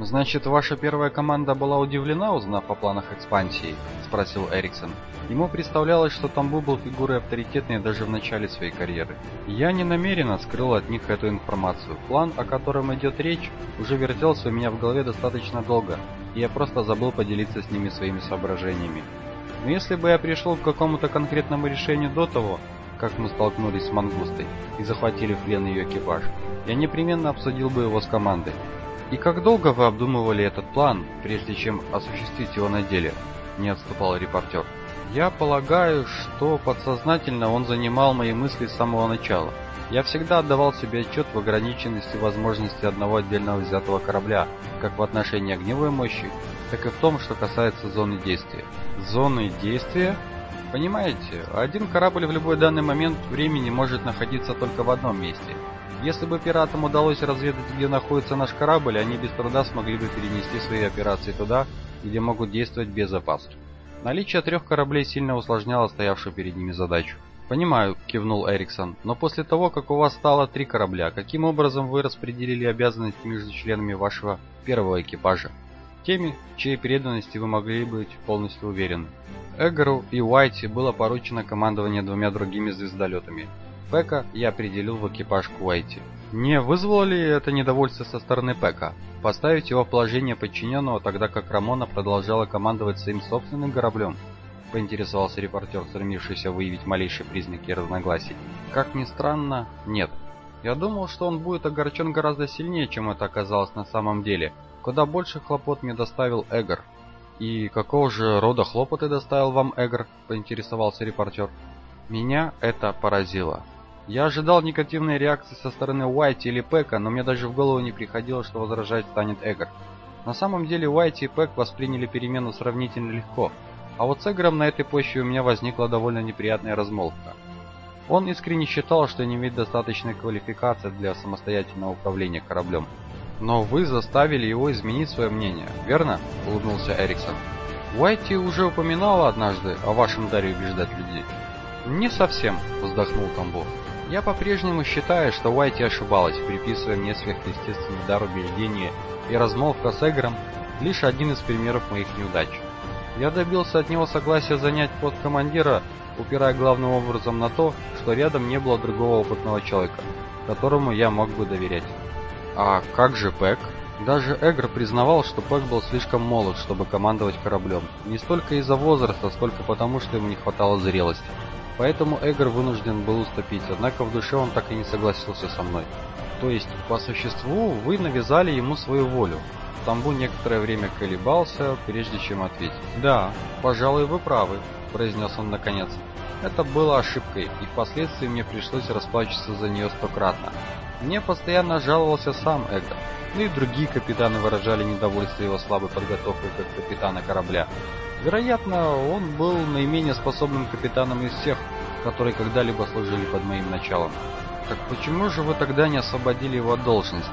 «Значит, ваша первая команда была удивлена, узнав о планах экспансии?» – спросил Эриксон. Ему представлялось, что Тамбу был фигурой авторитетной даже в начале своей карьеры. Я не намеренно скрыл от них эту информацию. План, о котором идет речь, уже вертелся у меня в голове достаточно долго, и я просто забыл поделиться с ними своими соображениями. Но если бы я пришел к какому-то конкретному решению до того, как мы столкнулись с Мангустой и захватили в плен ее экипаж, я непременно обсудил бы его с командой. «И как долго вы обдумывали этот план, прежде чем осуществить его на деле?» – не отступал репортер. «Я полагаю, что подсознательно он занимал мои мысли с самого начала. Я всегда отдавал себе отчет в ограниченности возможности одного отдельного взятого корабля, как в отношении огневой мощи, так и в том, что касается зоны действия. Зоны действия? Понимаете, один корабль в любой данный момент времени может находиться только в одном месте – если бы пиратам удалось разведать, где находится наш корабль, они без труда смогли бы перенести свои операции туда, где могут действовать без опаски. Наличие трех кораблей сильно усложняло стоявшую перед ними задачу. «Понимаю», — кивнул Эриксон, — «но после того, как у вас стало три корабля, каким образом вы распределили обязанности между членами вашего первого экипажа?» Теми, чьей преданности вы могли быть полностью уверены. Эгору и Уайти было поручено командование двумя другими звездолетами, Пека я определил в экипаж Куайти. Не вызвало ли это недовольство со стороны Пека? Поставить его в положение подчиненного, тогда как Рамона продолжала командовать своим собственным кораблем? Поинтересовался репортер, стремившийся выявить малейшие признаки разногласий. Как ни странно, нет. Я думал, что он будет огорчен гораздо сильнее, чем это оказалось на самом деле. Куда больше хлопот мне доставил Эгор. «И какого же рода хлопоты доставил вам Эгор?» – поинтересовался репортер. Меня это поразило. Я ожидал негативной реакции со стороны Уайти или Пэка, но мне даже в голову не приходило, что возражать станет Эгор. На самом деле Уайти и Пэк восприняли перемену сравнительно легко, а вот с Эгором на этой почве у меня возникла довольно неприятная размолвка. Он искренне считал, что не имеет достаточной квалификации для самостоятельного управления кораблем. «Но вы заставили его изменить свое мнение, верно?» – улыбнулся Эриксон. «Уайти уже упоминала однажды о вашем даре убеждать людей». «Не совсем», – вздохнул Тамбов. Я по-прежнему считаю, что Уайти ошибалась, приписывая мне сверхъестественный дар убеждения, и размолвка с Эгором – лишь один из примеров моих неудач. Я добился от него согласия занять пост командира, упирая главным образом на то, что рядом не было другого опытного человека, которому я мог бы доверять. А как же Пэк? Даже Эгр признавал, что Пэк был слишком молод, чтобы командовать кораблем. Не столько из-за возраста, сколько потому, что ему не хватало зрелости. Поэтому Эгор вынужден был уступить, однако в душе он так и не согласился со мной. То есть, по существу, вы навязали ему свою волю. Тамбу некоторое время колебался, прежде чем ответить. «Да, пожалуй, вы правы», – произнес он наконец. Это было ошибкой, и впоследствии мне пришлось расплачиваться за нее стократно. Мне постоянно жаловался сам Эгор, ну и другие капитаны выражали недовольство его слабой подготовкой как капитана корабля. Вероятно, он был наименее способным капитаном из всех, которые когда-либо служили под моим началом. Так почему же вы тогда не освободили его от должности?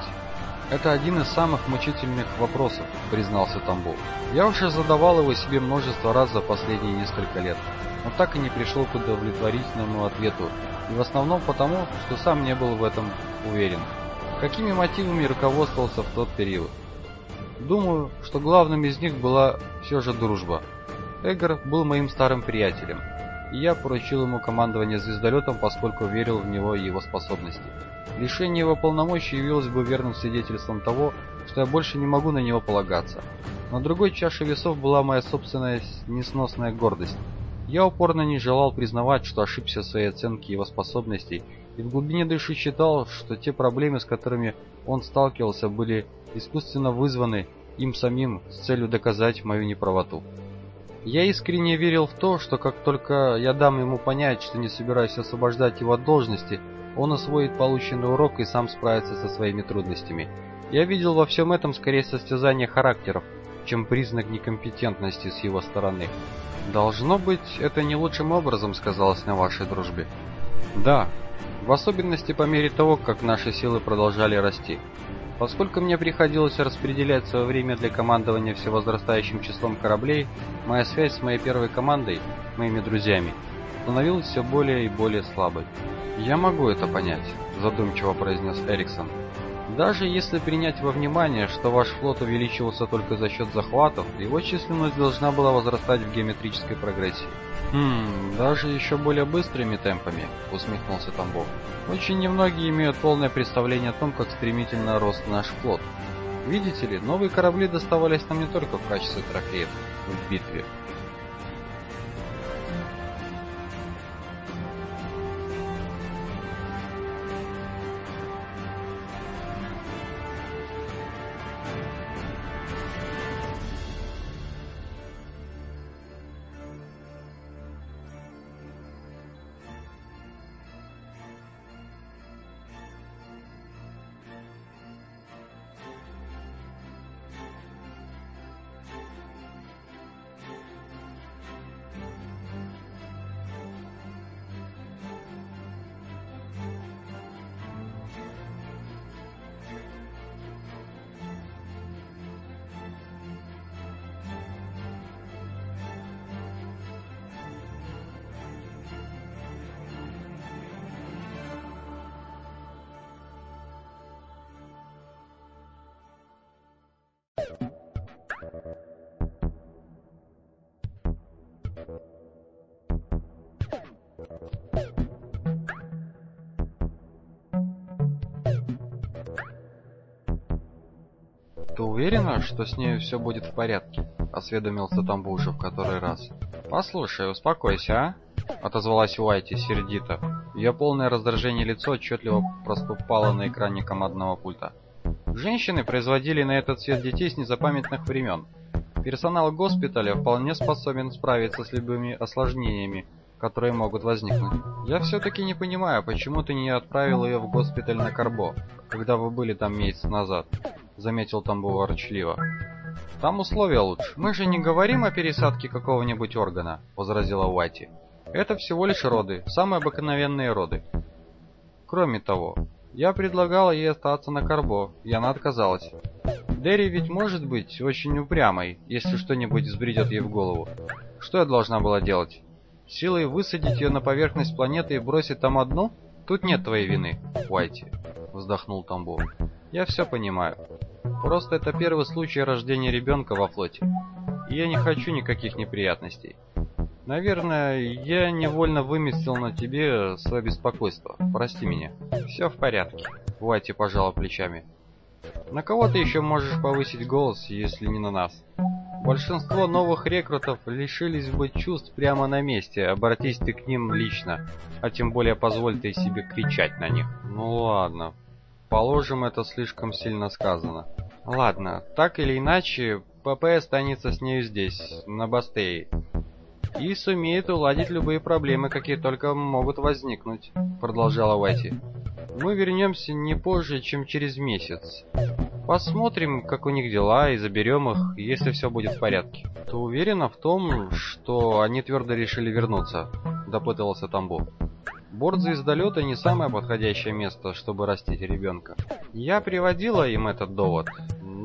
Это один из самых мучительных вопросов, признался Тамбов. Я уже задавал его себе множество раз за последние несколько лет, но так и не пришел к удовлетворительному ответу, и в основном потому, что сам не был в этом уверен. Какими мотивами руководствовался в тот период? Думаю, что главным из них была все же дружба. Эгор был моим старым приятелем, и я поручил ему командование звездолетом, поскольку верил в него и его способности. Лишение его полномочий явилось бы верным свидетельством того, что я больше не могу на него полагаться. На другой чаше весов была моя собственная несносная гордость. Я упорно не желал признавать, что ошибся в своей оценке его способностей, и в глубине души считал, что те проблемы, с которыми он сталкивался, были искусственно вызваны им самим с целью доказать мою неправоту. Я искренне верил в то, что как только я дам ему понять, что не собираюсь освобождать его от должности, он освоит полученный урок и сам справится со своими трудностями. Я видел во всем этом скорее состязание характеров, чем признак некомпетентности с его стороны. «Должно быть, это не лучшим образом сказалось на вашей дружбе». «Да, в особенности по мере того, как наши силы продолжали расти. Поскольку мне приходилось распределять свое время для командования всевозрастающим числом кораблей, моя связь с моей первой командой, моими друзьями, становилась все более и более слабой. «Я могу это понять», – задумчиво произнес Эриксон. Даже если принять во внимание, что ваш флот увеличивался только за счет захватов, его численность должна была возрастать в геометрической прогрессии. «Хм, даже еще более быстрыми темпами», — усмехнулся Тамбов. «Очень немногие имеют полное представление о том, как стремительно рос наш флот. Видите ли, новые корабли доставались нам не только в качестве трофеев в битве, уверена, что с ней все будет в порядке?» — осведомился Тамбуша в который раз. «Послушай, успокойся, а?» — отозвалась Уайти сердито. Ее полное раздражение лицо отчетливо проступало на экране командного пульта. Женщины производили на этот свет детей с незапамятных времен. Персонал госпиталя вполне способен справиться с любыми осложнениями, которые могут возникнуть. Я все-таки не понимаю, почему ты не отправил ее в госпиталь на Карбо, когда вы были там месяц назад. — заметил Тамбов ворчливо. «Там условия лучше. Мы же не говорим о пересадке какого-нибудь органа», — возразила Уайти. «Это всего лишь роды, самые обыкновенные роды. Кроме того, я предлагала ей остаться на Карбо, и она отказалась. Дерри ведь может быть очень упрямой, если что-нибудь взбредет ей в голову. Что я должна была делать? Силой высадить ее на поверхность планеты и бросить там одну? Тут нет твоей вины, Уайти», — вздохнул Тамбов. «Я все понимаю. Просто это первый случай рождения ребенка во флоте. И я не хочу никаких неприятностей. Наверное, я невольно выместил на тебе свое беспокойство. Прости меня. Все в порядке. Уайти пожала плечами. На кого ты еще можешь повысить голос, если не на нас? Большинство новых рекрутов лишились бы чувств прямо на месте, обратись ты к ним лично, а тем более позволь ты себе кричать на них. Ну ладно, положим, это слишком сильно сказано. Ладно, так или иначе, ПП останется с нею здесь, на Бастее. И сумеет уладить любые проблемы, какие только могут возникнуть, продолжала Вати. Мы вернемся не позже, чем через месяц. Посмотрим, как у них дела, и заберем их, если все будет в порядке. Ты уверена в том, что они твердо решили вернуться? Допытывался Тамбов. Борт звездолета не самое подходящее место, чтобы растить ребенка. Я приводила им этот довод,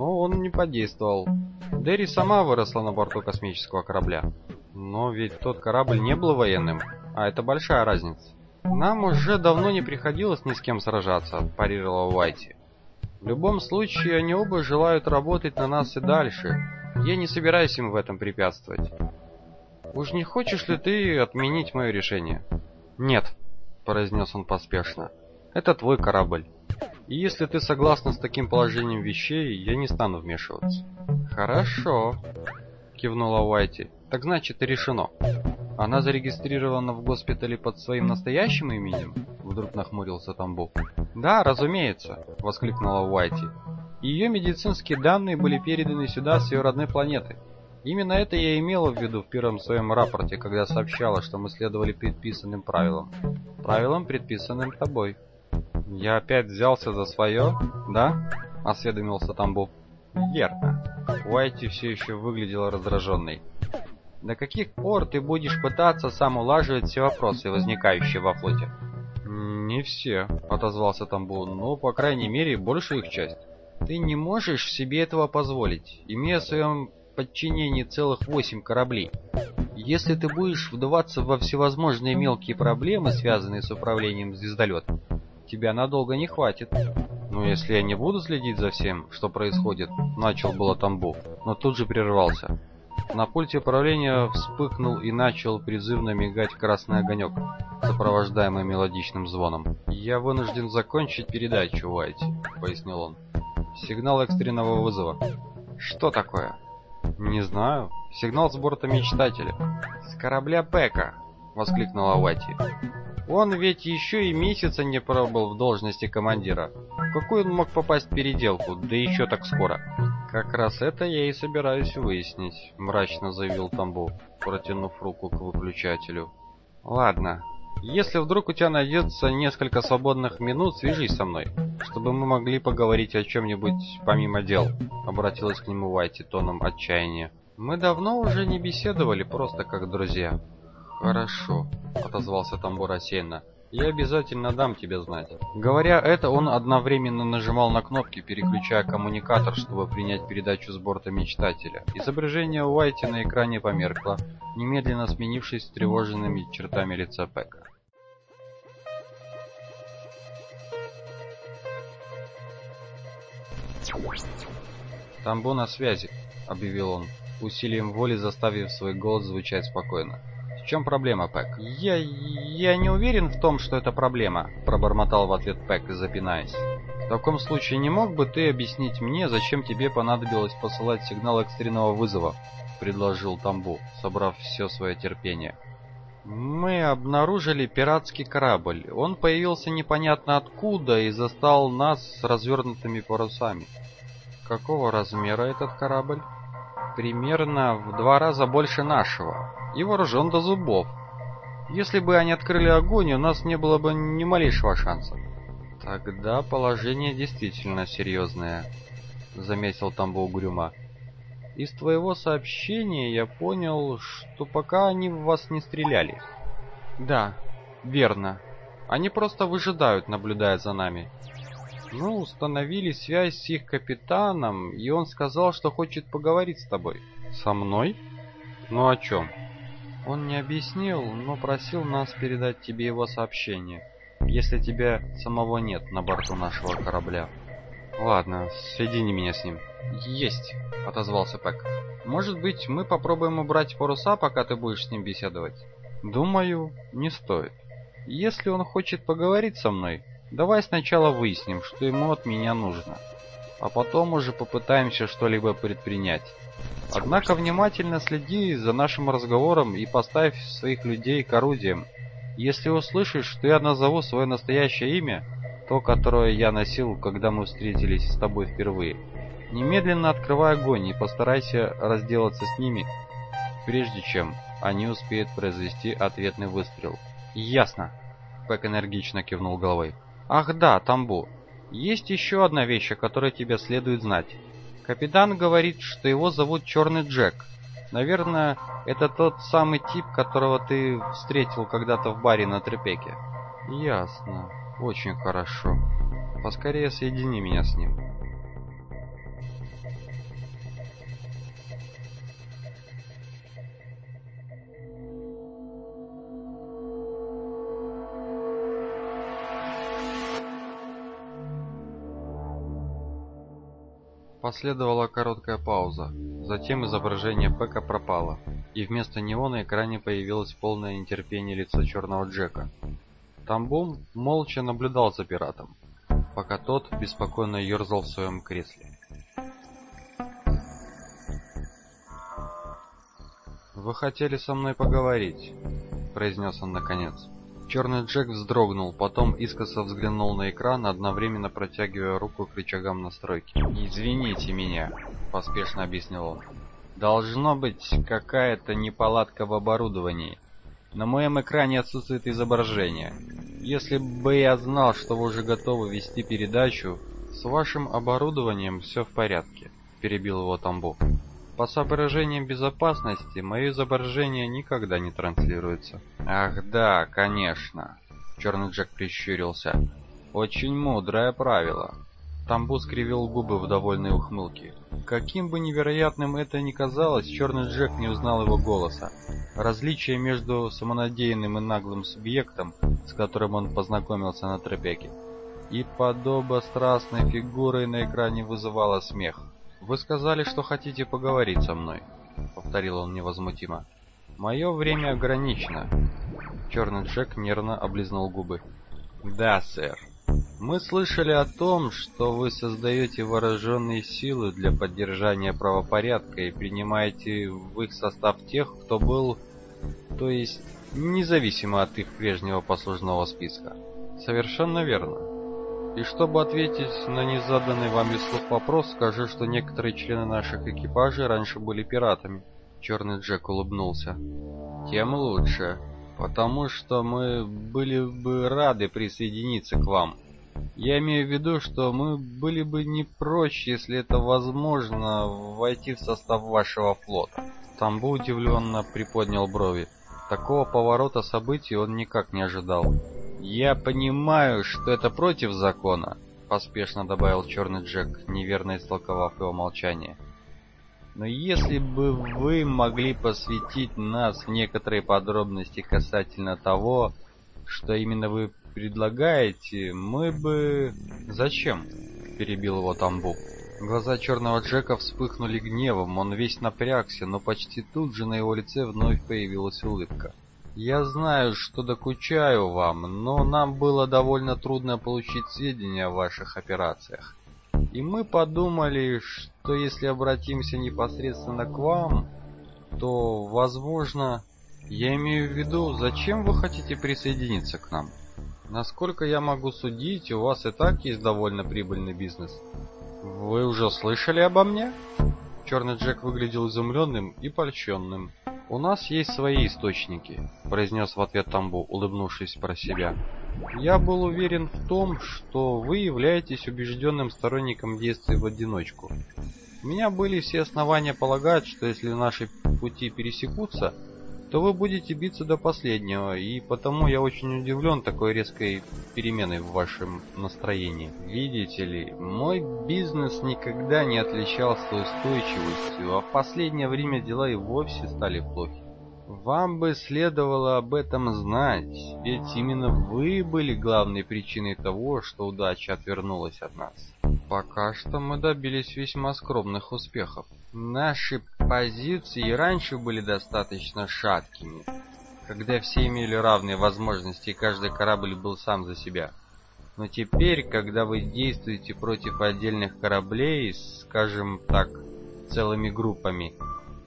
но он не подействовал. Дерри сама выросла на борту космического корабля. Но ведь тот корабль не был военным, а это большая разница. Нам уже давно не приходилось ни с кем сражаться, парировала Уайти. В любом случае, они оба желают работать на нас и дальше. Я не собираюсь им в этом препятствовать. Уж не хочешь ли ты отменить мое решение? Нет, произнес он поспешно. «Это твой корабль. И если ты согласна с таким положением вещей, я не стану вмешиваться». «Хорошо», — кивнула Уайти. «Так значит, решено». «Она зарегистрирована в госпитале под своим настоящим именем?» Вдруг нахмурился Тамбов. «Да, разумеется», — воскликнула Уайти. «Ее медицинские данные были переданы сюда с ее родной планеты. Именно это я имела в виду в первом своем рапорте, когда сообщала, что мы следовали предписанным правилам. Правилам, предписанным тобой. Я опять взялся за свое, да? Осведомился Тамбов. Верно. Уайти все еще выглядела раздраженной. До каких пор ты будешь пытаться сам улаживать все вопросы, возникающие во флоте? Не все, отозвался Тамбов, но, по крайней мере, большую их часть. Ты не можешь себе этого позволить, имея в своем подчинении целых восемь кораблей. Если ты будешь вдаваться во всевозможные мелкие проблемы, связанные с управлением звездолетом, тебя надолго не хватит. «Ну, если я не буду следить за всем, что происходит», — начал было Тамбов, но тут же прервался. На пульте управления вспыхнул и начал призывно мигать красный огонек, сопровождаемый мелодичным звоном. «Я вынужден закончить передачу, Уайти», — пояснил он. «Сигнал экстренного вызова». «Что такое?» «Не знаю. Сигнал с борта Мечтателя». «С корабля Пека», — воскликнула Уайти. «Он ведь еще и месяца не пробыл в должности командира. Какой он мог попасть в переделку, да еще так скоро?» «Как раз это я и собираюсь выяснить», — мрачно заявил Тамбов, протянув руку к выключателю. «Ладно, если вдруг у тебя найдется несколько свободных минут, свяжись со мной, чтобы мы могли поговорить о чем-нибудь помимо дел», — обратилась к нему Вайти тоном отчаяния. «Мы давно уже не беседовали просто как друзья». «Хорошо», — отозвался Тамбов рассеянно. Я обязательно дам тебе знать. Говоря это, он одновременно нажимал на кнопки, переключая коммуникатор, чтобы принять передачу с борта мечтателя. Изображение Уайти на экране померкло, немедленно сменившись тревоженными чертами лица Пека. «Тамбо на связи», — объявил он, усилием воли заставив свой голос звучать спокойно. В чем проблема, Пэк? Я... я не уверен в том, что это проблема, пробормотал в ответ Пэк, запинаясь. В таком случае не мог бы ты объяснить мне, зачем тебе понадобилось посылать сигнал экстренного вызова? предложил Тамбу, собрав все свое терпение. Мы обнаружили пиратский корабль. Он появился непонятно откуда и застал нас с развернутыми парусами. Какого размера этот корабль? Примерно в два раза больше нашего и вооружен до зубов. Если бы они открыли огонь, у нас не было бы ни малейшего шанса. Тогда положение действительно серьезное, заметил Тамбо угрюмо. Из твоего сообщения я понял, что пока они в вас не стреляли. Да, верно. Они просто выжидают, наблюдая за нами. Мы установили связь с их капитаном, и он сказал, что хочет поговорить с тобой. Со мной? Ну о чем? Он не объяснил, но просил нас передать тебе его сообщение, если тебя самого нет на борту нашего корабля. Ладно, соедини меня с ним. Есть, отозвался Пэк. Может быть, мы попробуем убрать паруса, пока ты будешь с ним беседовать? Думаю, не стоит. Если он хочет поговорить со мной, давай сначала выясним, что ему от меня нужно, а потом уже попытаемся что-либо предпринять. Однако внимательно следи за нашим разговором и поставь своих людей к орудиям. Если услышишь, что я назову свое настоящее имя, то, которое я носил, когда мы встретились с тобой впервые, немедленно открывай огонь и постарайся разделаться с ними, прежде чем они успеют произвести ответный выстрел. Ясно. Пэк энергично кивнул головой. Ах да, Тамбу. Есть еще одна вещь, о которой тебе следует знать. Капитан говорит, что его зовут Черный Джек. Наверное, это тот самый тип, которого ты встретил когда-то в баре на Трепеке. Ясно. Очень хорошо. Поскорее соедини меня с ним. Последовала короткая пауза. Затем изображение Пэка пропало, и вместо него на экране появилось полное нетерпение лицо черного Джека. Тамбом молча наблюдал за пиратом, пока тот беспокойно ерзал в своем кресле. «Вы хотели со мной поговорить», — произнес он наконец. Черный Джек вздрогнул, потом искоса взглянул на экран, одновременно протягивая руку к рычагам настройки. «Извините меня», — поспешно объяснил он. «Должно быть какая-то неполадка в оборудовании. На моем экране отсутствует изображение. Если бы я знал, что вы уже готовы вести передачу, с вашим оборудованием все в порядке», — перебил его Тамбов. По соображениям безопасности, мое изображение никогда не транслируется. Ах да, конечно. Черный Джек прищурился. Очень мудрое правило. Тамбу скривил губы в довольной ухмылке. Каким бы невероятным это ни казалось, Черный Джек не узнал его голоса. Различие между самонадеянным и наглым субъектом, с которым он познакомился на Требеке, и подобострастной фигурой на экране вызывала смех. «Вы сказали, что хотите поговорить со мной», — повторил он невозмутимо. «Мое время ограничено». Черный Джек нервно облизнул губы. «Да, сэр. Мы слышали о том, что вы создаете вооруженные силы для поддержания правопорядка и принимаете в их состав тех, кто был, то есть независимо от их прежнего послужного списка. Совершенно верно. И чтобы ответить на незаданный вами слух вопрос, скажу, что некоторые члены наших экипажей раньше были пиратами. Черный Джек улыбнулся. Тем лучше, потому что мы были бы рады присоединиться к вам. Я имею в виду, что мы были бы не прочь, если это возможно, войти в состав вашего флота. Тамбу удивленно приподнял брови. Такого поворота событий он никак не ожидал. «Я понимаю, что это против закона», — поспешно добавил Черный Джек, неверно истолковав его молчание. «Но если бы вы могли посвятить нас в некоторые подробности касательно того, что именно вы предлагаете, мы бы...» «Зачем?» — перебил его Тамбу. Глаза черного Джека вспыхнули гневом, он весь напрягся, но почти тут же на его лице вновь появилась улыбка. «Я знаю, что докучаю вам, но нам было довольно трудно получить сведения о ваших операциях. И мы подумали, что если обратимся непосредственно к вам, то, возможно, я имею в виду, зачем вы хотите присоединиться к нам? Насколько я могу судить, у вас и так есть довольно прибыльный бизнес. Вы уже слышали обо мне? Черный Джек выглядел изумленным и польщенным. «У нас есть свои источники», — произнес в ответ Тамбу, улыбнувшись про себя. «Я был уверен в том, что вы являетесь убежденным сторонником действий в одиночку. У меня были все основания полагать, что если наши пути пересекутся, то вы будете биться до последнего, и потому я очень удивлен такой резкой переменой в вашем настроении. Видите ли, мой бизнес никогда не отличался устойчивостью, а в последнее время дела и вовсе стали плохи. Вам бы следовало об этом знать, ведь именно вы были главной причиной того, что удача отвернулась от нас. Пока что мы добились весьма скромных успехов. Наши позиции раньше были достаточно шаткими, когда все имели равные возможности и каждый корабль был сам за себя. Но теперь, когда вы действуете против отдельных кораблей, скажем так, целыми группами,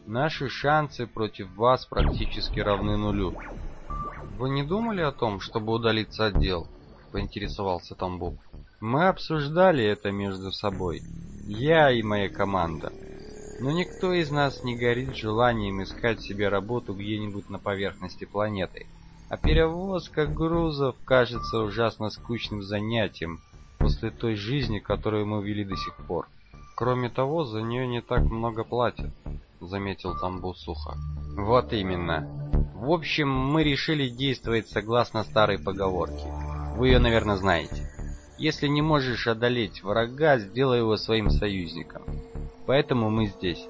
Наши шансы против вас практически равны нулю. Вы не думали о том, чтобы удалиться от дел? Поинтересовался Тамбов. Мы обсуждали это между собой. Я и моя команда. Но никто из нас не горит желанием искать себе работу где-нибудь на поверхности планеты. А перевозка грузов кажется ужасно скучным занятием после той жизни, которую мы вели до сих пор. Кроме того, за нее не так много платят заметил Тамбу сухо. Вот именно. В общем, мы решили действовать согласно старой поговорке. Вы ее, наверное, знаете. Если не можешь одолеть врага, сделай его своим союзником. Поэтому мы здесь.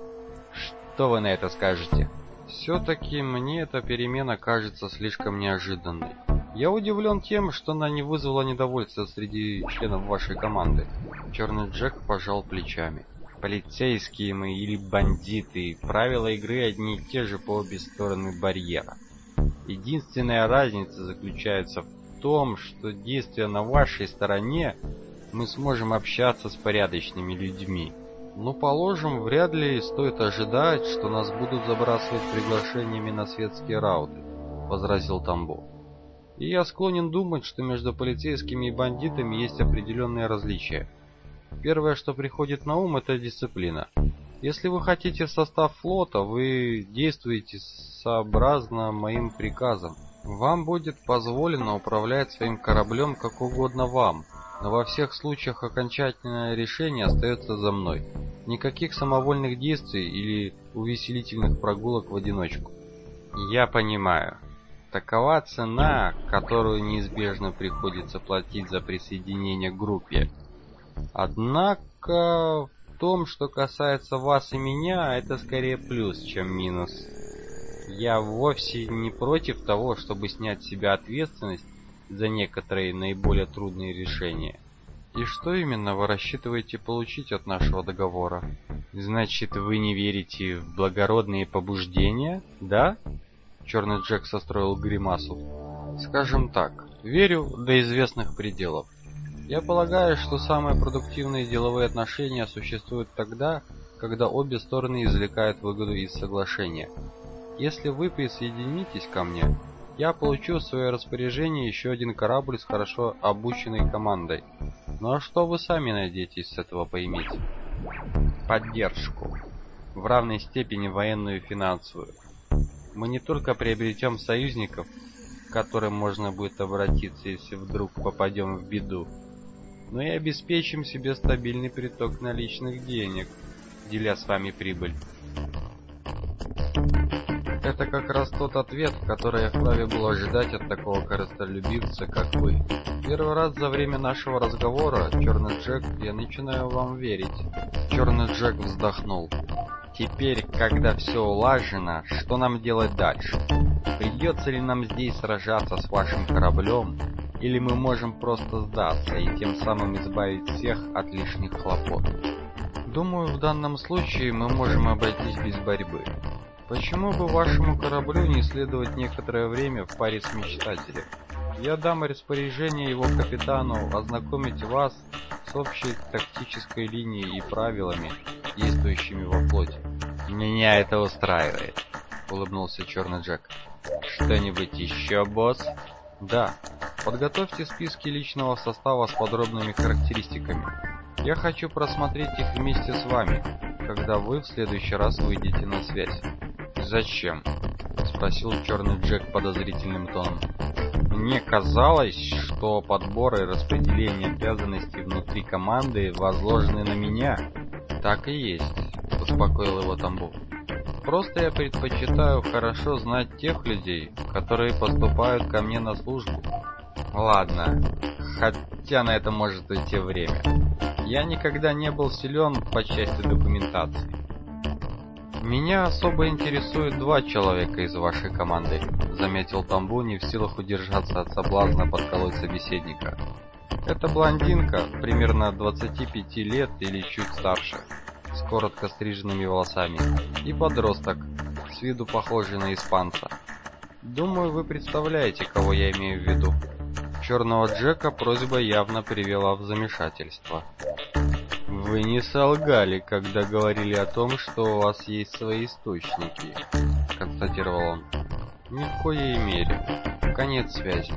Что вы на это скажете? Все-таки мне эта перемена кажется слишком неожиданной. Я удивлен тем, что она не вызвала недовольства среди членов вашей команды. Черный Джек пожал плечами полицейские мы или бандиты, правила игры одни и те же по обе стороны барьера. Единственная разница заключается в том, что действуя на вашей стороне, мы сможем общаться с порядочными людьми. Ну, положим, вряд ли стоит ожидать, что нас будут забрасывать приглашениями на светские рауты, возразил Тамбов. И я склонен думать, что между полицейскими и бандитами есть определенные различия. Первое, что приходит на ум, это дисциплина. Если вы хотите в состав флота, вы действуете сообразно моим приказам. Вам будет позволено управлять своим кораблем как угодно вам, но во всех случаях окончательное решение остается за мной. Никаких самовольных действий или увеселительных прогулок в одиночку. Я понимаю. Такова цена, которую неизбежно приходится платить за присоединение к группе. Однако, в том, что касается вас и меня, это скорее плюс, чем минус. Я вовсе не против того, чтобы снять с себя ответственность за некоторые наиболее трудные решения. И что именно вы рассчитываете получить от нашего договора? Значит, вы не верите в благородные побуждения, да? Черный Джек состроил гримасу. Скажем так, верю до известных пределов. Я полагаю, что самые продуктивные деловые отношения существуют тогда, когда обе стороны извлекают выгоду из соглашения. Если вы присоединитесь ко мне, я получу в свое распоряжение еще один корабль с хорошо обученной командой. Ну а что вы сами надеетесь с этого поиметь? Поддержку. В равной степени военную и финансовую. Мы не только приобретем союзников, к которым можно будет обратиться, если вдруг попадем в беду, но и обеспечим себе стабильный приток наличных денег, деля с вами прибыль. Это как раз тот ответ, который я вправе был ожидать от такого корыстолюбивца, как вы. Первый раз за время нашего разговора, Черный Джек, я начинаю вам верить. Черный Джек вздохнул. Теперь, когда все улажено, что нам делать дальше? Придется ли нам здесь сражаться с вашим кораблем, или мы можем просто сдаться и тем самым избавить всех от лишних хлопот? Думаю, в данном случае мы можем обойтись без борьбы. Почему бы вашему кораблю не следовать некоторое время в паре с мечтателем? Я дам распоряжение его капитану ознакомить вас с общей тактической линией и правилами, действующими во флоте. Меня это устраивает, улыбнулся Черный Джек. Что-нибудь еще, босс? Да. Подготовьте списки личного состава с подробными характеристиками. Я хочу просмотреть их вместе с вами, когда вы в следующий раз выйдете на связь. «Зачем?» — спросил Черный Джек подозрительным тоном. «Мне казалось, что подбор и распределение обязанностей внутри команды возложены на меня». «Так и есть», — успокоил его Тамбов. «Просто я предпочитаю хорошо знать тех людей, которые поступают ко мне на службу». «Ладно, хотя на это может уйти время. Я никогда не был силен по части документации. «Меня особо интересует два человека из вашей команды», — заметил Тамбу, не в силах удержаться от соблазна подколоть собеседника. «Это блондинка, примерно 25 лет или чуть старше, с коротко стриженными волосами, и подросток, с виду похожий на испанца. Думаю, вы представляете, кого я имею в виду». Черного Джека просьба явно привела в замешательство. Вы не солгали, когда говорили о том, что у вас есть свои источники, констатировал он. Ни в коей мере. Конец связи.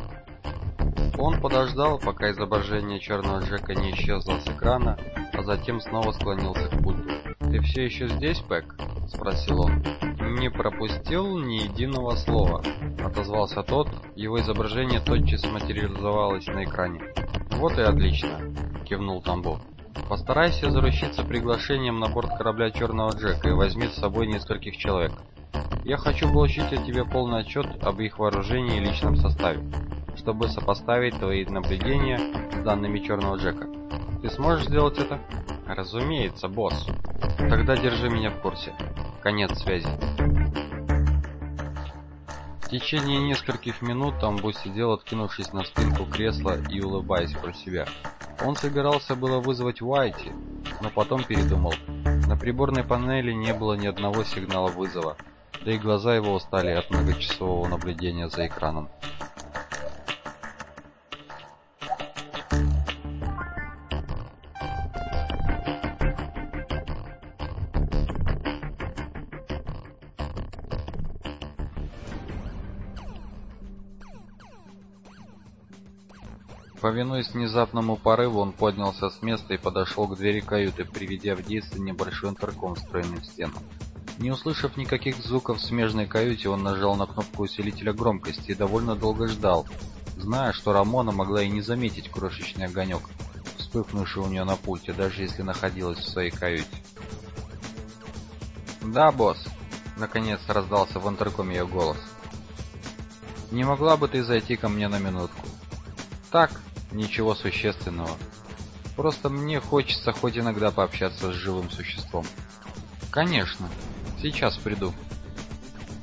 Он подождал, пока изображение черного Джека не исчезло с экрана, а затем снова склонился к пульту. «Ты все еще здесь, Пэк?» — спросил он. «Не пропустил ни единого слова», — отозвался тот, его изображение тотчас материализовалось на экране. «Вот и отлично», — кивнул Тамбов. Постарайся заручиться приглашением на борт корабля Черного Джека и возьми с собой нескольких человек. Я хочу получить от тебя полный отчет об их вооружении и личном составе, чтобы сопоставить твои наблюдения с данными Черного Джека. Ты сможешь сделать это? Разумеется, босс. Тогда держи меня в курсе. Конец связи. В течение нескольких минут Тамбу сидел, откинувшись на спинку кресла и улыбаясь про себя. Он собирался было вызвать Уайти, но потом передумал. На приборной панели не было ни одного сигнала вызова, да и глаза его устали от многочасового наблюдения за экраном. Повинуясь внезапному порыву, он поднялся с места и подошел к двери каюты, приведя в действие небольшой интерком, встроенный в стену. Не услышав никаких звуков в смежной каюте, он нажал на кнопку усилителя громкости и довольно долго ждал, зная, что Рамона могла и не заметить крошечный огонек, вспыхнувший у нее на пульте, даже если находилась в своей каюте. «Да, босс!» — наконец раздался в интеркоме ее голос. «Не могла бы ты зайти ко мне на минутку?» «Так, Ничего существенного. Просто мне хочется хоть иногда пообщаться с живым существом. Конечно. Сейчас приду.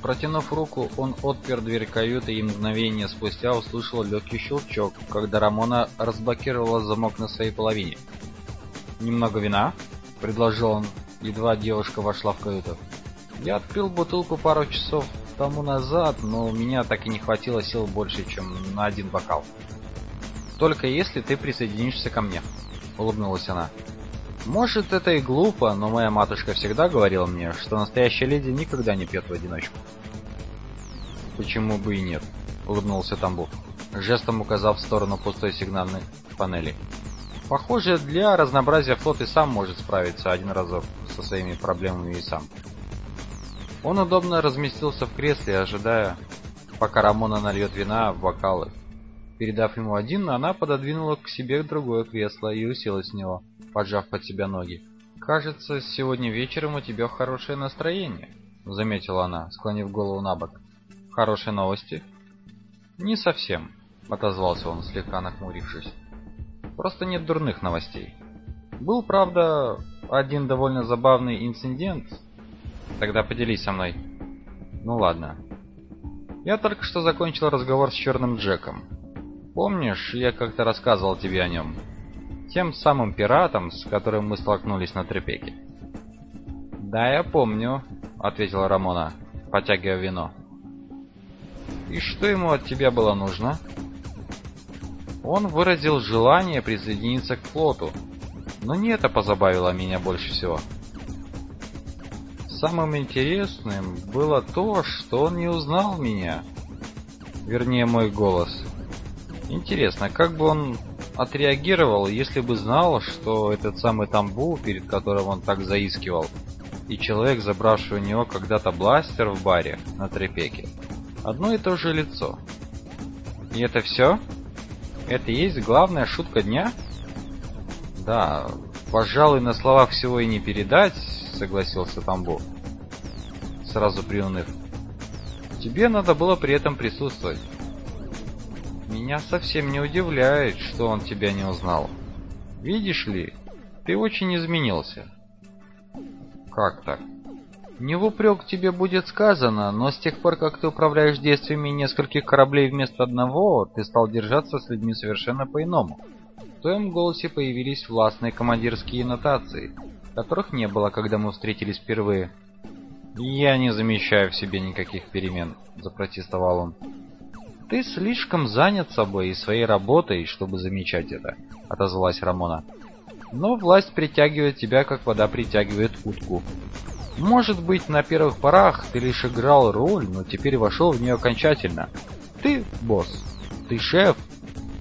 Протянув руку, он отпер дверь каюты и мгновение спустя услышал легкий щелчок, когда Рамона разблокировала замок на своей половине. «Немного вина?» — предложил он, едва девушка вошла в каюту. «Я открыл бутылку пару часов тому назад, но у меня так и не хватило сил больше, чем на один бокал. Только если ты присоединишься ко мне», — улыбнулась она. Может, это и глупо, но моя матушка всегда говорила мне, что настоящая леди никогда не пьет в одиночку. Почему бы и нет? улыбнулся Тамбов, жестом указав в сторону пустой сигнальной панели. Похоже, для разнообразия флот и сам может справиться один разок со своими проблемами и сам. Он удобно разместился в кресле, ожидая, пока Рамона нальет вина в бокалы. Передав ему один, она пододвинула к себе другое кресло и уселась в него, поджав под себя ноги. «Кажется, сегодня вечером у тебя хорошее настроение», — заметила она, склонив голову на бок. Хорошие новости? Не совсем, отозвался он, слегка нахмурившись. Просто нет дурных новостей. Был, правда, один довольно забавный инцидент. Тогда поделись со мной. Ну ладно. Я только что закончил разговор с Черным Джеком. Помнишь, я как-то рассказывал тебе о нем? Тем самым пиратом, с которым мы столкнулись на Трепеке. Да, я помню, ответила Рамона, потягивая вино. И что ему от тебя было нужно? Он выразил желание присоединиться к флоту, но не это позабавило меня больше всего. Самым интересным было то, что он не узнал меня. Вернее, мой голос. Интересно, как бы он отреагировал, если бы знал, что этот самый Тамбу, перед которым он так заискивал, и человек, забравший у него когда-то бластер в баре на Трепеке, Одно и то же лицо. И это все? Это и есть главная шутка дня? Да, пожалуй, на словах всего и не передать, согласился Тамбов. Сразу приуныв. Тебе надо было при этом присутствовать. Меня совсем не удивляет, что он тебя не узнал. Видишь ли, ты очень изменился. Как так? Не в упрек тебе будет сказано, но с тех пор, как ты управляешь действиями нескольких кораблей вместо одного, ты стал держаться с людьми совершенно по-иному. В твоем голосе появились властные командирские нотации, которых не было, когда мы встретились впервые. «Я не замечаю в себе никаких перемен», — запротестовал он. «Ты слишком занят собой и своей работой, чтобы замечать это», — отозвалась Рамона. «Но власть притягивает тебя, как вода притягивает утку. Может быть, на первых порах ты лишь играл роль, но теперь вошел в нее окончательно. Ты босс, ты шеф,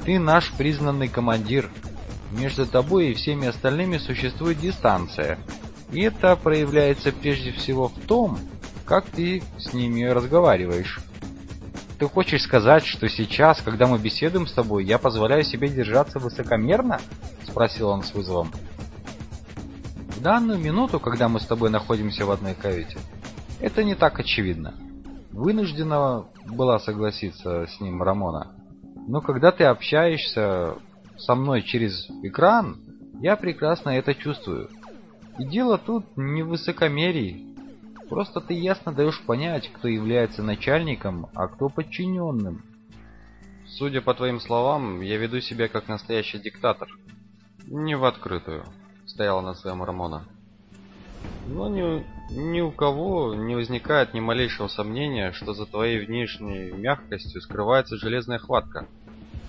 ты наш признанный командир. Между тобой и всеми остальными существует дистанция. И это проявляется прежде всего в том, как ты с ними разговариваешь. Ты хочешь сказать, что сейчас, когда мы беседуем с тобой, я позволяю себе держаться высокомерно? спросил он с вызовом данную минуту, когда мы с тобой находимся в одной каюте, это не так очевидно. Вынуждена была согласиться с ним Рамона. Но когда ты общаешься со мной через экран, я прекрасно это чувствую. И дело тут не в высокомерии. Просто ты ясно даешь понять, кто является начальником, а кто подчиненным. Судя по твоим словам, я веду себя как настоящий диктатор. Не в открытую стояла на своем Рамона. Но ни, ни у кого не возникает ни малейшего сомнения, что за твоей внешней мягкостью скрывается железная хватка.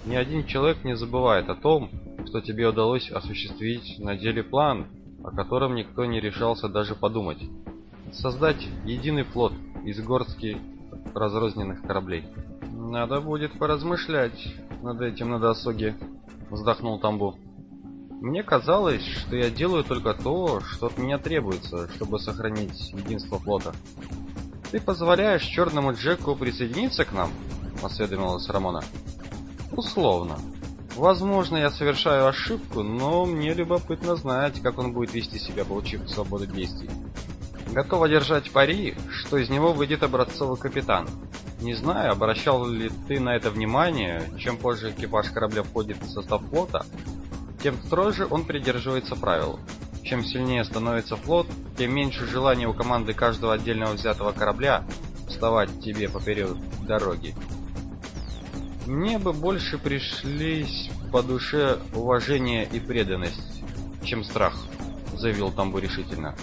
Ни один человек не забывает о том, что тебе удалось осуществить на деле план, о котором никто не решался даже подумать. Создать единый флот из горстки разрозненных кораблей. Надо будет поразмышлять над этим на досуге, вздохнул Тамбу. Мне казалось, что я делаю только то, что от меня требуется, чтобы сохранить единство флота. Ты позволяешь черному Джеку присоединиться к нам? осведомилась Рамона. Условно. Возможно, я совершаю ошибку, но мне любопытно знать, как он будет вести себя, получив свободу действий. Готова держать пари, что из него выйдет образцовый капитан. Не знаю, обращал ли ты на это внимание, чем позже экипаж корабля входит в состав флота, тем строже он придерживается правил. Чем сильнее становится флот, тем меньше желания у команды каждого отдельного взятого корабля вставать тебе поперек дороги. Мне бы больше пришлись по душе уважение и преданность, чем страх, заявил Тамбу решительно.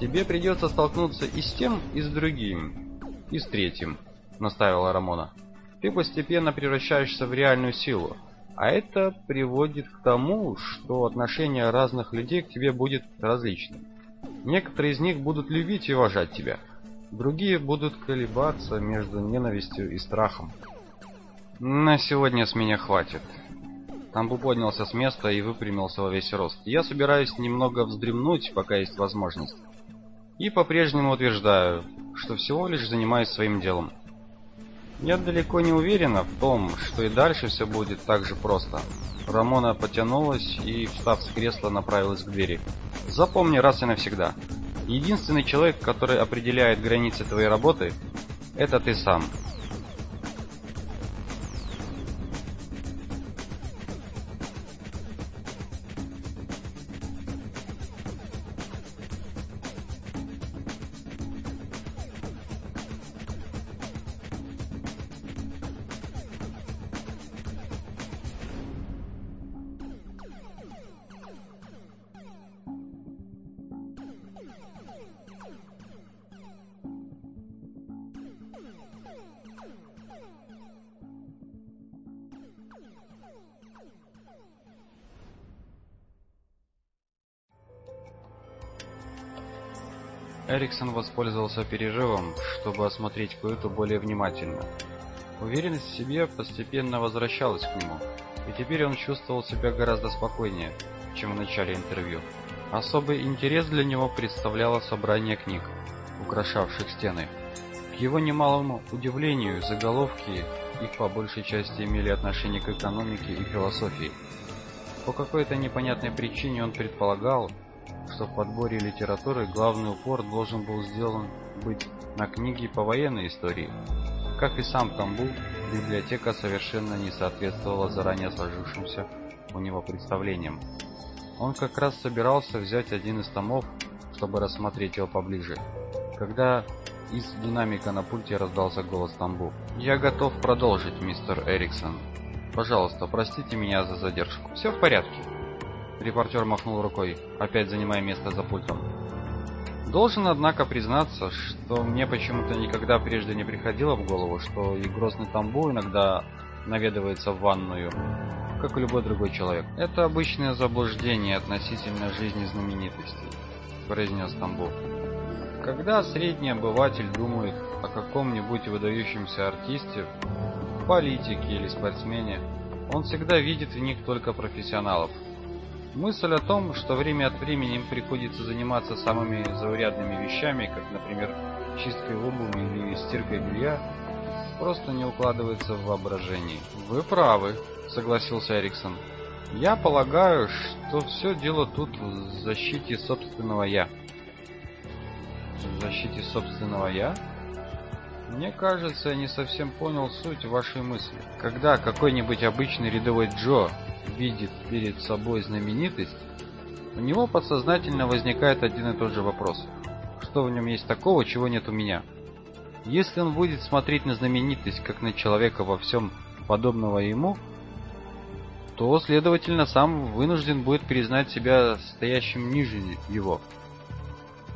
Тебе придется столкнуться и с тем, и с другим, и с третьим, настаивала Рамона. Ты постепенно превращаешься в реальную силу, а это приводит к тому, что отношение разных людей к тебе будет различным. Некоторые из них будут любить и уважать тебя, другие будут колебаться между ненавистью и страхом. На сегодня с меня хватит. Тамбу поднялся с места и выпрямился во весь рост. Я собираюсь немного вздремнуть, пока есть возможность. И по-прежнему утверждаю, что всего лишь занимаюсь своим делом. Я далеко не уверена в том, что и дальше все будет так же просто. Рамона потянулась и, встав с кресла, направилась к двери. Запомни раз и навсегда. Единственный человек, который определяет границы твоей работы, это ты сам. Эриксон воспользовался перерывом, чтобы осмотреть каюту более внимательно. Уверенность в себе постепенно возвращалась к нему, и теперь он чувствовал себя гораздо спокойнее, чем в начале интервью. Особый интерес для него представляло собрание книг, украшавших стены. К его немалому удивлению, заголовки их по большей части имели отношение к экономике и философии. По какой-то непонятной причине он предполагал, что в подборе литературы главный упор должен был сделан быть на книги по военной истории. Как и сам Тамбу, библиотека совершенно не соответствовала заранее сложившимся у него представлениям. Он как раз собирался взять один из томов, чтобы рассмотреть его поближе, когда из динамика на пульте раздался голос Тамбу. «Я готов продолжить, мистер Эриксон. Пожалуйста, простите меня за задержку. Все в порядке». Репортер махнул рукой, опять занимая место за пультом. Должен, однако, признаться, что мне почему-то никогда прежде не приходило в голову, что и грозный Тамбу иногда наведывается в ванную, как и любой другой человек. Это обычное заблуждение относительно жизни знаменитостей, произнес Тамбу. Когда средний обыватель думает о каком-нибудь выдающемся артисте, политике или спортсмене, он всегда видит в них только профессионалов – Мысль о том, что время от времени им приходится заниматься самыми заурядными вещами, как, например, чисткой обуви или стиркой белья, просто не укладывается в воображении. «Вы правы», — согласился Эриксон. «Я полагаю, что все дело тут в защите собственного «я». В защите собственного «я»? Мне кажется, я не совсем понял суть вашей мысли. Когда какой-нибудь обычный рядовой Джо видит перед собой знаменитость, у него подсознательно возникает один и тот же вопрос. Что в нем есть такого, чего нет у меня? Если он будет смотреть на знаменитость, как на человека во всем подобного ему, то, следовательно, сам вынужден будет признать себя стоящим ниже его.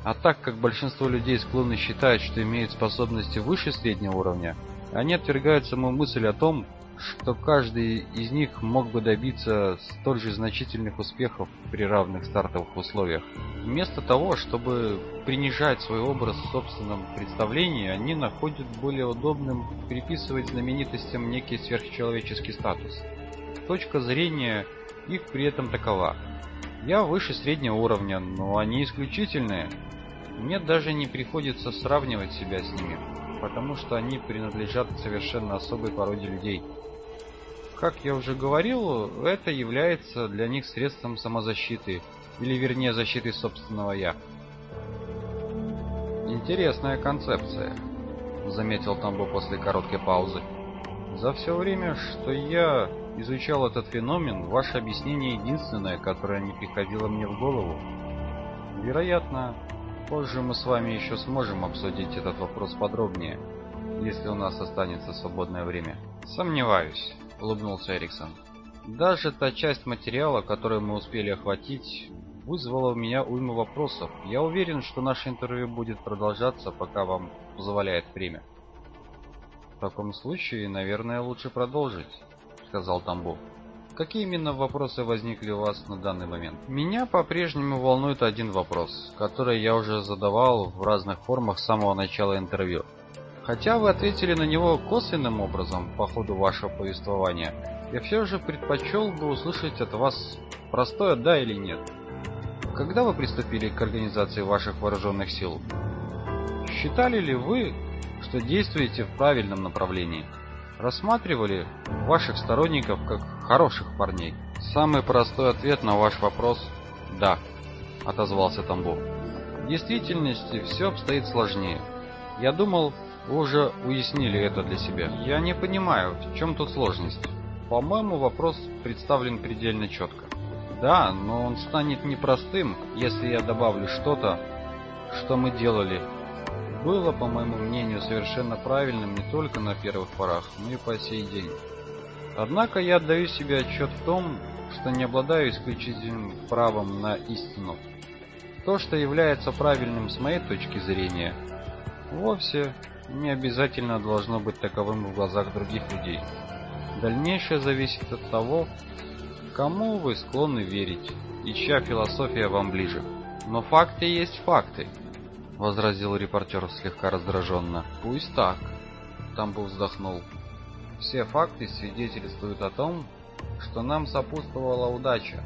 А так как большинство людей склонны считать, что имеют способности выше среднего уровня, они отвергают саму мысль о том, что каждый из них мог бы добиться столь же значительных успехов при равных стартовых условиях. Вместо того, чтобы принижать свой образ в собственном представлении, они находят более удобным приписывать знаменитостям некий сверхчеловеческий статус. Точка зрения их при этом такова. Я выше среднего уровня, но они исключительные. Мне даже не приходится сравнивать себя с ними, потому что они принадлежат к совершенно особой породе людей – как я уже говорил, это является для них средством самозащиты, или вернее защиты собственного «я». «Интересная концепция», — заметил Тамбо после короткой паузы. «За все время, что я изучал этот феномен, ваше объяснение единственное, которое не приходило мне в голову. Вероятно, Позже мы с вами еще сможем обсудить этот вопрос подробнее, если у нас останется свободное время. Сомневаюсь, улыбнулся Эриксон. Даже та часть материала, которую мы успели охватить, вызвала у меня уйму вопросов. Я уверен, что наше интервью будет продолжаться, пока вам позволяет время. В таком случае, наверное, лучше продолжить, сказал Тамбов. Какие именно вопросы возникли у вас на данный момент? Меня по-прежнему волнует один вопрос, который я уже задавал в разных формах с самого начала интервью. Хотя вы ответили на него косвенным образом по ходу вашего повествования, я все же предпочел бы услышать от вас простое «да» или «нет». Когда вы приступили к организации ваших вооруженных сил? Считали ли вы, что действуете в правильном направлении? Рассматривали ваших сторонников как хороших парней? Самый простой ответ на ваш вопрос – да, отозвался Тамбов. В действительности все обстоит сложнее. Я думал, вы уже уяснили это для себя. Я не понимаю, в чем тут сложность. По-моему, вопрос представлен предельно четко. Да, но он станет непростым, если я добавлю что-то, что мы делали. Было, по моему мнению, совершенно правильным не только на первых порах, но и по сей день. Однако я отдаю себе отчет в том, что не обладаю исключительным правом на истину. То, что является правильным с моей точки зрения, вовсе не обязательно должно быть таковым в глазах других людей. Дальнейшее зависит от того, кому вы склонны верить и чья философия вам ближе. Но факты есть факты, возразил репортер слегка раздраженно. Пусть так, Тамбов вздохнул. Все факты свидетельствуют о том, что нам сопутствовала удача.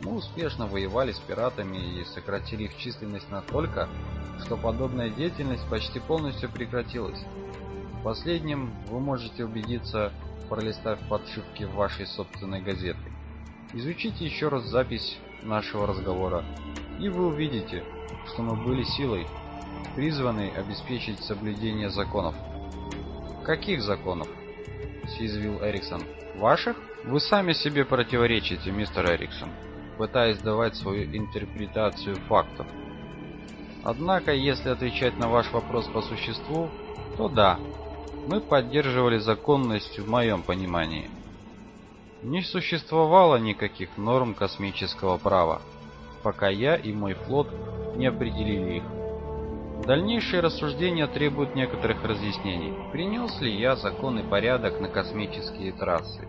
Мы успешно воевали с пиратами и сократили их численность настолько, что подобная деятельность почти полностью прекратилась. В последнем вы можете убедиться, пролистав подшивки вашей собственной газеты. Изучите еще раз запись нашего разговора, и вы увидите, что мы были силой, призванной обеспечить соблюдение законов. Каких законов? съязвил Эриксон. Ваших? Вы сами себе противоречите, мистер Эриксон, пытаясь давать свою интерпретацию фактов. Однако, если отвечать на ваш вопрос по существу, то да, мы поддерживали законность в моем понимании. Не существовало никаких норм космического права, пока я и мой флот не определили их. Дальнейшие рассуждения требуют некоторых разъяснений. Принес ли я закон и порядок на космические трассы,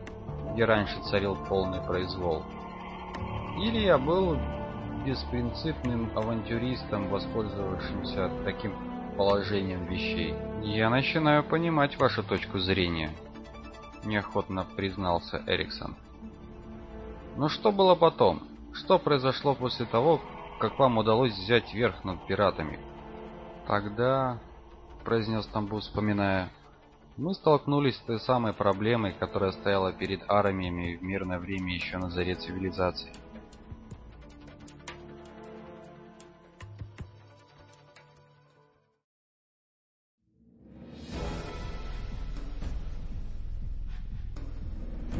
где раньше царил полный произвол? Или я был беспринципным авантюристом, воспользовавшимся таким положением вещей. Я начинаю понимать вашу точку зрения, неохотно признался Эриксон. Но что было потом? Что произошло после того, как вам удалось взять верх над пиратами? Тогда, произнес Тамбу, вспоминая, мы столкнулись с той самой проблемой, которая стояла перед армиями в мирное время еще на заре цивилизации.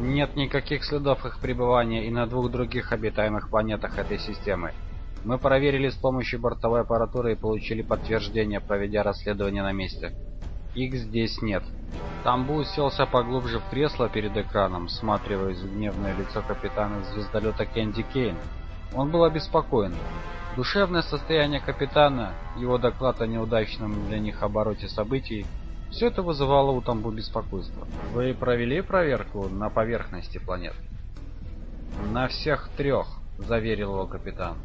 Нет никаких следов их пребывания и на двух других обитаемых планетах этой системы. Мы проверили с помощью бортовой аппаратуры и получили подтверждение, проведя расследование на месте. Их здесь нет. Тамбу уселся поглубже в кресло перед экраном, всматриваясь в гневное лицо капитана звездолета Кенди Кейн. Он был обеспокоен. Душевное состояние капитана, его доклад о неудачном для них обороте событий все это вызывало у Тамбу беспокойство. Вы провели проверку на поверхности планет? На всех трех, заверил его капитан.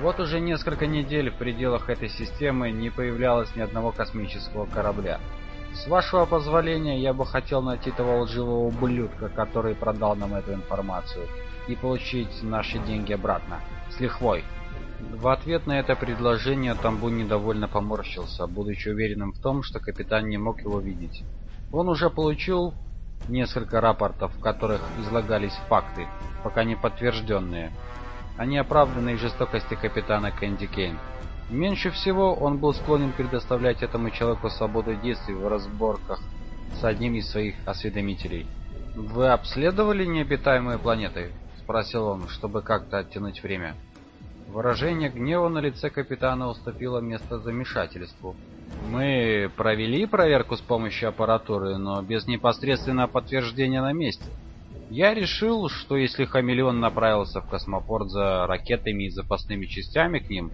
Вот уже несколько недель в пределах этой системы не появлялось ни одного космического корабля. С вашего позволения, я бы хотел найти того лживого ублюдка, который продал нам эту информацию, и получить наши деньги обратно. С лихвой. В ответ на это предложение Тамбу недовольно поморщился, будучи уверенным в том, что капитан не мог его видеть. Он уже получил несколько рапортов, в которых излагались факты, пока не подтвержденные, о неоправданной жестокости капитана Кэнди Кейн. Меньше всего он был склонен предоставлять этому человеку свободу действий в разборках с одним из своих осведомителей. «Вы обследовали необитаемые планеты?» — спросил он, чтобы как-то оттянуть время. Выражение гнева на лице капитана уступило место замешательству. Мы провели проверку с помощью аппаратуры, но без непосредственного подтверждения на месте. Я решил, что если хамелеон направился в космопорт за ракетами и запасными частями к ним,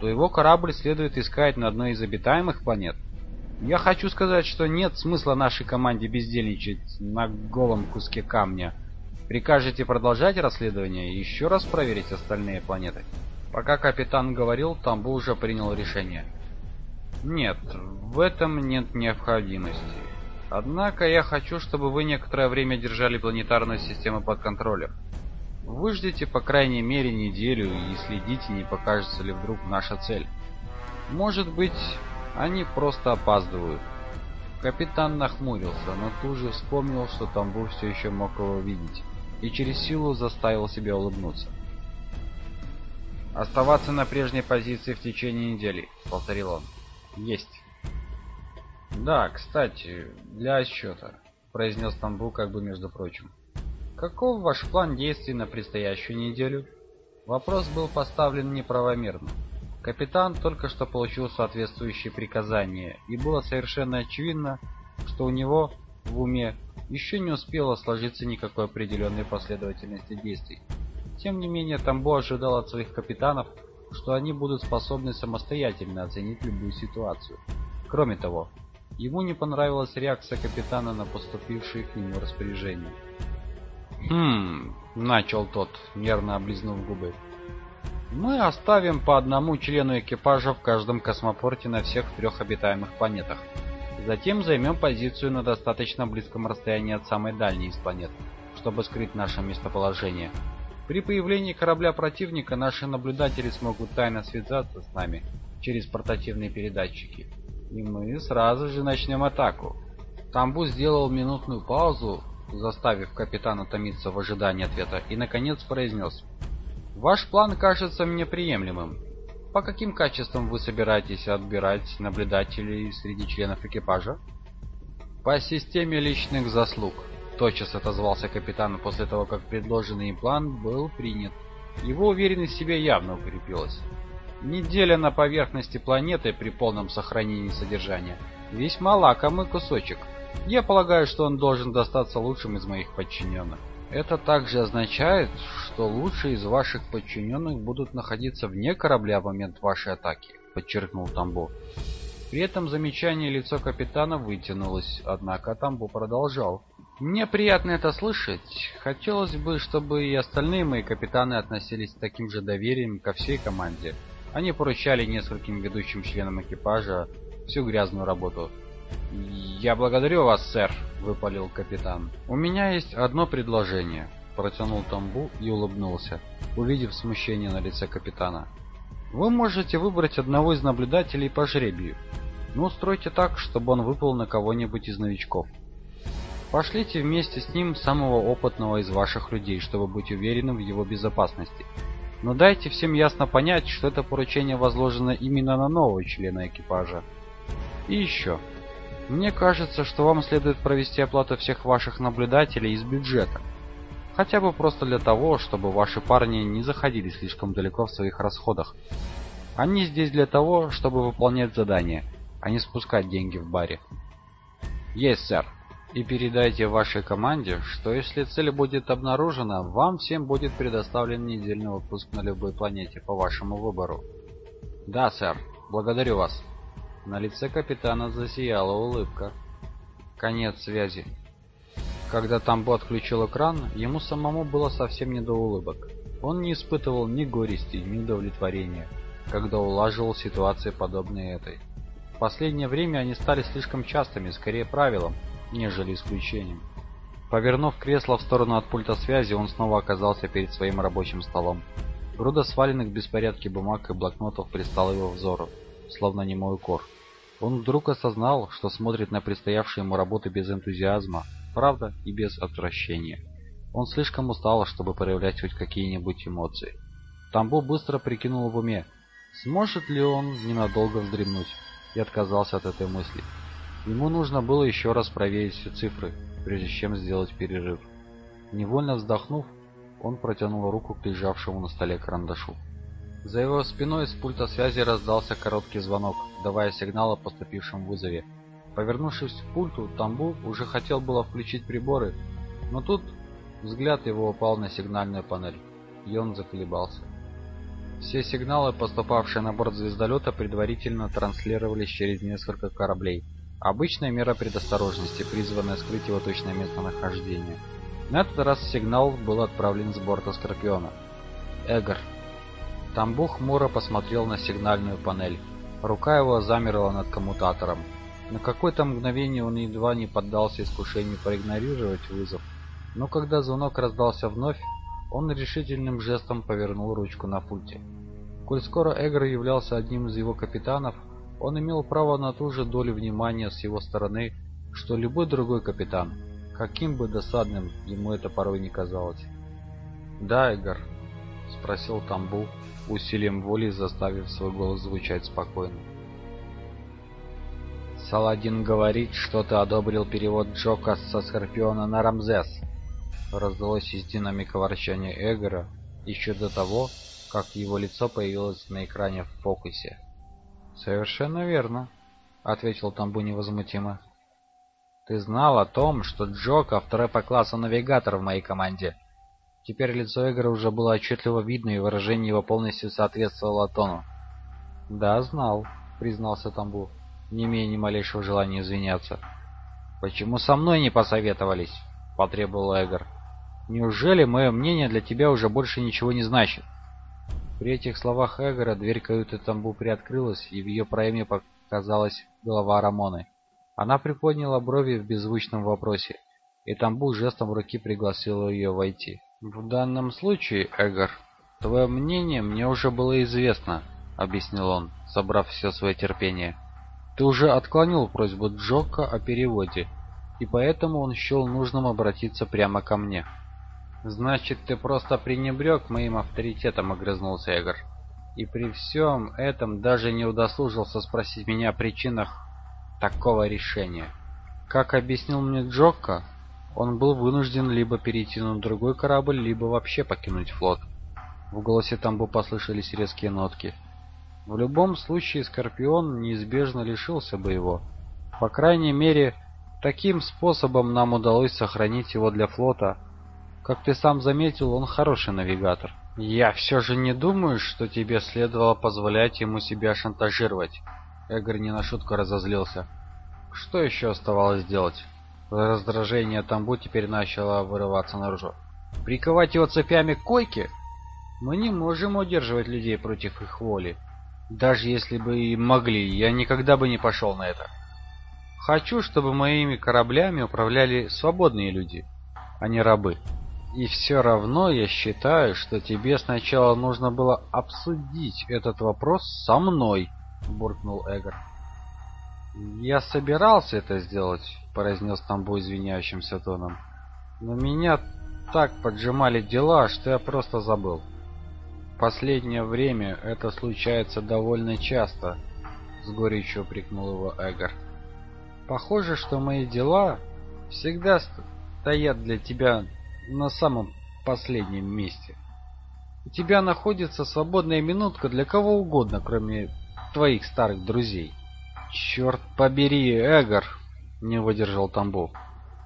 то его корабль следует искать на одной из обитаемых планет. Я хочу сказать, что нет смысла нашей команде бездельничать на голом куске камня. Прикажете продолжать расследование и еще раз проверить остальные планеты? Пока капитан говорил, Тамбу уже принял решение. Нет, в этом нет необходимости. Однако я хочу, чтобы вы некоторое время держали планетарную систему под контролем. Выждите по крайней мере неделю и следите, не покажется ли вдруг наша цель. Может быть, они просто опаздывают. Капитан нахмурился, но тут же вспомнил, что Тамбу все еще мог его видеть, и через силу заставил себя улыбнуться. «Оставаться на прежней позиции в течение недели», — повторил он. «Есть». «Да, кстати, для отсчета», — произнес Тамбу как бы между прочим. «Каков ваш план действий на предстоящую неделю?» Вопрос был поставлен неправомерно. Капитан только что получил соответствующие приказания, и было совершенно очевидно, что у него в уме еще не успела сложиться никакой определенной последовательности действий. Тем не менее, Тамбо ожидал от своих капитанов, что они будут способны самостоятельно оценить любую ситуацию. Кроме того, ему не понравилась реакция капитана на поступившие к нему распоряжения. «Хм...» — начал тот, нервно облизнув губы. «Мы оставим по одному члену экипажа в каждом космопорте на всех трех обитаемых планетах. Затем займем позицию на достаточно близком расстоянии от самой дальней из планет, чтобы скрыть наше местоположение. При появлении корабля противника наши наблюдатели смогут тайно связаться с нами через портативные передатчики. И мы сразу же начнем атаку. Тамбу сделал минутную паузу, заставив капитана томиться в ожидании ответа, и наконец произнес. «Ваш план кажется мне приемлемым. По каким качествам вы собираетесь отбирать наблюдателей среди членов экипажа?» «По системе личных заслуг», Тотчас отозвался капитан после того, как предложенный им план был принят. Его уверенность в себе явно укрепилась. Неделя на поверхности планеты при полном сохранении содержания весьма лакомый кусочек. Я полагаю, что он должен достаться лучшим из моих подчиненных. Это также означает, что лучшие из ваших подчиненных будут находиться вне корабля в момент вашей атаки, подчеркнул Тамбо. При этом замечание лицо капитана вытянулось, однако Тамбо продолжал. Мне приятно это слышать. Хотелось бы, чтобы и остальные мои капитаны относились с таким же доверием ко всей команде. Они поручали нескольким ведущим членам экипажа всю грязную работу. «Я благодарю вас, сэр», — выпалил капитан. «У меня есть одно предложение», — протянул Тамбу и улыбнулся, увидев смущение на лице капитана. «Вы можете выбрать одного из наблюдателей по жребию, но устройте так, чтобы он выпал на кого-нибудь из новичков. Пошлите вместе с ним самого опытного из ваших людей, чтобы быть уверенным в его безопасности. Но дайте всем ясно понять, что это поручение возложено именно на нового члена экипажа. И еще. Мне кажется, что вам следует провести оплату всех ваших наблюдателей из бюджета. Хотя бы просто для того, чтобы ваши парни не заходили слишком далеко в своих расходах. Они здесь для того, чтобы выполнять задания, а не спускать деньги в баре. Есть, сэр. И передайте вашей команде, что если цель будет обнаружена, вам всем будет предоставлен недельный отпуск на любой планете по вашему выбору. Да, сэр. Благодарю вас. На лице капитана засияла улыбка. Конец связи. Когда Тамбо отключил экран, ему самому было совсем не до улыбок. Он не испытывал ни горести, ни удовлетворения, когда улаживал ситуации подобные этой. В последнее время они стали слишком частыми, скорее правилом, нежели исключением. Повернув кресло в сторону от пульта связи, он снова оказался перед своим рабочим столом. Груда сваленных в беспорядке бумаг и блокнотов пристала его взору, словно немой укор. Он вдруг осознал, что смотрит на предстоявшие ему работы без энтузиазма, правда, и без отвращения. Он слишком устал, чтобы проявлять хоть какие-нибудь эмоции. Тамбу быстро прикинул в уме, сможет ли он ненадолго вздремнуть, и отказался от этой мысли. Ему нужно было еще раз проверить все цифры, прежде чем сделать перерыв. Невольно вздохнув, он протянул руку к лежавшему на столе карандашу. За его спиной с пульта связи раздался короткий звонок, давая сигнал о поступившем вызове. Повернувшись к пульту, Тамбу уже хотел было включить приборы, но тут взгляд его упал на сигнальную панель, и он заколебался. Все сигналы, поступавшие на борт звездолета, предварительно транслировались через несколько кораблей. Обычная мера предосторожности, призванная скрыть его точное местонахождение. На этот раз сигнал был отправлен с борта Скорпиона. Эгор. Тамбу хмуро посмотрел на сигнальную панель. Рука его замерла над коммутатором. На какое-то мгновение он едва не поддался искушению проигнорировать вызов. Но когда звонок раздался вновь, он решительным жестом повернул ручку на пульте. Коль скоро Эгор являлся одним из его капитанов, он имел право на ту же долю внимания с его стороны, что любой другой капитан, каким бы досадным ему это порой не казалось. «Да, Эгор?» — спросил Тамбу, усилием воли заставив свой голос звучать спокойно. «Саладин говорит, что ты одобрил перевод Джока со Скорпиона на Рамзес», раздалось из динамика ворчание Эгора еще до того, как его лицо появилось на экране в фокусе. «Совершенно верно», — ответил Тамбу невозмутимо. «Ты знал о том, что Джока второй по классу навигатор в моей команде?» Теперь лицо Эгора уже было отчетливо видно, и выражение его полностью соответствовало тону. «Да, знал», — признался Тамбу, не имея ни малейшего желания извиняться. «Почему со мной не посоветовались?» — потребовал Эгор. Неужели мое мнение для тебя уже больше ничего не значит? При этих словах Эгора дверь каюты Тамбу приоткрылась, и в ее проеме показалась голова Рамоны. Она приподняла брови в беззвучном вопросе, и Тамбу жестом руки пригласил ее войти. «В данном случае, Эгор, твое мнение мне уже было известно», — объяснил он, собрав все свое терпение. «Ты уже отклонил просьбу Джока о переводе, и поэтому он счел нужным обратиться прямо ко мне». «Значит, ты просто пренебрег моим авторитетом», — огрызнулся Эгор. «И при всем этом даже не удосужился спросить меня о причинах такого решения». Как объяснил мне Джокка, он был вынужден либо перейти на другой корабль, либо вообще покинуть флот. В голосе Тамбу послышались резкие нотки. В любом случае Скорпион неизбежно лишился бы его. По крайней мере, таким способом нам удалось сохранить его для флота, как ты сам заметил, он хороший навигатор. Я все же не думаю, что тебе следовало позволять ему себя шантажировать. Эгор не на шутку разозлился. Что еще оставалось делать? Раздражение Тамбу теперь начало вырываться наружу. Приковать его цепями к койке? Мы не можем удерживать людей против их воли. Даже если бы и могли, я никогда бы не пошел на это. Хочу, чтобы моими кораблями управляли свободные люди, а не рабы. И все равно я считаю, что тебе сначала нужно было обсудить этот вопрос со мной, буркнул Эгор. Я собирался это сделать, произнес Тамбу извиняющимся тоном. Но меня так поджимали дела, что я просто забыл. В последнее время это случается довольно часто, с горечью упрекнул его Эгор. Похоже, что мои дела всегда стоят для тебя на самом последнем месте. У тебя находится свободная минутка для кого угодно, кроме твоих старых друзей. Черт побери, Эгор, не выдержал Тамбов.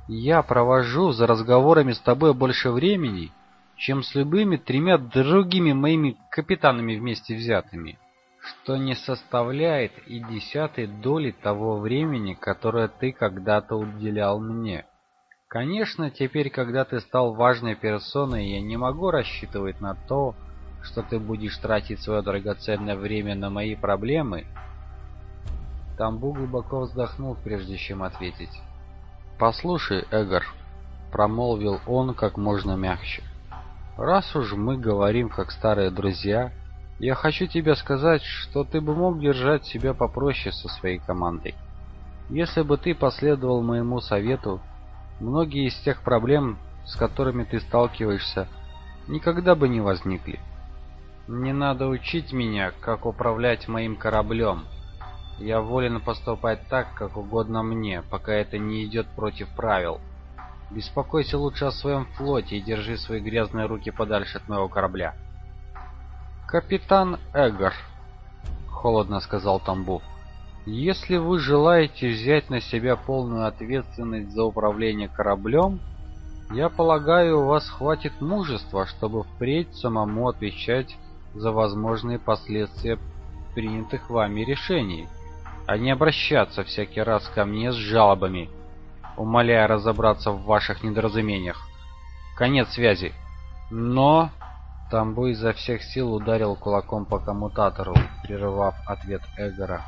Я провожу за разговорами с тобой больше времени, чем с любыми тремя другими моими капитанами вместе взятыми, что не составляет и десятой доли того времени, которое ты когда-то уделял мне. Конечно, теперь, когда ты стал важной персоной, я не могу рассчитывать на то, что ты будешь тратить свое драгоценное время на мои проблемы. Тамбу глубоко вздохнул, прежде чем ответить. «Послушай, Эгор», — промолвил он как можно мягче, — «раз уж мы говорим как старые друзья, я хочу тебе сказать, что ты бы мог держать себя попроще со своей командой. Если бы ты последовал моему совету, многие из тех проблем, с которыми ты сталкиваешься, никогда бы не возникли. Не надо учить меня, как управлять моим кораблем. Я волен поступать так, как угодно мне, пока это не идет против правил. Беспокойся лучше о своем флоте и держи свои грязные руки подальше от моего корабля. «Капитан Эгор», — холодно сказал Тамбов, — «если вы желаете взять на себя полную ответственность за управление кораблем, я полагаю, у вас хватит мужества, чтобы впредь самому отвечать за возможные последствия принятых вами решений, а не обращаться всякий раз ко мне с жалобами, умоляя разобраться в ваших недоразумениях. Конец связи. Но Тамбу изо всех сил ударил кулаком по коммутатору, прерывав ответ Эгора.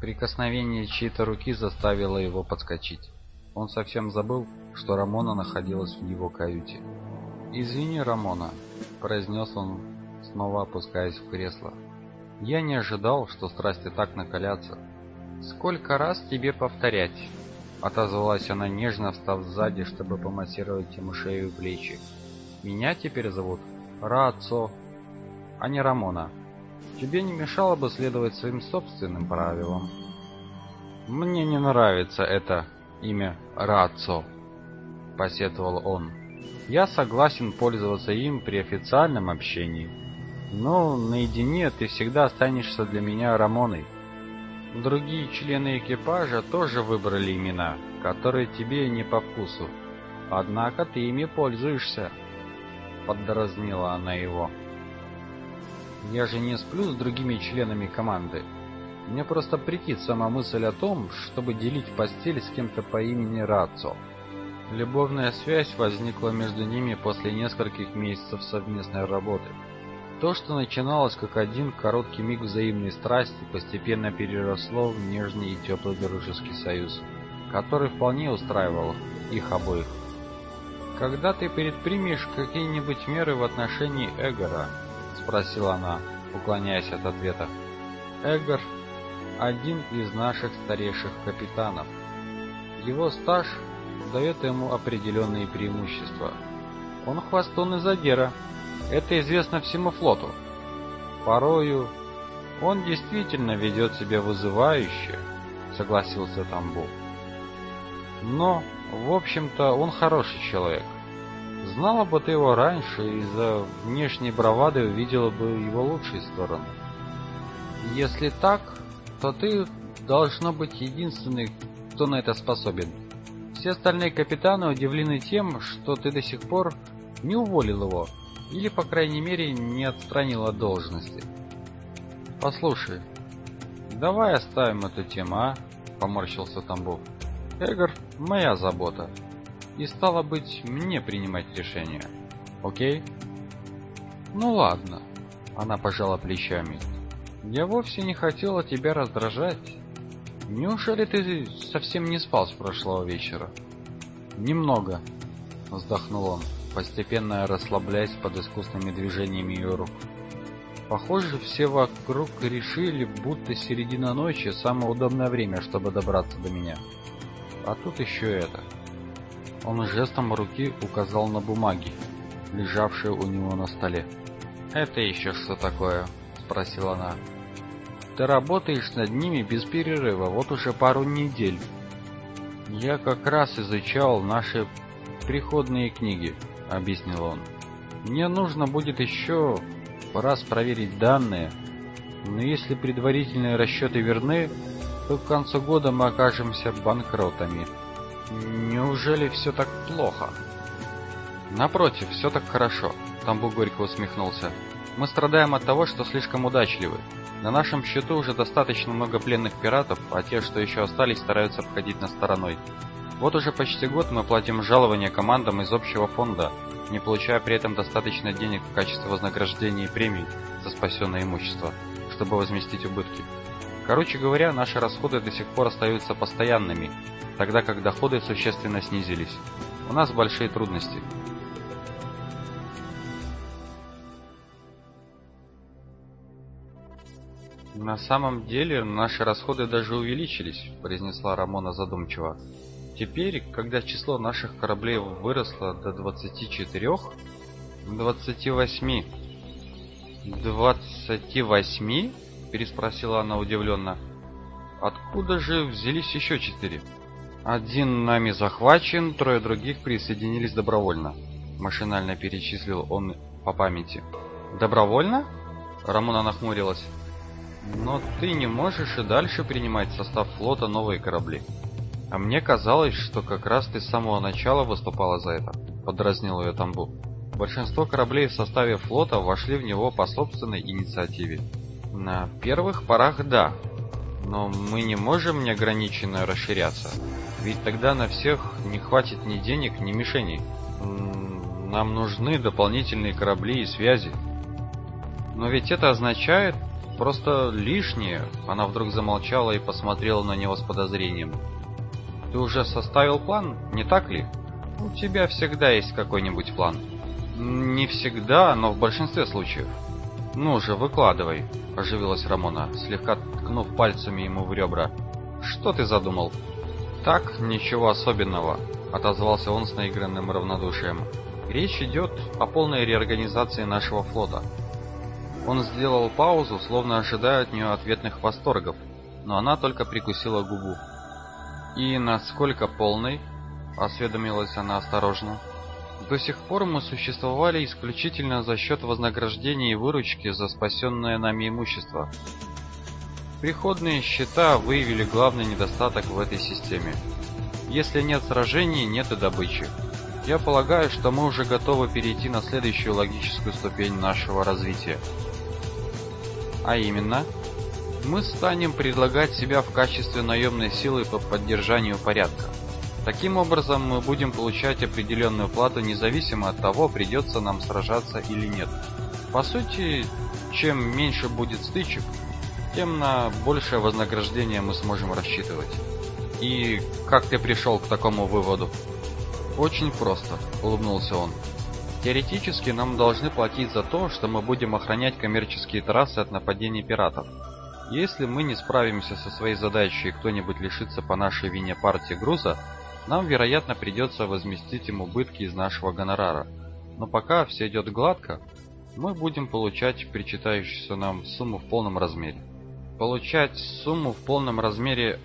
Прикосновение чьей-то руки заставило его подскочить. Он совсем забыл, что Рамона находилась в его каюте. «Извини, Рамона», — произнес он, снова опускаясь в кресло. «Я не ожидал, что страсти так накалятся». «Сколько раз тебе повторять?» — отозвалась она нежно, встав сзади, чтобы помассировать ему шею и плечи. Меня теперь зовут Рацо, а не Рамона. Тебе не мешало бы следовать своим собственным правилам. Мне не нравится это имя Рацо, посетовал он. Я согласен пользоваться им при официальном общении, но наедине ты всегда останешься для меня Рамоной. Другие члены экипажа тоже выбрали имена, которые тебе не по вкусу. Однако ты ими пользуешься поддразнила она его. Я же не сплю с другими членами команды. Мне просто прикид сама мысль о том, чтобы делить постель с кем-то по имени Рацо. Любовная связь возникла между ними после нескольких месяцев совместной работы. То, что начиналось как один короткий миг взаимной страсти, постепенно переросло в нежный и теплый дружеский союз, который вполне устраивал их обоих. «Когда ты предпримешь какие-нибудь меры в отношении Эгора?» — спросила она, уклоняясь от ответа. «Эгор — один из наших старейших капитанов. Его стаж дает ему определенные преимущества. Он хвостун и задира. Это известно всему флоту. Порою он действительно ведет себя вызывающе, согласился Тамбов. Но в общем-то, он хороший человек. Знала бы ты его раньше, из-за внешней бравады увидела бы его лучшие стороны. Если так, то ты должно быть единственный, кто на это способен. Все остальные капитаны удивлены тем, что ты до сих пор не уволил его, или, по крайней мере, не отстранил от должности. Послушай, давай оставим эту тему, а? Поморщился Тамбов. Эгор — моя забота. И стало быть, мне принимать решение. Окей? Ну ладно. Она пожала плечами. Я вовсе не хотела тебя раздражать. Неужели ты совсем не спал с прошлого вечера? Немного, вздохнул он, постепенно расслабляясь под искусственными движениями ее рук. Похоже, все вокруг решили, будто середина ночи самое удобное время, чтобы добраться до меня. А тут еще это. Он жестом руки указал на бумаги, лежавшие у него на столе. «Это еще что такое?» – спросила она. «Ты работаешь над ними без перерыва, вот уже пару недель. Я как раз изучал наши приходные книги», – объяснил он. «Мне нужно будет еще раз проверить данные, но если предварительные расчеты верны, то к концу года мы окажемся банкротами. Неужели все так плохо? Напротив, все так хорошо. Тамбу горько усмехнулся. Мы страдаем от того, что слишком удачливы. На нашем счету уже достаточно много пленных пиратов, а те, что еще остались, стараются обходить нас стороной. Вот уже почти год мы платим жалования командам из общего фонда, не получая при этом достаточно денег в качестве вознаграждения и премий за спасенное имущество, чтобы возместить убытки. Короче говоря, наши расходы до сих пор остаются постоянными, тогда как доходы существенно снизились. У нас большие трудности. На самом деле, наши расходы даже увеличились, произнесла Рамона задумчиво. Теперь, когда число наших кораблей выросло до 24, 28. 28? переспросила она удивленно. Откуда же взялись еще четыре? Один нами захвачен, трое других присоединились добровольно. Машинально перечислил он по памяти. «Добровольно?» Рамона нахмурилась. «Но ты не можешь и дальше принимать в состав флота новые корабли. А мне казалось, что как раз ты с самого начала выступала за это», — подразнил ее Тамбу. «Большинство кораблей в составе флота вошли в него по собственной инициативе. На первых порах да, но мы не можем неограниченно расширяться, ведь тогда на всех не хватит ни денег, ни мишеней. Нам нужны дополнительные корабли и связи. Но ведь это означает просто лишнее. Она вдруг замолчала и посмотрела на него с подозрением. Ты уже составил план, не так ли? У тебя всегда есть какой-нибудь план. Не всегда, но в большинстве случаев. Ну же, выкладывай, оживилась Рамона, слегка ткнув пальцами ему в ребра. Что ты задумал? Так, ничего особенного, отозвался он с наигранным равнодушием. Речь идет о полной реорганизации нашего флота. Он сделал паузу, словно ожидая от нее ответных восторгов, но она только прикусила губу. «И насколько полной?» — осведомилась она осторожно. «До сих пор мы существовали исключительно за счет вознаграждения и выручки за спасенное нами имущество. Приходные счета выявили главный недостаток в этой системе. Если нет сражений, нет и добычи. Я полагаю, что мы уже готовы перейти на следующую логическую ступень нашего развития. А именно, мы станем предлагать себя в качестве наемной силы по поддержанию порядка. Таким образом, мы будем получать определенную плату независимо от того, придется нам сражаться или нет. По сути, чем меньше будет стычек, тем на большее вознаграждение мы сможем рассчитывать. И как ты пришел к такому выводу? Очень просто, улыбнулся он. Теоретически нам должны платить за то, что мы будем охранять коммерческие трассы от нападений пиратов. Если мы не справимся со своей задачей и кто-нибудь лишится по нашей вине партии груза, нам, вероятно, придется возместить им убытки из нашего гонорара. Но пока все идет гладко, мы будем получать причитающуюся нам сумму в полном размере. Получать сумму в полном размере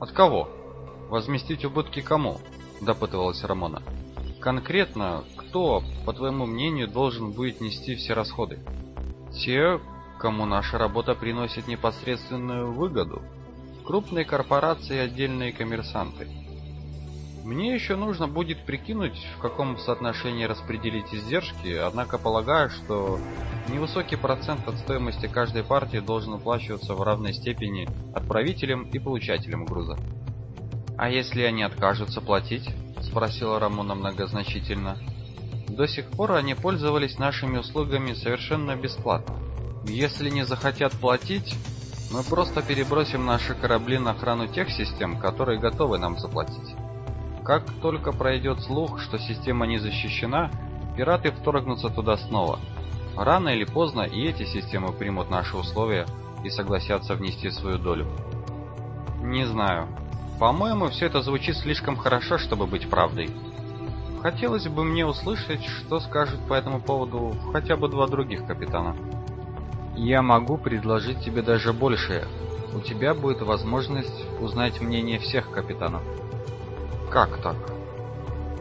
от кого? Возместить убытки кому? допытывалась Рамона. Конкретно, кто, по твоему мнению, должен будет нести все расходы? Те, кому наша работа приносит непосредственную выгоду. Крупные корпорации и отдельные коммерсанты. Мне еще нужно будет прикинуть, в каком соотношении распределить издержки, однако полагаю, что невысокий процент от стоимости каждой партии должен уплачиваться в равной степени отправителям и получателям груза. «А если они откажутся платить?» — спросила Рамона многозначительно. «До сих пор они пользовались нашими услугами совершенно бесплатно. Если не захотят платить, мы просто перебросим наши корабли на охрану тех систем, которые готовы нам заплатить. Как только пройдет слух, что система не защищена, пираты вторгнутся туда снова. Рано или поздно и эти системы примут наши условия и согласятся внести свою долю. Не знаю, по-моему, все это звучит слишком хорошо, чтобы быть правдой. Хотелось бы мне услышать, что скажут по этому поводу хотя бы два других капитана. Я могу предложить тебе даже большее. У тебя будет возможность узнать мнение всех капитанов. Как так?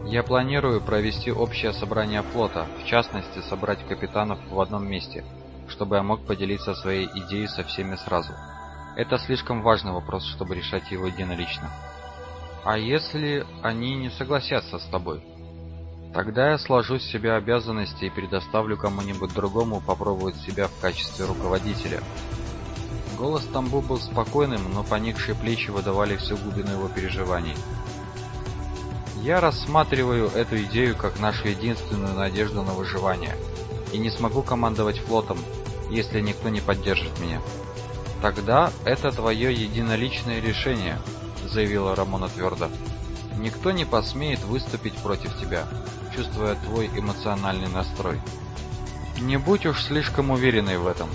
Я планирую провести общее собрание флота, в частности, собрать капитанов в одном месте, чтобы я мог поделиться своей идеей со всеми сразу. Это слишком важный вопрос, чтобы решать его единолично. А если они не согласятся с тобой? Тогда я сложу с себя обязанности и предоставлю кому-нибудь другому попробовать себя в качестве руководителя. Голос Тамбу был спокойным, но поникшие плечи выдавали всю глубину его переживаний. Я рассматриваю эту идею как нашу единственную надежду на выживание и не смогу командовать флотом, если никто не поддержит меня. «Тогда это твое единоличное решение», — заявила Рамона твердо. «Никто не посмеет выступить против тебя, чувствуя твой эмоциональный настрой. Не будь уж слишком уверенной в этом.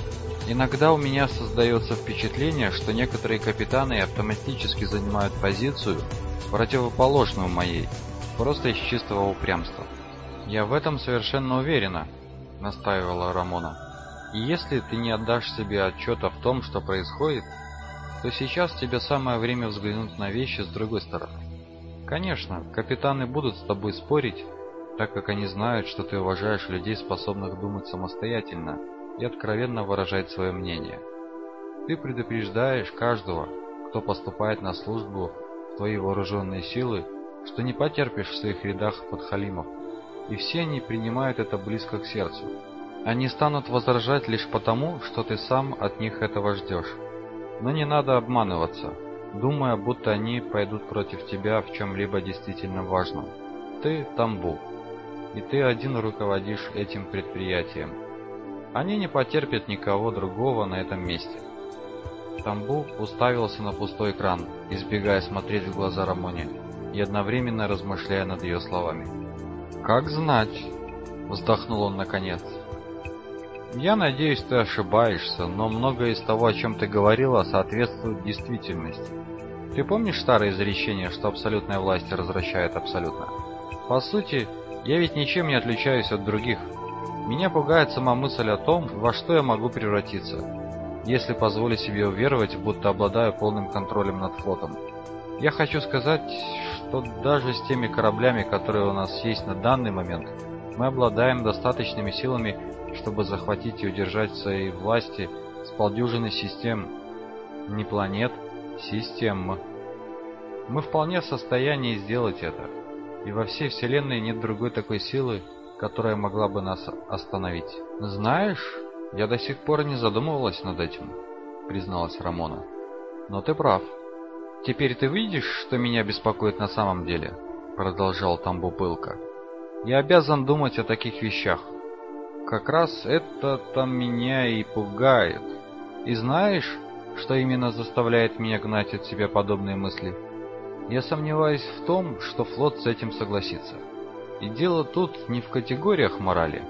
Иногда у меня создается впечатление, что некоторые капитаны автоматически занимают позицию, противоположную моей, просто из чистого упрямства. Я в этом совершенно уверена», — настаивала Рамона. И если ты не отдашь себе отчета в том, что происходит, то сейчас тебе самое время взглянуть на вещи с другой стороны. Конечно, капитаны будут с тобой спорить, так как они знают, что ты уважаешь людей, способных думать самостоятельно и откровенно выражать свое мнение. Ты предупреждаешь каждого, кто поступает на службу в твои вооруженные силы, что не потерпишь в своих рядах подхалимов, и все они принимают это близко к сердцу. Они станут возражать лишь потому, что ты сам от них этого ждешь. Но не надо обманываться, думая, будто они пойдут против тебя в чем-либо действительно важном. Ты Тамбу, и ты один руководишь этим предприятием. Они не потерпят никого другого на этом месте. Тамбу уставился на пустой экран, избегая смотреть в глаза Рамоне и одновременно размышляя над ее словами. «Как знать!» — вздохнул он наконец. «Я надеюсь, ты ошибаешься, но многое из того, о чем ты говорила, соответствует действительности. Ты помнишь старое изречение, что абсолютная власть развращает абсолютно? По сути, я ведь ничем не отличаюсь от других. Меня пугает сама мысль о том, во что я могу превратиться, если позволю себе уверовать, будто обладаю полным контролем над флотом. Я хочу сказать, что даже с теми кораблями, которые у нас есть на данный момент, мы обладаем достаточными силами, чтобы захватить и удержать в своей власти с полдюжины систем, не планет, систем. Мы вполне в состоянии сделать это, и во всей Вселенной нет другой такой силы, которая могла бы нас остановить. Знаешь, я до сих пор не задумывалась над этим, призналась Рамона. Но ты прав. Теперь ты видишь, что меня беспокоит на самом деле, продолжал Тамбу пылко. Я обязан думать о таких вещах. Как раз это-то меня и пугает. И знаешь, что именно заставляет меня гнать от себя подобные мысли? Я сомневаюсь в том, что флот с этим согласится. И дело тут не в категориях морали.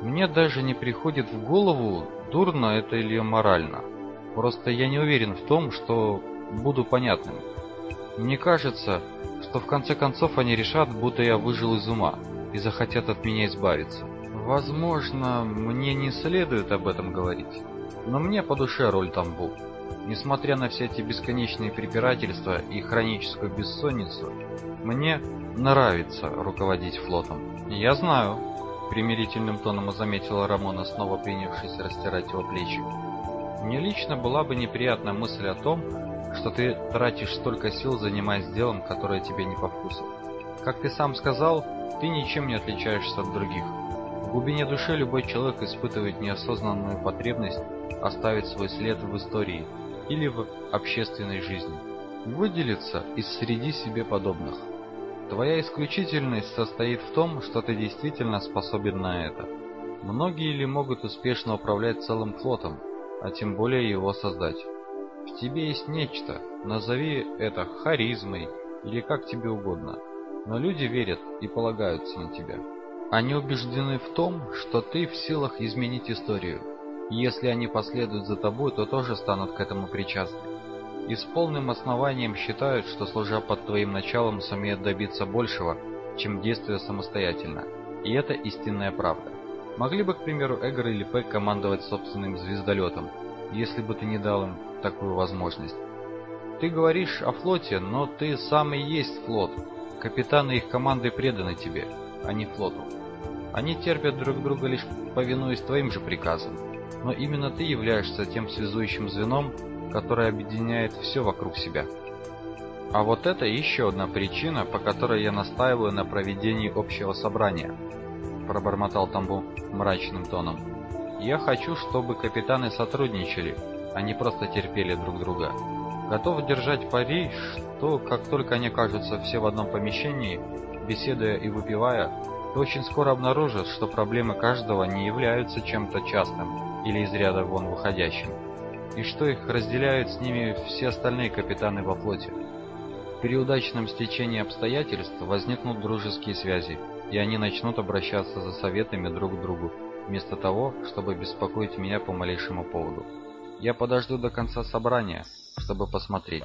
Мне даже не приходит в голову, дурно это или морально. Просто я не уверен в том, что буду понятным. Мне кажется, что в конце концов они решат, будто я выжил из ума и захотят от меня избавиться. Возможно, мне не следует об этом говорить, но мне по душе роль Тамбу. Несмотря на все эти бесконечные препирательства и хроническую бессонницу, мне нравится руководить флотом. Я знаю, примирительным тоном заметила Рамона, снова принявшись растирать его плечи. Мне лично была бы неприятна мысль о том, что ты тратишь столько сил, занимаясь делом, которое тебе не по вкусу. Как ты сам сказал, ты ничем не отличаешься от других. В глубине души любой человек испытывает неосознанную потребность оставить свой след в истории или в общественной жизни. Выделиться из среди себе подобных. Твоя исключительность состоит в том, что ты действительно способен на это. Многие ли могут успешно управлять целым флотом, а тем более его создать? В тебе есть нечто, назови это харизмой или как тебе угодно. Но люди верят и полагаются на тебя. Они убеждены в том, что ты в силах изменить историю, если они последуют за тобой, то тоже станут к этому причастны. И с полным основанием считают, что служа под твоим началом сумеют добиться большего, чем действуя самостоятельно. И это истинная правда. Могли бы, к примеру, Эгор или Пэк командовать собственным звездолетом, если бы ты не дал им такую возможность. Ты говоришь о флоте, но ты сам и есть флот. Капитаны их команды преданы тебе, а не флоту. Они терпят друг друга лишь повинуясь твоим же приказам но именно ты являешься тем связующим звеном, которое объединяет все вокруг себя. А вот это еще одна причина, по которой я настаиваю на проведении общего собрания, пробормотал Тамбу мрачным тоном. Я хочу, чтобы капитаны сотрудничали, а не просто терпели друг друга. Готов держать пари, что как только они окажутся все в одном помещении, беседуя и выпивая, то очень скоро обнаружат, что проблемы каждого не являются чем-то частным, или из ряда вон выходящим, и что их разделяют с ними все остальные капитаны во флоте. При удачном стечении обстоятельств возникнут дружеские связи, и они начнут обращаться за советами друг к другу, вместо того, чтобы беспокоить меня по малейшему поводу. Я подожду до конца собрания, чтобы посмотреть,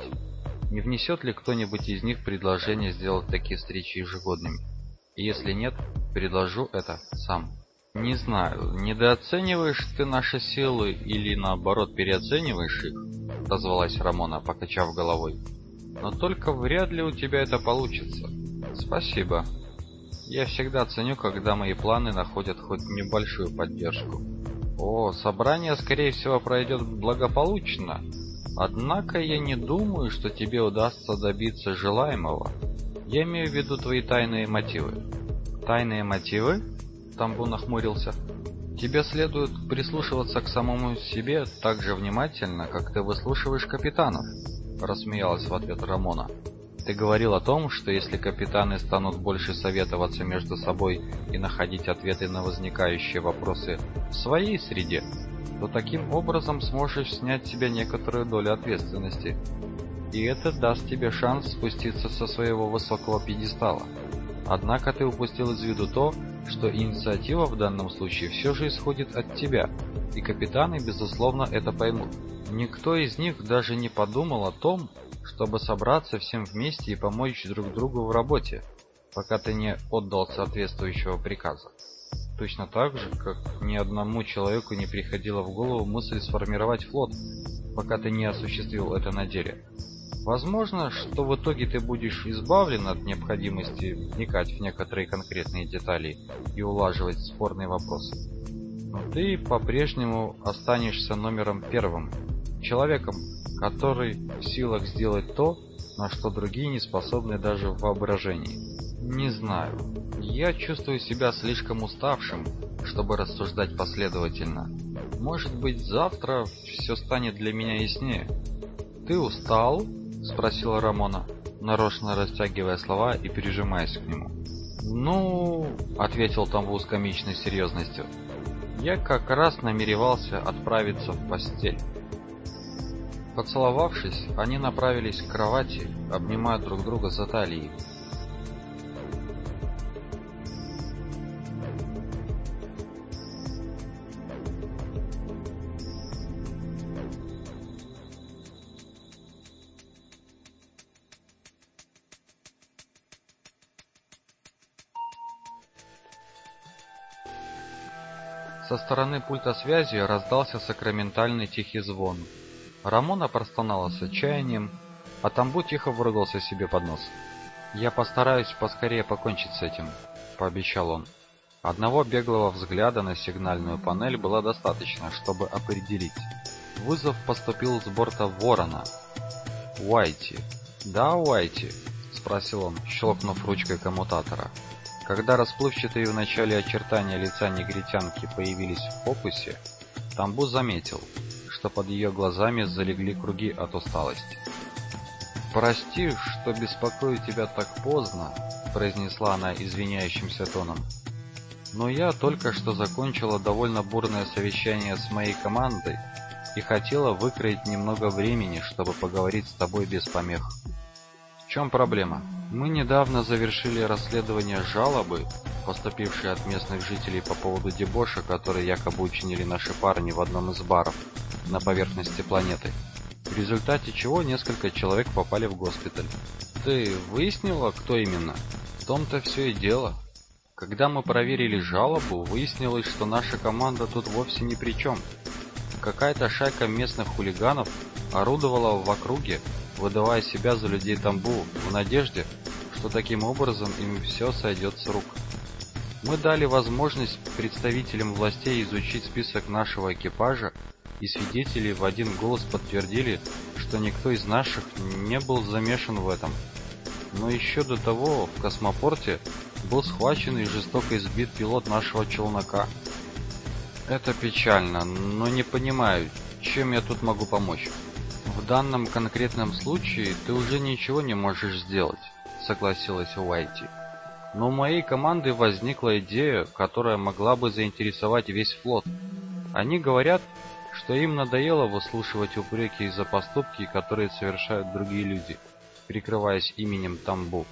не внесет ли кто-нибудь из них предложение сделать такие встречи ежегодными. И если нет, предложу это сам. Не знаю, недооцениваешь ты наши силы или наоборот переоцениваешь их, отозвалась Рамона, покачав головой. Но только вряд ли у тебя это получится. Спасибо. Я всегда ценю, когда мои планы находят хоть небольшую поддержку. О, собрание, скорее всего, пройдет благополучно. Однако я не думаю, что тебе удастся добиться желаемого. Я имею в виду твои тайные мотивы. Тайные мотивы? Тамбу нахмурился. Тебе следует прислушиваться к самому себе так же внимательно, как ты выслушиваешь капитанов, рассмеялась в ответ Рамона. Ты говорил о том, что если капитаны станут больше советоваться между собой и находить ответы на возникающие вопросы в своей среде, то таким образом сможешь снять с себя некоторую долю ответственности. И это даст тебе шанс спуститься со своего высокого пьедестала. Однако ты упустил из виду то, что инициатива в данном случае все же исходит от тебя, и капитаны, безусловно, это поймут. Никто из них даже не подумал о том, чтобы собраться всем вместе и помочь друг другу в работе, пока ты не отдал соответствующего приказа. Точно так же, как ни одному человеку не приходила в голову мысль сформировать флот, пока ты не осуществил это на деле. Возможно, что в итоге ты будешь избавлен от необходимости вникать в некоторые конкретные детали и улаживать спорные вопросы. Но ты по-прежнему останешься номером первым, человеком, который в силах сделать то, на что другие не способны даже в воображении. Не знаю. Я чувствую себя слишком уставшим, чтобы рассуждать последовательно. Может быть, завтра все станет для меня яснее. Ты устал? Спросила Рамона, нарочно растягивая слова и прижимаясь к нему. Ну, ответил Тамбу с комичной серьезностью. Я как раз намеревался отправиться в постель. Поцеловавшись, они направились к кровати, обнимая друг друга за талии. Стороны пульта связи раздался сакраментальный тихий звон. Рамона простонала с отчаянием, а Тамбу тихо выругался себе под нос. «Я постараюсь поскорее покончить с этим», — пообещал он. Одного беглого взгляда на сигнальную панель было достаточно, чтобы определить. Вызов поступил с борта Ворона. «Уайти». «Да, Уайти?» — спросил он, щелкнув ручкой коммутатора. Когда расплывчатые в начале очертания лица негритянки появились в фокусе, Тамбу заметил — что под ее глазами залегли круги от усталости. «Прости, что беспокою тебя так поздно», — произнесла она извиняющимся тоном. «Но я только что закончила довольно бурное совещание с моей командой и хотела выкроить немного времени, чтобы поговорить с тобой без помех». «В чем проблема?» «Мы недавно завершили расследование жалобы, поступившей от местных жителей по поводу дебоша, который якобы учинили наши парни в одном из баров на поверхности планеты, в результате чего несколько человек попали в госпиталь. Ты выяснила, кто именно? В том-то все и дело. Когда мы проверили жалобу, выяснилось, что наша команда тут вовсе ни при чем. Какая-то шайка местных хулиганов орудовала в округе, выдавая себя за людей Тамбу, в надежде, что таким образом им все сойдет с рук. Мы дали возможность представителям властей изучить список нашего экипажа и свидетели в один голос подтвердили, что никто из наших не был замешан в этом. Но еще до того в космопорте был схвачен и жестоко избит пилот нашего челнока. Это печально, но не понимаю, чем я тут могу помочь. В данном конкретном случае ты уже ничего не можешь сделать, согласилась Уайти. Но у моей команды возникла идея, которая могла бы заинтересовать весь флот. Они говорят, что им надоело выслушивать упреки за поступки, которые совершают другие люди, прикрываясь именем Тамбу.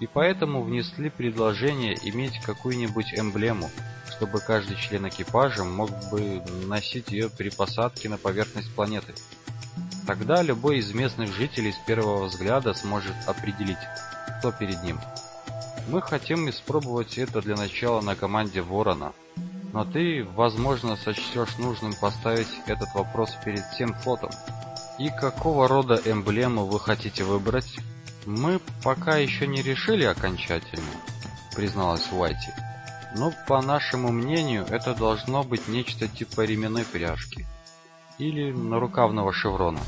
И поэтому внесли предложение иметь какую-нибудь эмблему, чтобы каждый член экипажа мог бы носить ее при посадке на поверхность планеты. Тогда любой из местных жителей с первого взгляда сможет определить, кто перед ним. Мы хотим испробовать это для начала на команде Ворона, но ты, возможно, сочтешь нужным поставить этот вопрос перед всем флотом. И какого рода эмблему вы хотите выбрать? Мы пока еще не решили окончательно. призналась Уайти. Но, по нашему мнению, это должно быть нечто типа ременной пряжки или нарукавного шеврона.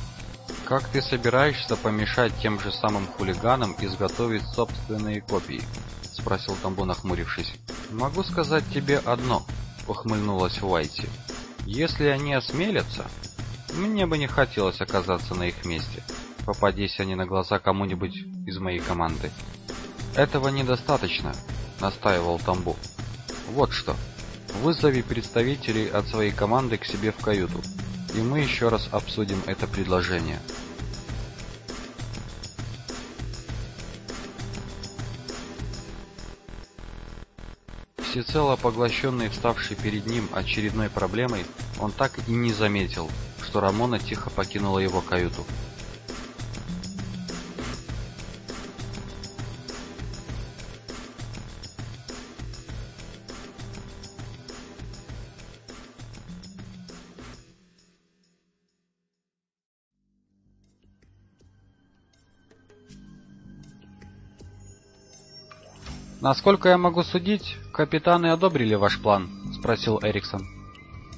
Как ты собираешься помешать тем же самым хулиганам изготовить собственные копии? спросил Тамбу, нахмурившись. Могу сказать тебе одно, ухмыльнулась Уайти. Если они осмелятся, мне бы не хотелось оказаться на их месте. Попадись они на глаза кому-нибудь из моей команды. Этого недостаточно, настаивал Тамбу. Вот что. Вызови представителей от своей команды к себе в каюту, и мы еще раз обсудим это предложение. Всецело поглощенный вставший перед ним очередной проблемой, он так и не заметил, что Рамона тихо покинула его каюту. Насколько я могу судить, капитаны одобрили ваш план, спросил Эриксон.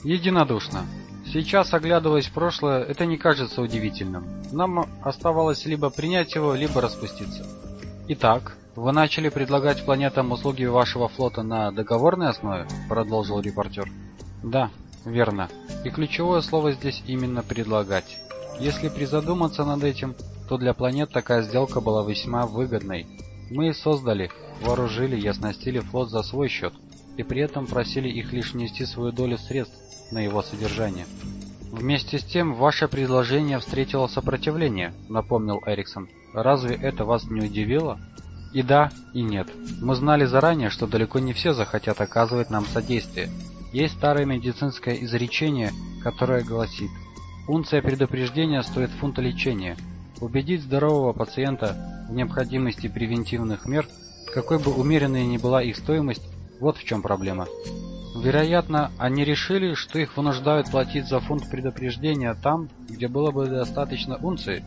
Единодушно. Сейчас, оглядываясь в прошлое, это не кажется удивительным. Нам оставалось либо принять его, либо распуститься. Итак, вы начали предлагать планетам услуги вашего флота на договорной основе, продолжил репортер. Да, верно. И ключевое слово здесь именно предлагать. Если призадуматься над этим, то для планет такая сделка была весьма выгодной. Мы создали вооружили и оснастили флот за свой счет, и при этом просили их лишь внести свою долю средств на его содержание. Вместе с тем, ваше предложение встретило сопротивление, напомнил Эриксон. Разве это вас не удивило? И да, и нет. Мы знали заранее, что далеко не все захотят оказывать нам содействие. Есть старое медицинское изречение, которое гласит: унция предупреждения стоит фунта лечения. Убедить здорового пациента в необходимости превентивных мер какой бы умеренной ни была их стоимость, вот в чем проблема. Вероятно, они решили, что их вынуждают платить за фунт предупреждения там, где было бы достаточно унции.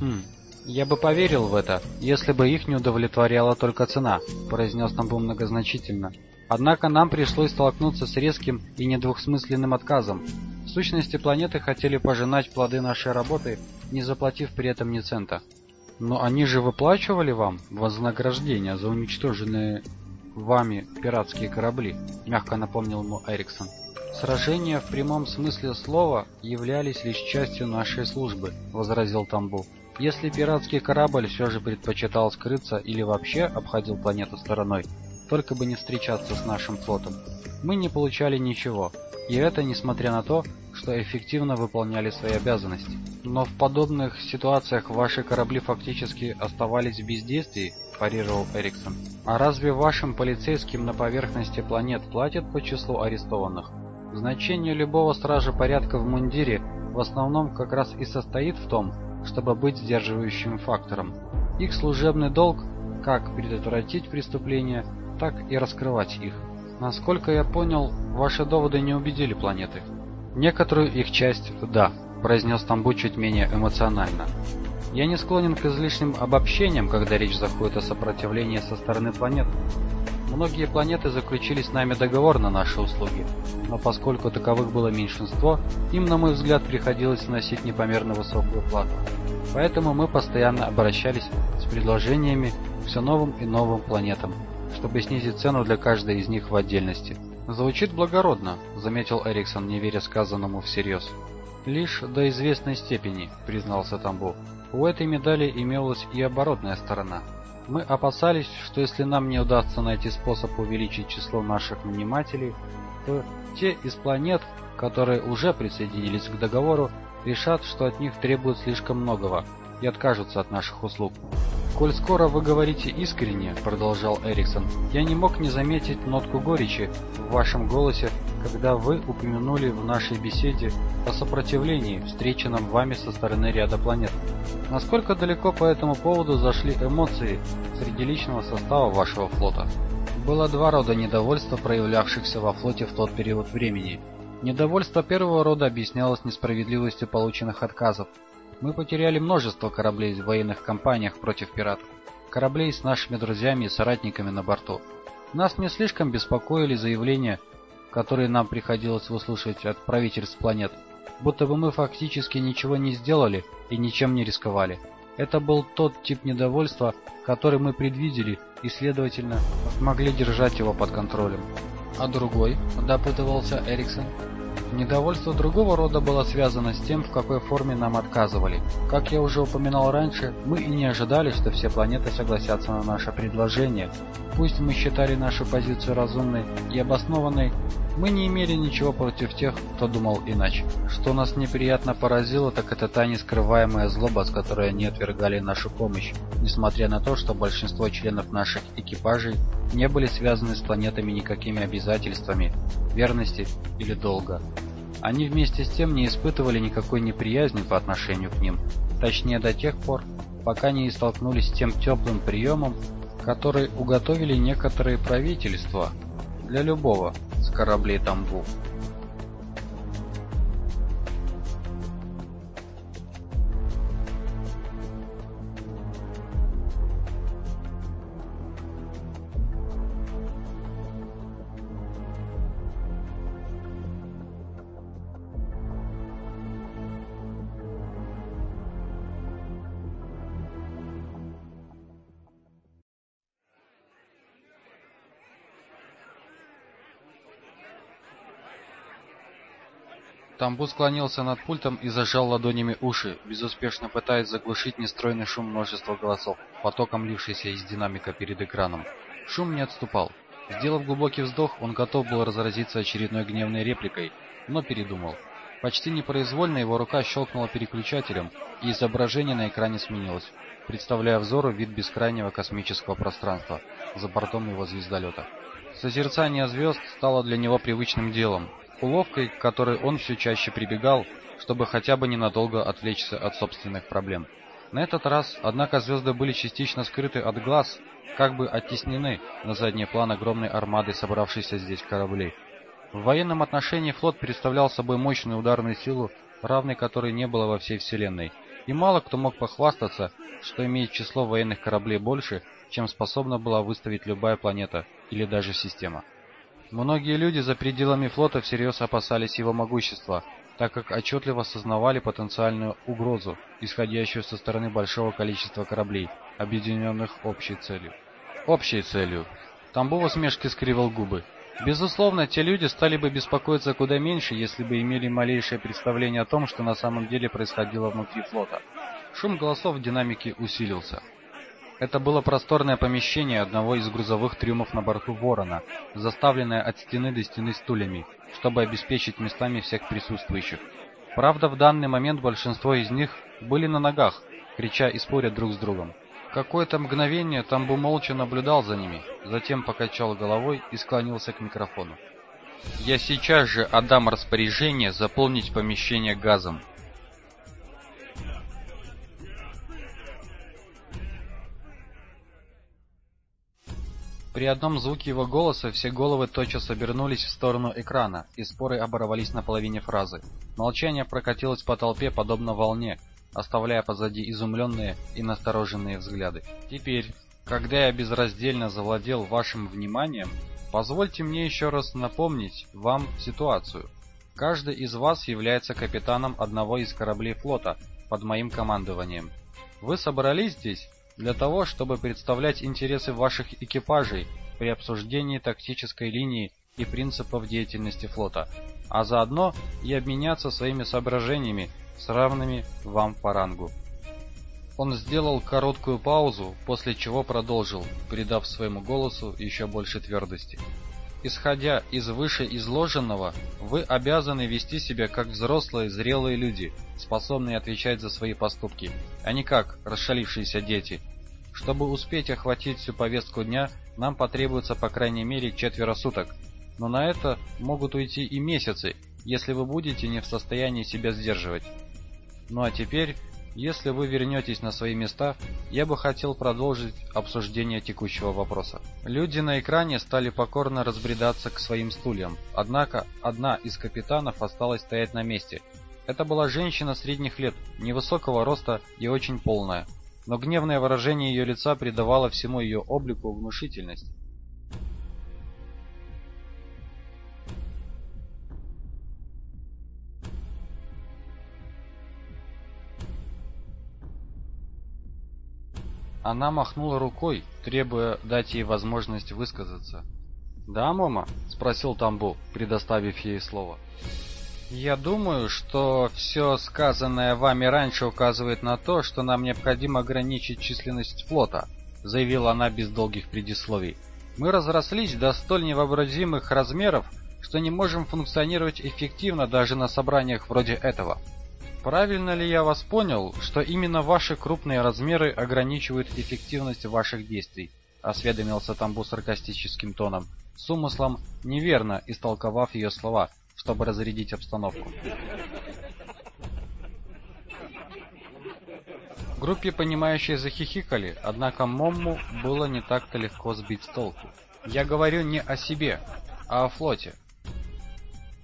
Хм, я бы поверил в это, если бы их не удовлетворяла только цена, произнес Тамбу многозначительно. Однако нам пришлось столкнуться с резким и недвусмысленным отказом. В сущности, планеты хотели пожинать плоды нашей работы, не заплатив при этом ни цента. Но они же выплачивали вам вознаграждение за уничтоженные вами пиратские корабли, мягко напомнил ему Эриксон. Сражения в прямом смысле слова являлись лишь частью нашей службы, возразил Тамбу. Если пиратский корабль все же предпочитал скрыться или вообще обходил планету стороной, только бы не встречаться с нашим флотом, мы не получали ничего. И это несмотря на то, что эффективно выполняли свои обязанности. Но в подобных ситуациях ваши корабли фактически оставались в бездействии, парировал Эриксон. А разве вашим полицейским на поверхности планет платят по числу арестованных? Значение любого стража порядка в мундире в основном как раз и состоит в том, чтобы быть сдерживающим фактором. Их служебный долг как предотвратить преступления, так и раскрывать их. Насколько я понял, ваши доводы не убедили планеты. Некоторую их часть да, произнес Тамбу чуть менее эмоционально. Я не склонен к излишним обобщениям, когда речь заходит о сопротивлении со стороны планет. Многие планеты заключили с нами договор на наши услуги, но поскольку таковых было меньшинство, им, на мой взгляд, приходилось вносить непомерно высокую плату. Поэтому мы постоянно обращались с предложениями все новым и новым планетам, чтобы снизить цену для каждой из них в отдельности. Звучит благородно, заметил Эриксон, не веря сказанному всерьез. Лишь до известной степени, признался Тамбов. У этой медали имелась и оборотная сторона. Мы опасались, что если нам не удастся найти способ увеличить число наших нанимателей, то те из планет, которые уже присоединились к договору, решат, что от них требуют слишком многого и откажутся от наших услуг. «Коль скоро вы говорите искренне», — продолжал Эриксон, — «я не мог не заметить нотку горечи в вашем голосе, когда вы упомянули в нашей беседе о сопротивлении, встреченном вами со стороны ряда планет. Насколько далеко по этому поводу зашли эмоции среди личного состава вашего флота?» Было два рода недовольства, проявлявшихся во флоте в тот период времени. Недовольство первого рода объяснялось несправедливостью полученных отказов, мы потеряли множество кораблей в военных кампаниях против пиратов. Кораблей с нашими друзьями и соратниками на борту. Нас не слишком беспокоили заявления, которые нам приходилось выслушивать от правительств планет, будто бы мы фактически ничего не сделали и ничем не рисковали. Это был тот тип недовольства, который мы предвидели и, следовательно, могли держать его под контролем. А другой, допытывался Эриксон, Недовольство другого рода было связано с тем, в какой форме нам отказывали. Как я уже упоминал раньше, мы и не ожидали, что все планеты согласятся на наше предложение. Пусть мы считали нашу позицию разумной и обоснованной, мы не имели ничего против тех, кто думал иначе. Что нас неприятно поразило, так это та нескрываемая злоба, с которой они отвергали нашу помощь, несмотря на то, что большинство членов наших экипажей не были связаны с планетами никакими обязательствами, верности или долга. Они вместе с тем не испытывали никакой неприязни по отношению к ним, точнее до тех пор, пока не столкнулись с тем теплым приемом, который уготовили некоторые правительства для любого с кораблей Тамбу. Тамбу склонился над пультом и зажал ладонями уши, безуспешно пытаясь заглушить нестройный шум множества голосов, потоком лившийся из динамика перед экраном. Шум не отступал. Сделав глубокий вздох, он готов был разразиться очередной гневной репликой, но передумал. Почти непроизвольно его рука щелкнула переключателем, и изображение на экране сменилось, представляя взору вид бескрайнего космического пространства за бортом его звездолета. Созерцание звезд стало для него привычным делом, уловкой, к которой он все чаще прибегал, чтобы хотя бы ненадолго отвлечься от собственных проблем. На этот раз, однако, звезды были частично скрыты от глаз, как бы оттеснены на задний план огромной армады собравшейся здесь кораблей. В военном отношении флот представлял собой мощную ударную силу, равной которой не было во всей Вселенной, и мало кто мог похвастаться, что имеет число военных кораблей больше, чем способна была выставить любая планета или даже система. Многие люди за пределами флота всерьез опасались его могущества, так как отчетливо осознавали потенциальную угрозу, исходящую со стороны большого количества кораблей, объединенных общей целью. Общей целью. Тамбу в усмешке скривил губы. Безусловно, те люди стали бы беспокоиться куда меньше, если бы имели малейшее представление о том, что на самом деле происходило внутри флота. Шум голосов в динамике усилился. Это было просторное помещение одного из грузовых трюмов на борту Ворона, заставленное от стены до стены стульями, чтобы обеспечить местами всех присутствующих. Правда, в данный момент большинство из них были на ногах, крича и споря друг с другом. Какое-то мгновение Тамбу молча наблюдал за ними, затем покачал головой и склонился к микрофону. «Я сейчас же отдам распоряжение заполнить помещение газом. При одном звуке его голоса все головы тотчас обернулись в сторону экрана, и споры оборвались на половине фразы. Молчание прокатилось по толпе подобно волне, оставляя позади изумленные и настороженные взгляды. Теперь, когда я безраздельно завладел вашим вниманием, позвольте мне еще раз напомнить вам ситуацию. Каждый из вас является капитаном одного из кораблей флота под моим командованием. Вы собрались здесь для того, чтобы представлять интересы ваших экипажей при обсуждении тактической линии и принципов деятельности флота, а заодно и обменяться своими соображениями с равными вам по рангу. Он сделал короткую паузу, после чего продолжил, придав своему голосу еще больше твердости. Исходя из вышеизложенного, вы обязаны вести себя как взрослые, зрелые люди, способные отвечать за свои поступки, а не как расшалившиеся дети. Чтобы успеть охватить всю повестку дня, нам потребуется по крайней мере четверо суток, но на это могут уйти и месяцы, если вы будете не в состоянии себя сдерживать. Ну а теперь если вы вернетесь на свои места, я бы хотел продолжить обсуждение текущего вопроса. Люди на экране стали покорно разбредаться к своим стульям, однако одна из капитанов осталась стоять на месте. Это была женщина средних лет, невысокого роста и очень полная, но гневное выражение ее лица придавало всему ее облику внушительность. Она махнула рукой, требуя дать ей возможность высказаться. «Да, мама?» — спросил Тамбу, предоставив ей слово. «Я думаю, что все сказанное вами раньше указывает на то, что нам необходимо ограничить численность флота», — заявила она без долгих предисловий. «Мы разрослись до столь невообразимых размеров, что не можем функционировать эффективно даже на собраниях вроде этого. Правильно ли я вас понял, что именно ваши крупные размеры ограничивают эффективность ваших действий?» — осведомился Тамбу саркастическим тоном, с умыслом неверно истолковав ее слова, чтобы разрядить обстановку. Группе понимающие захихикали, однако Момму было не так-то легко сбить с толку. «Я говорю не о себе, а о флоте.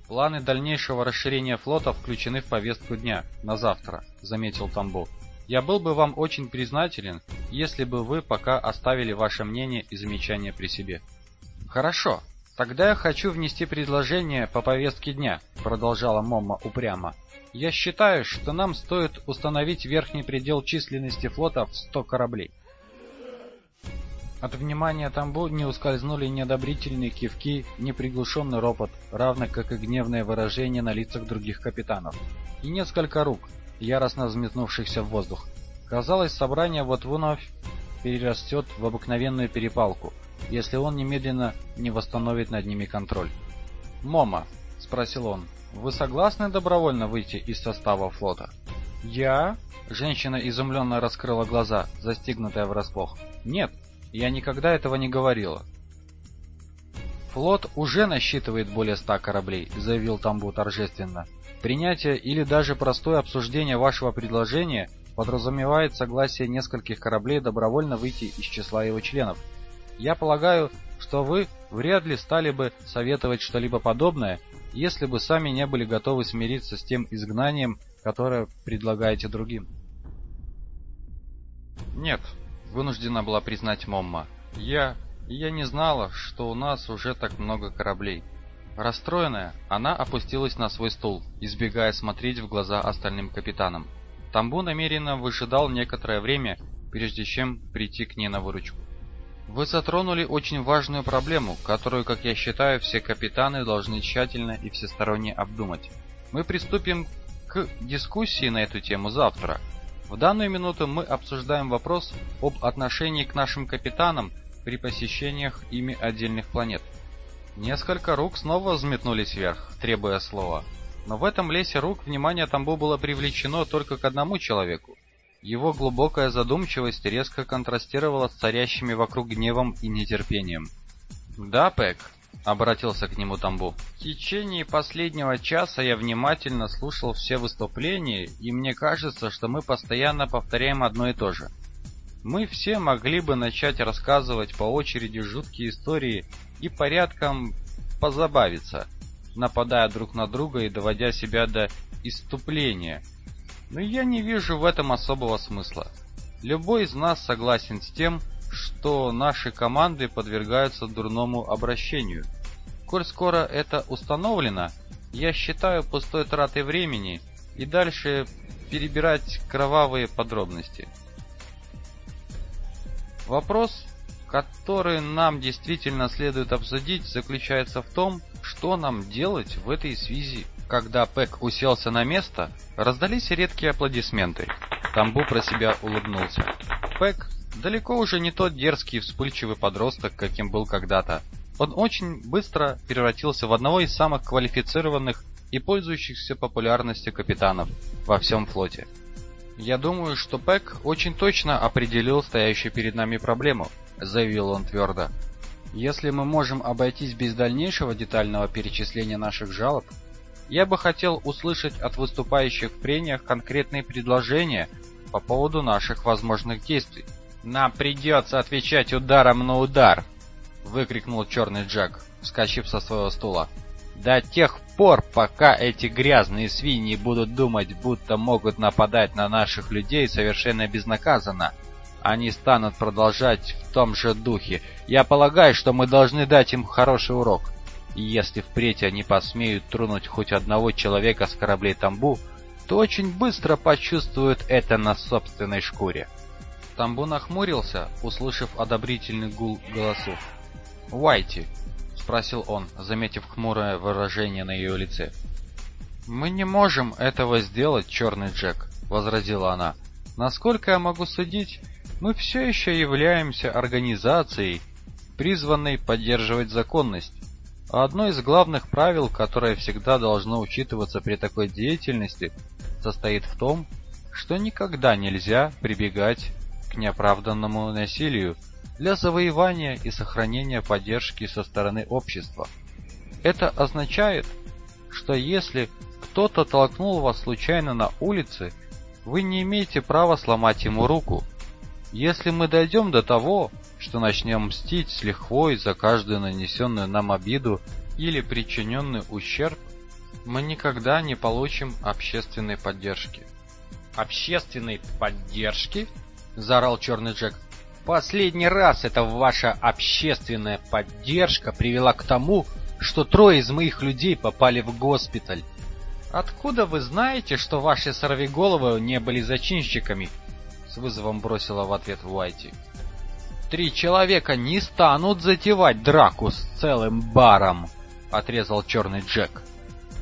Планы дальнейшего расширения флота включены в повестку дня на завтра, заметил Тамбов. Я был бы вам очень признателен, если бы вы пока оставили ваше мнение и замечания при себе. Хорошо. Тогда я хочу внести предложение по повестке дня, продолжала Момма упрямо. Я считаю, что нам стоит установить верхний предел численности флота в 100 кораблей. От внимания Тамбу не ускользнули неодобрительные кивки, неприглушенный ропот, равно как и гневное выражение на лицах других капитанов. И несколько рук, яростно взметнувшихся в воздух. Казалось, собрание вот вновь перерастет в обыкновенную перепалку, если он немедленно не восстановит над ними контроль. «Мома», — спросил он, — «вы согласны добровольно выйти из состава флота?» «Я?» — женщина изумленно раскрыла глаза, застигнутая врасплох. «Нет», я никогда этого не говорила. Флот уже насчитывает более ста кораблей, заявил Тамбу торжественно. Принятие или даже простое обсуждение вашего предложения подразумевает согласие нескольких кораблей добровольно выйти из числа его членов. Я полагаю, что вы вряд ли стали бы советовать что-либо подобное, если бы сами не были готовы смириться с тем изгнанием, которое предлагаете другим. Нет, вынуждена была признать Момма. Я... я не знала, что у нас уже так много кораблей. Расстроенная, она опустилась на свой стул, избегая смотреть в глаза остальным капитанам. Тамбу намеренно выжидал некоторое время, прежде чем прийти к ней на выручку. Вы затронули очень важную проблему, которую, как я считаю, все капитаны должны тщательно и всесторонне обдумать. Мы приступим к дискуссии на эту тему завтра, в данную минуту мы обсуждаем вопрос об отношении к нашим капитанам при посещениях ими отдельных планет. Несколько рук снова взметнулись вверх, требуя слова. Но в этом лесе рук внимание Тамбу было привлечено только к одному человеку. Его глубокая задумчивость резко контрастировала с царящими вокруг гневом и нетерпением. «Да, Пэк, обратился к нему Тамбу. В течение последнего часа я внимательно слушал все выступления, и мне кажется, что мы постоянно повторяем одно и то же. Мы все могли бы начать рассказывать по очереди жуткие истории и порядком позабавиться, нападая друг на друга и доводя себя до иступления. Но я не вижу в этом особого смысла. Любой из нас согласен с тем, что наши команды подвергаются дурному обращению. Коль скоро это установлено, я считаю пустой тратой времени и дальше перебирать кровавые подробности. Вопрос, который нам действительно следует обсудить, заключается в том, что нам делать в этой связи. Когда Пэк уселся на место, раздались редкие аплодисменты. Тамбу про себя улыбнулся. Пэк далеко уже не тот дерзкий и вспыльчивый подросток, каким был когда-то. Он очень быстро превратился в одного из самых квалифицированных и пользующихся популярностью капитанов во всем флоте. «Я думаю, что Пэк очень точно определил стоящую перед нами проблему», — заявил он твердо. «Если мы можем обойтись без дальнейшего детального перечисления наших жалоб, я бы хотел услышать от выступающих в прениях конкретные предложения по поводу наших возможных действий. Нам придется отвечать ударом на удар, выкрикнул черный Джек, вскочив со своего стула. До тех пор, пока эти грязные свиньи будут думать, будто могут нападать на наших людей совершенно безнаказанно, они станут продолжать в том же духе. Я полагаю, что мы должны дать им хороший урок. И если впредь они посмеют тронуть хоть одного человека с кораблей Тамбу, то очень быстро почувствуют это на собственной шкуре. Тамбу нахмурился, услышав одобрительный гул голосов. «Уайти», — спросил он, заметив хмурое выражение на ее лице. «Мы не можем этого сделать, Черный Джек», — возразила она. «Насколько я могу судить, мы все еще являемся организацией, призванной поддерживать законность. А одно из главных правил, которое всегда должно учитываться при такой деятельности, состоит в том, что никогда нельзя прибегать к неоправданному насилию для завоевания и сохранения поддержки со стороны общества. Это означает, что если кто-то толкнул вас случайно на улице, вы не имеете права сломать ему руку. Если мы дойдем до того, что начнем мстить с лихвой за каждую нанесенную нам обиду или причиненный ущерб, мы никогда не получим общественной поддержки. «Общественной поддержки?» — заорал Черный Джек. «Последний раз эта ваша общественная поддержка привела к тому, что трое из моих людей попали в госпиталь. Откуда вы знаете, что ваши сорвиголовы не были зачинщиками?» С вызовом бросила в ответ Уайти. «Три человека не станут затевать драку с целым баром!» — отрезал Черный Джек.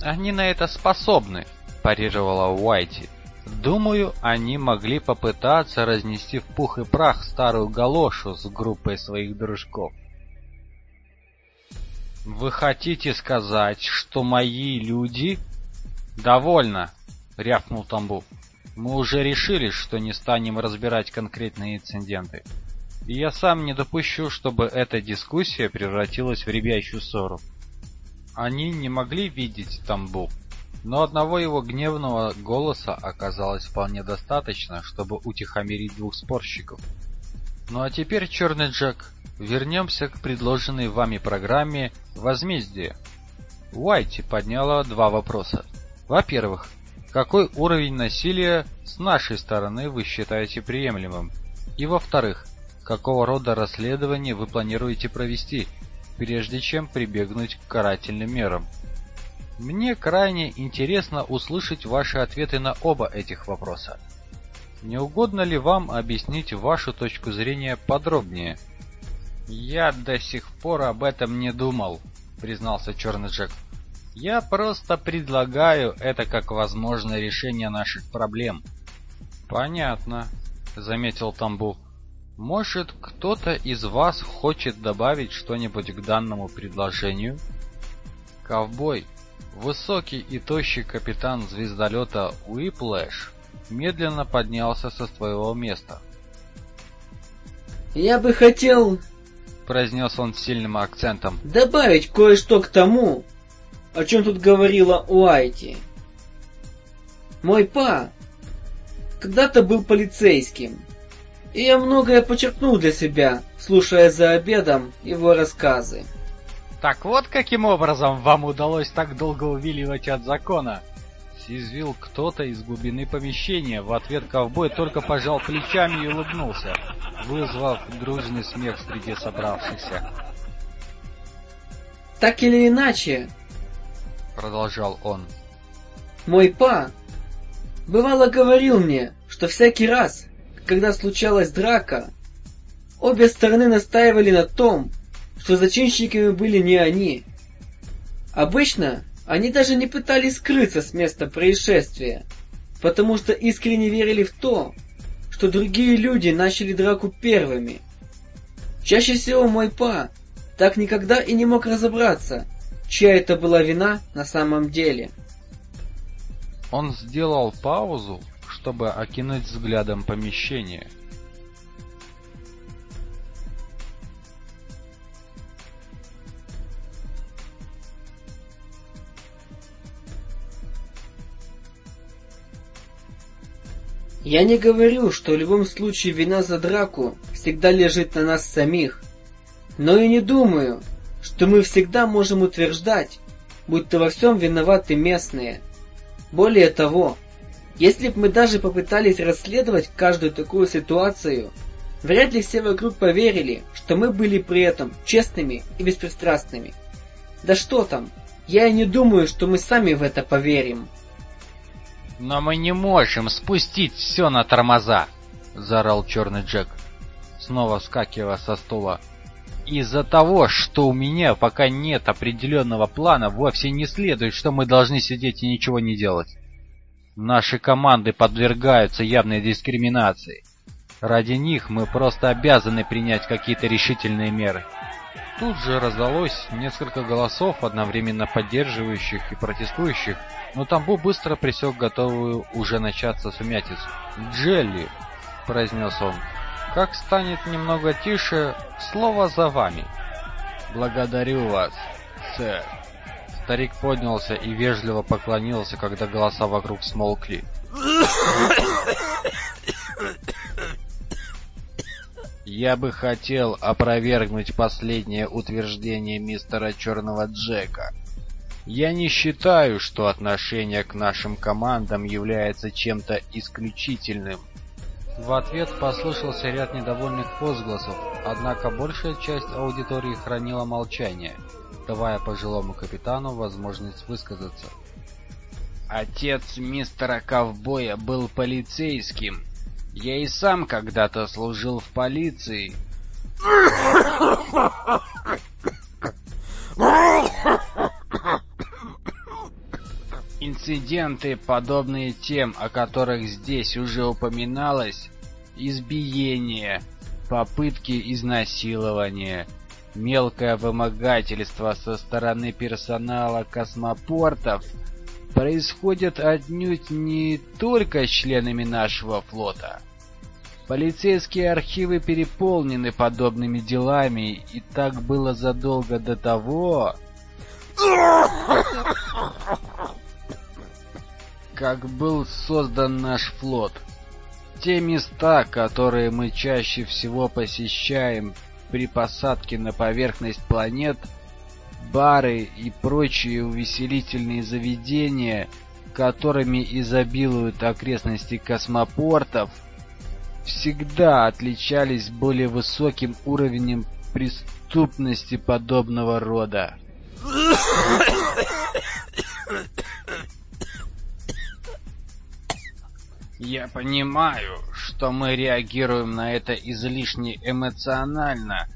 «Они на это способны», — парировала Уайти. Думаю, они могли попытаться разнести в пух и прах старую галошу с группой своих дружков. Вы хотите сказать, что мои люди... Довольно, рявкнул Тамбу. Мы уже решили, что не станем разбирать конкретные инциденты. И я сам не допущу, чтобы эта дискуссия превратилась в ребячью ссору. Они не могли видеть Тамбу, но одного его гневного голоса оказалось вполне достаточно, чтобы утихомирить двух спорщиков. Ну а теперь, Черный Джек, вернемся к предложенной вами программе «Возмездие». Уайти подняла два вопроса. Во-первых, какой уровень насилия с нашей стороны вы считаете приемлемым? И во-вторых, какого рода расследование вы планируете провести, прежде чем прибегнуть к карательным мерам? Мне крайне интересно услышать ваши ответы на оба этих вопроса. Не угодно ли вам объяснить вашу точку зрения подробнее? Я до сих пор об этом не думал, признался Черный Джек. Я просто предлагаю это как возможное решение наших проблем. Понятно, заметил Тамбу. Может, кто-то из вас хочет добавить что-нибудь к данному предложению? Ковбой, Высокий и тощий капитан звездолета Уиплэш медленно поднялся со своего места. «Я бы хотел...» — произнес он с сильным акцентом. «Добавить кое-что к тому, о чем тут говорила Уайти. Мой па когда-то был полицейским, и я многое почерпнул для себя, слушая за обедом его рассказы. Так вот каким образом вам удалось так долго увиливать от закона? Съязвил кто-то из глубины помещения. В ответ ковбой только пожал плечами и улыбнулся, вызвав дружный смех среди собравшихся. Так или иначе, продолжал он, мой па бывало говорил мне, что всякий раз, когда случалась драка, обе стороны настаивали на том, что зачинщиками были не они. Обычно они даже не пытались скрыться с места происшествия, потому что искренне верили в то, что другие люди начали драку первыми. Чаще всего мой па так никогда и не мог разобраться, чья это была вина на самом деле. Он сделал паузу, чтобы окинуть взглядом помещение – Я не говорю, что в любом случае вина за драку всегда лежит на нас самих, но и не думаю, что мы всегда можем утверждать, будто во всем виноваты местные. Более того, если бы мы даже попытались расследовать каждую такую ситуацию, вряд ли все вокруг поверили, что мы были при этом честными и беспристрастными. Да что там, я и не думаю, что мы сами в это поверим. Но мы не можем спустить все на тормоза, — заорал черный Джек, снова вскакивая со стула. «Из-за того, что у меня пока нет определенного плана, вовсе не следует, что мы должны сидеть и ничего не делать. Наши команды подвергаются явной дискриминации. Ради них мы просто обязаны принять какие-то решительные меры». Тут же раздалось несколько голосов, одновременно поддерживающих и протестующих, но Тамбу быстро пресек готовую уже начаться сумятицу. «Джелли!» — произнес он. «Как станет немного тише, слово за вами». «Благодарю вас, сэр». Старик поднялся и вежливо поклонился, когда голоса вокруг смолкли. Я бы хотел опровергнуть последнее утверждение мистера Черного Джека. Я не считаю, что отношение к нашим командам является чем-то исключительным. В ответ послышался ряд недовольных возгласов, однако большая часть аудитории хранила молчание, давая пожилому капитану возможность высказаться. Отец мистера Ковбоя был полицейским, я и сам когда-то служил в полиции. Инциденты, подобные тем, о которых здесь уже упоминалось, избиение, попытки изнасилования, мелкое вымогательство со стороны персонала космопортов происходят отнюдь не только с членами нашего флота, Полицейские архивы переполнены подобными делами, и так было задолго до того, как был создан наш флот. Те места, которые мы чаще всего посещаем при посадке на поверхность планет, бары и прочие увеселительные заведения, которыми изобилуют окрестности космопортов – всегда отличались более высоким уровнем преступности подобного рода. Я понимаю, что мы реагируем на это излишне эмоционально,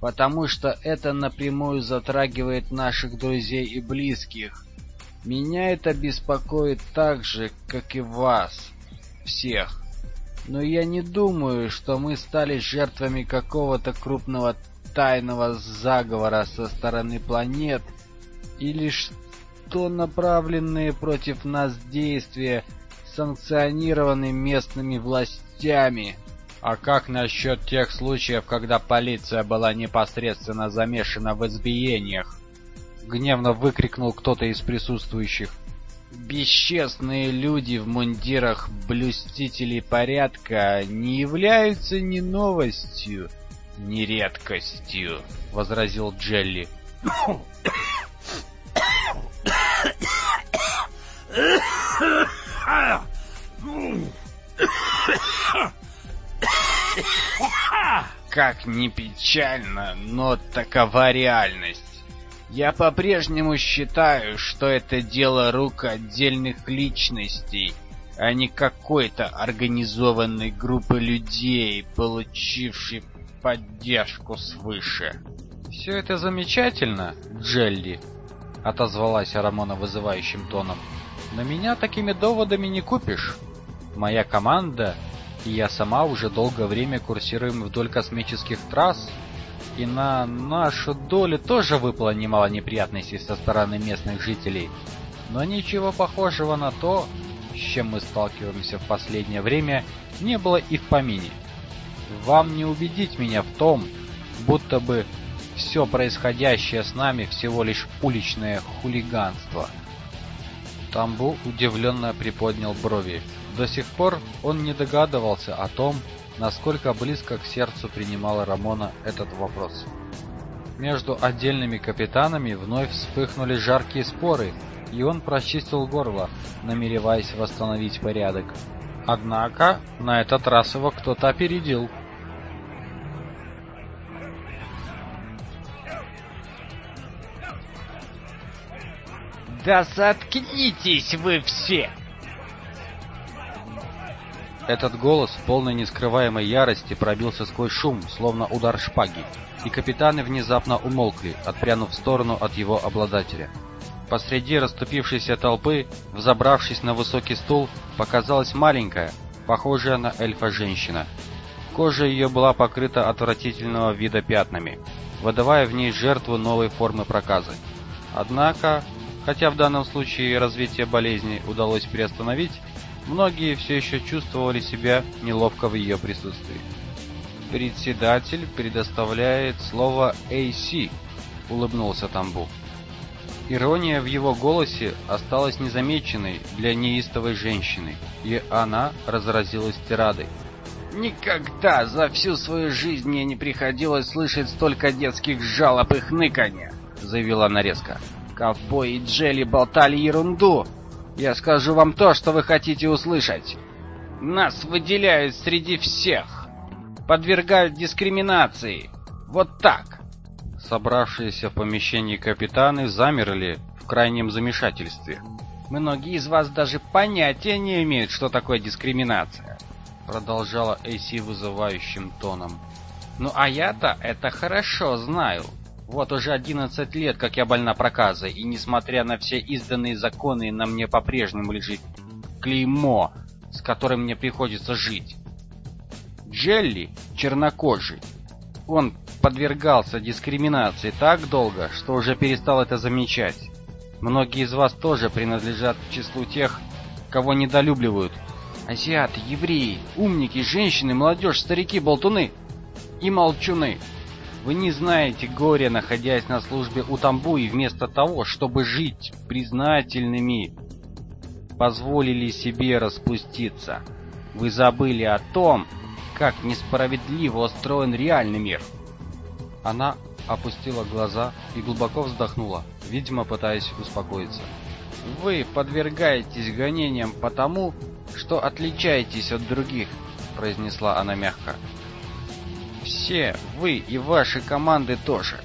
потому что это напрямую затрагивает наших друзей и близких. Меня это беспокоит так же, как и вас, всех. Но я не думаю, что мы стали жертвами какого-то крупного тайного заговора со стороны планет, или что направленные против нас действия санкционированы местными властями. А как насчет тех случаев, когда полиция была непосредственно замешана в избиениях? Гневно выкрикнул кто-то из присутствующих. Бесчестные люди в мундирах блюстителей порядка не являются ни новостью, ни редкостью, возразил Джелли. Как ни печально, но такова реальность. Я по-прежнему считаю, что это дело рук отдельных личностей, а не какой-то организованной группы людей, получившей поддержку свыше. «Все это замечательно, Джелли», — отозвалась Рамона вызывающим тоном. «Но меня такими доводами не купишь. Моя команда и я сама уже долгое время курсируем вдоль космических трасс, и на нашу долю тоже выпало немало неприятностей со стороны местных жителей. Но ничего похожего на то, с чем мы сталкиваемся в последнее время, не было и в помине. Вам не убедить меня в том, будто бы все происходящее с нами всего лишь уличное хулиганство. Тамбу удивленно приподнял брови. До сих пор он не догадывался о том, насколько близко к сердцу принимала Рамона этот вопрос. Между отдельными капитанами вновь вспыхнули жаркие споры, и он прочистил горло, намереваясь восстановить порядок. Однако, на этот раз его кто-то опередил. «Да заткнитесь вы все!» Этот голос в полной нескрываемой ярости пробился сквозь шум, словно удар шпаги, и капитаны внезапно умолкли, отпрянув в сторону от его обладателя. Посреди расступившейся толпы, взобравшись на высокий стул, показалась маленькая, похожая на эльфа женщина. Кожа ее была покрыта отвратительного вида пятнами, выдавая в ней жертву новой формы проказа. Однако, хотя в данном случае развитие болезни удалось приостановить, Многие все еще чувствовали себя неловко в ее присутствии. «Председатель предоставляет слово AC», — улыбнулся Тамбу. Ирония в его голосе осталась незамеченной для неистовой женщины, и она разразилась тирадой. «Никогда за всю свою жизнь мне не приходилось слышать столько детских жалоб и хныканья», — заявила она резко. «Ковбой и Джелли болтали ерунду, я скажу вам то, что вы хотите услышать. Нас выделяют среди всех. Подвергают дискриминации. Вот так. Собравшиеся в помещении капитаны замерли в крайнем замешательстве. Многие из вас даже понятия не имеют, что такое дискриминация, продолжала Эйси вызывающим тоном. Ну а я-то это хорошо знаю. Вот уже 11 лет, как я больна проказой, и несмотря на все изданные законы, на мне по-прежнему лежит клеймо, с которым мне приходится жить. Джелли чернокожий. Он подвергался дискриминации так долго, что уже перестал это замечать. Многие из вас тоже принадлежат к числу тех, кого недолюбливают. Азиаты, евреи, умники, женщины, молодежь, старики, болтуны и молчуны. Вы не знаете горя, находясь на службе у Тамбу, и вместо того, чтобы жить признательными, позволили себе распуститься. Вы забыли о том, как несправедливо устроен реальный мир. Она опустила глаза и глубоко вздохнула, видимо, пытаясь успокоиться. Вы подвергаетесь гонениям потому, что отличаетесь от других, произнесла она мягко. Все, вы и ваши команды тоже.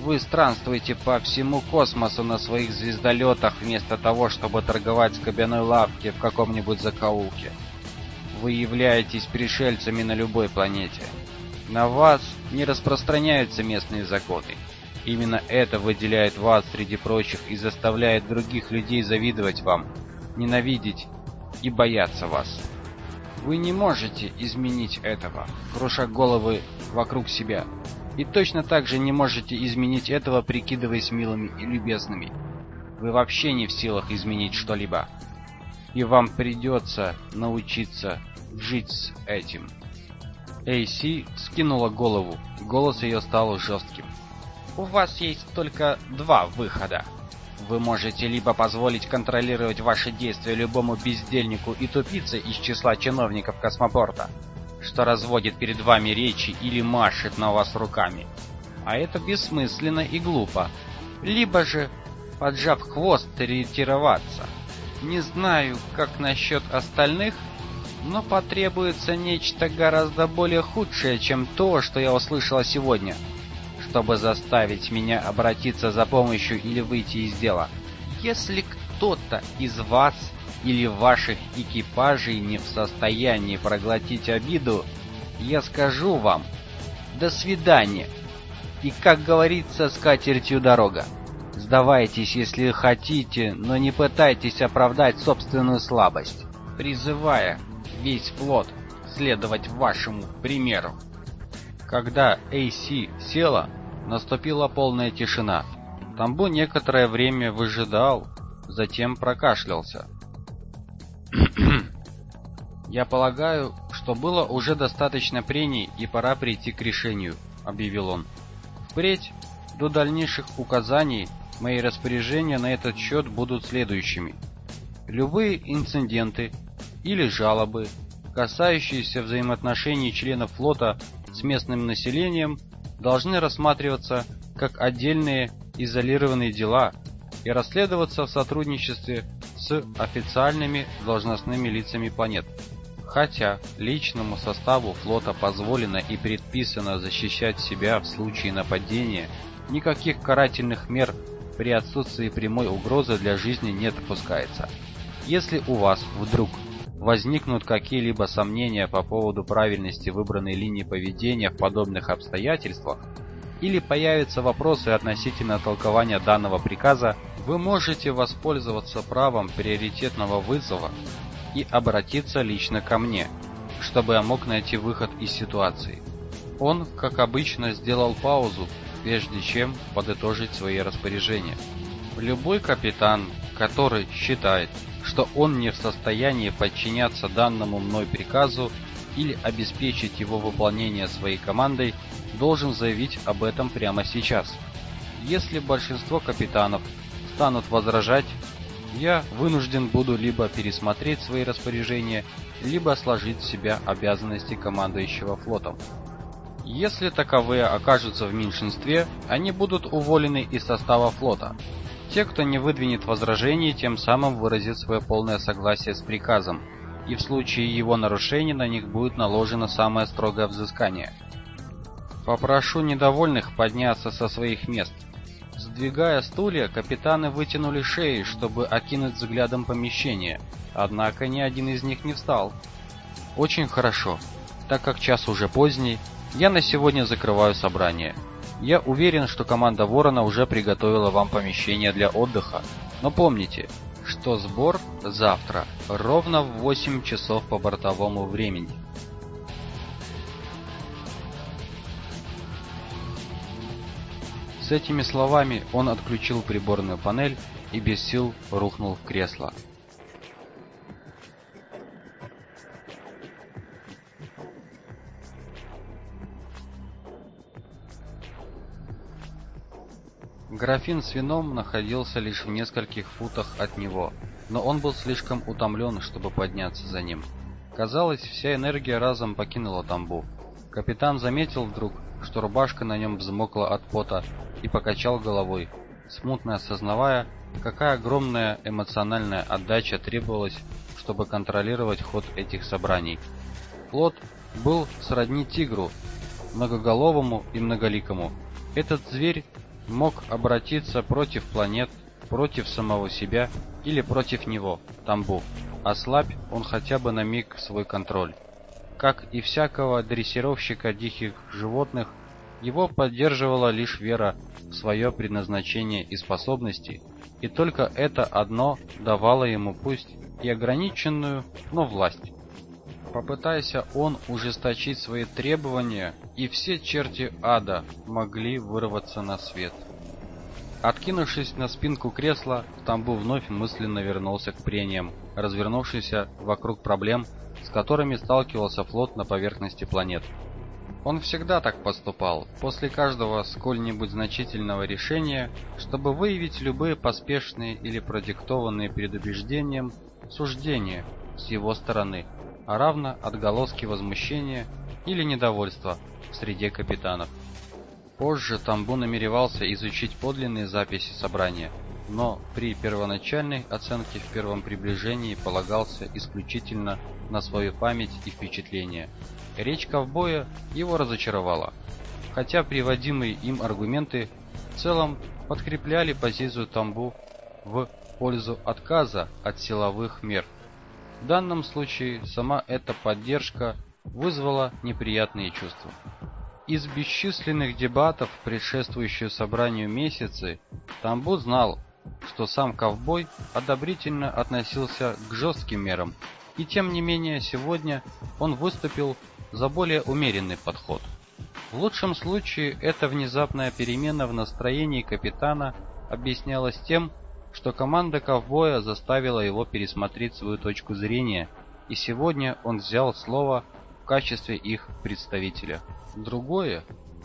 Вы странствуете по всему космосу на своих звездолетах вместо того, чтобы торговать с кабиной лавки в каком-нибудь закоулке. Вы являетесь пришельцами на любой планете. На вас не распространяются местные законы. Именно это выделяет вас среди прочих и заставляет других людей завидовать вам, ненавидеть и бояться вас. Вы не можете изменить этого, круша головы вокруг себя. И точно так же не можете изменить этого, прикидываясь милыми и любезными. Вы вообще не в силах изменить что-либо. И вам придется научиться жить с этим. Эйси скинула голову, голос ее стал жестким. У вас есть только два выхода. Вы можете либо позволить контролировать ваши действия любому бездельнику и тупице из числа чиновников космопорта, что разводит перед вами речи или машет на вас руками. А это бессмысленно и глупо. Либо же, поджав хвост, ретироваться. Не знаю, как насчет остальных, но потребуется нечто гораздо более худшее, чем то, что я услышала сегодня чтобы заставить меня обратиться за помощью или выйти из дела. Если кто-то из вас или ваших экипажей не в состоянии проглотить обиду, я скажу вам «до свидания» и, как говорится, с катертью дорога. Сдавайтесь, если хотите, но не пытайтесь оправдать собственную слабость, призывая весь флот следовать вашему примеру. Когда AC села, Наступила полная тишина. Тамбу некоторое время выжидал, затем прокашлялся. «Я полагаю, что было уже достаточно прений и пора прийти к решению», — объявил он. «Впредь, до дальнейших указаний, мои распоряжения на этот счет будут следующими. Любые инциденты или жалобы, касающиеся взаимоотношений членов флота с местным населением, должны рассматриваться как отдельные изолированные дела и расследоваться в сотрудничестве с официальными должностными лицами планет. Хотя личному составу флота позволено и предписано защищать себя в случае нападения, никаких карательных мер при отсутствии прямой угрозы для жизни не допускается. Если у вас вдруг возникнут какие-либо сомнения по поводу правильности выбранной линии поведения в подобных обстоятельствах, или появятся вопросы относительно толкования данного приказа, вы можете воспользоваться правом приоритетного вызова и обратиться лично ко мне, чтобы я мог найти выход из ситуации. Он, как обычно, сделал паузу, прежде чем подытожить свои распоряжения. Любой капитан, который считает, что он не в состоянии подчиняться данному мной приказу или обеспечить его выполнение своей командой, должен заявить об этом прямо сейчас. Если большинство капитанов станут возражать, я вынужден буду либо пересмотреть свои распоряжения, либо сложить в себя обязанности командующего флотом. Если таковые окажутся в меньшинстве, они будут уволены из состава флота. Те, кто не выдвинет возражений, тем самым выразит свое полное согласие с приказом, и в случае его нарушения на них будет наложено самое строгое взыскание. Попрошу недовольных подняться со своих мест. Сдвигая стулья, капитаны вытянули шеи, чтобы окинуть взглядом помещение, однако ни один из них не встал. Очень хорошо. Так как час уже поздний, я на сегодня закрываю собрание. Я уверен, что команда Ворона уже приготовила вам помещение для отдыха. Но помните, что сбор завтра ровно в 8 часов по бортовому времени. С этими словами он отключил приборную панель и без сил рухнул в кресло. Графин с вином находился лишь в нескольких футах от него, но он был слишком утомлен, чтобы подняться за ним. Казалось, вся энергия разом покинула Тамбу. Капитан заметил вдруг, что рубашка на нем взмокла от пота, и покачал головой, смутно осознавая, какая огромная эмоциональная отдача требовалась, чтобы контролировать ход этих собраний. Флот был сродни тигру, многоголовому и многоликому. Этот зверь мог обратиться против планет, против самого себя или против него, Тамбу. Ослабь он хотя бы на миг свой контроль. Как и всякого дрессировщика диких животных, его поддерживала лишь вера в свое предназначение и способности, и только это одно давало ему пусть и ограниченную, но власть. Попытайся он ужесточить свои требования, и все черти ада могли вырваться на свет. Откинувшись на спинку кресла, Тамбу вновь мысленно вернулся к прениям, развернувшийся вокруг проблем, с которыми сталкивался флот на поверхности планет. Он всегда так поступал, после каждого сколь-нибудь значительного решения, чтобы выявить любые поспешные или продиктованные предубеждением суждения с его стороны – а равно отголоски возмущения или недовольства в среде капитанов. Позже Тамбу намеревался изучить подлинные записи собрания, но при первоначальной оценке в первом приближении полагался исключительно на свою память и впечатления. Речь ковбоя его разочаровала, хотя приводимые им аргументы в целом подкрепляли позицию Тамбу в пользу отказа от силовых мер. В данном случае сама эта поддержка вызвала неприятные чувства. Из бесчисленных дебатов, предшествующих собранию месяцы, Тамбу знал, что сам ковбой одобрительно относился к жестким мерам, и тем не менее сегодня он выступил за более умеренный подход. В лучшем случае эта внезапная перемена в настроении капитана объяснялась тем, что команда ковбоя заставила его пересмотреть свою точку зрения, и сегодня он взял слово в качестве их представителя. Другое,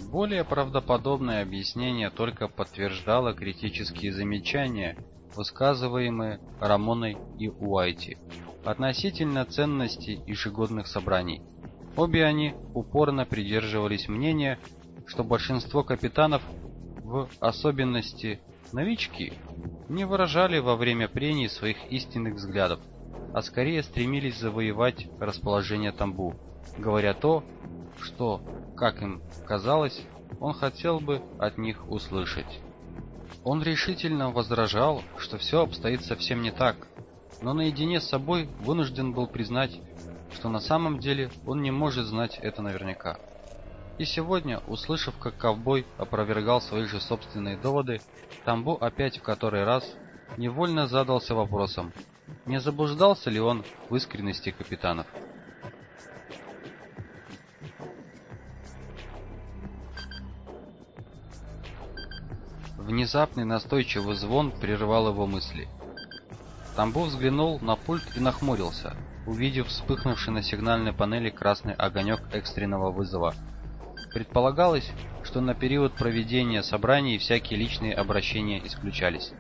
более правдоподобное объяснение только подтверждало критические замечания, высказываемые Рамоной и Уайти относительно ценности ежегодных собраний. Обе они упорно придерживались мнения, что большинство капитанов, в особенности новички, не выражали во время прений своих истинных взглядов, а скорее стремились завоевать расположение Тамбу, говоря то, что, как им казалось, он хотел бы от них услышать. Он решительно возражал, что все обстоит совсем не так. но наедине с собой вынужден был признать, что на самом деле он не может знать это наверняка. И сегодня, услышав, как ковбой опровергал свои же собственные доводы, Тамбу опять в который раз невольно задался вопросом, не заблуждался ли он в искренности капитанов. Внезапный настойчивый звон прервал его мысли. Тамбов взглянул на пульт и нахмурился, увидев вспыхнувший на сигнальной панели красный огонек экстренного вызова. Предполагалось, что на период проведения собраний всякие личные обращения исключались.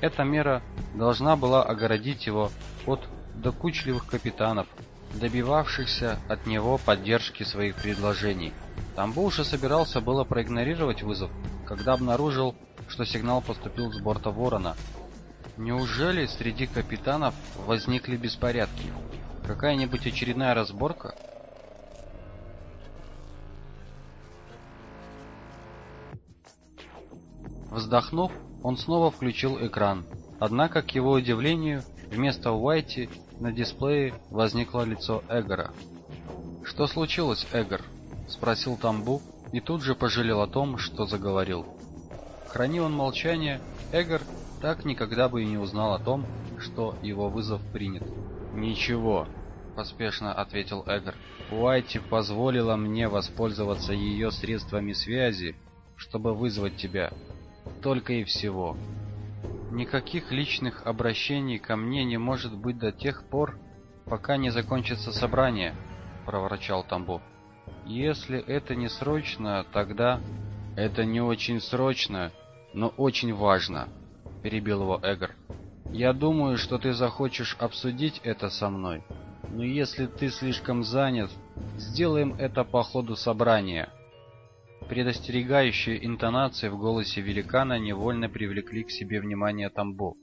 Эта мера должна была огородить его от докучливых капитанов, добивавшихся от него поддержки своих предложений. Тамбов уже собирался было проигнорировать вызов, когда обнаружил, что сигнал поступил с борта Ворона. Неужели среди капитанов возникли беспорядки? Какая-нибудь очередная разборка? Вздохнув, он снова включил экран. Однако, к его удивлению, вместо Уайти на дисплее возникло лицо Эгора. «Что случилось, Эгор?» — спросил Тамбу, и тут же пожалел о том, что заговорил. Храни он молчание, Эгор так никогда бы и не узнал о том, что его вызов принят. «Ничего», — поспешно ответил Эгор. «Уайти позволила мне воспользоваться ее средствами связи, чтобы вызвать тебя. Только и всего. Никаких личных обращений ко мне не может быть до тех пор, пока не закончится собрание», — проворчал Тамбов. Если это не срочно, тогда... Это не очень срочно, но очень важно, перебил его Эгор. Я думаю, что ты захочешь обсудить это со мной. Но если ты слишком занят, сделаем это по ходу собрания. Предостерегающие интонации в голосе великана невольно привлекли к себе внимание Тамбо.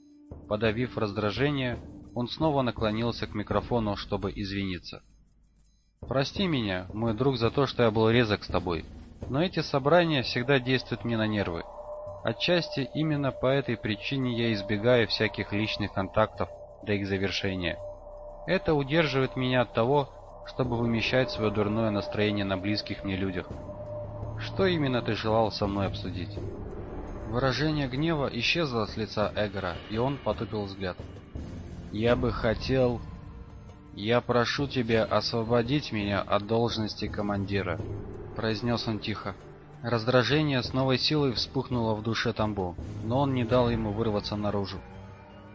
Подавив раздражение, он снова наклонился к микрофону, чтобы извиниться. Прости меня, мой друг, за то, что я был резок с тобой, но эти собрания всегда действуют мне на нервы. Отчасти именно по этой причине я избегаю всяких личных контактов до их завершения. Это удерживает меня от того, чтобы вымещать свое дурное настроение на близких мне людях. Что именно ты желал со мной обсудить? Выражение гнева исчезло с лица Эгора, и он потупил взгляд. Я бы хотел «Я прошу тебя освободить меня от должности командира», — произнес он тихо. Раздражение с новой силой вспыхнуло в душе Тамбо, но он не дал ему вырваться наружу.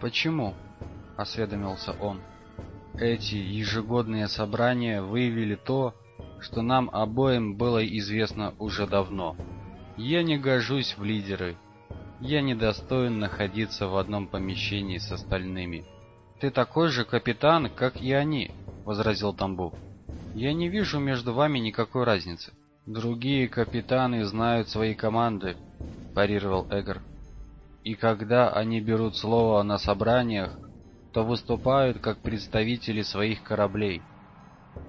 «Почему?» — осведомился он. «Эти ежегодные собрания выявили то, что нам обоим было известно уже давно. Я не гожусь в лидеры. Я недостоин находиться в одном помещении с остальными». «Ты такой же капитан, как и они», — возразил Тамбов. «Я не вижу между вами никакой разницы». «Другие капитаны знают свои команды», — парировал Эгор. «И когда они берут слово на собраниях, то выступают как представители своих кораблей».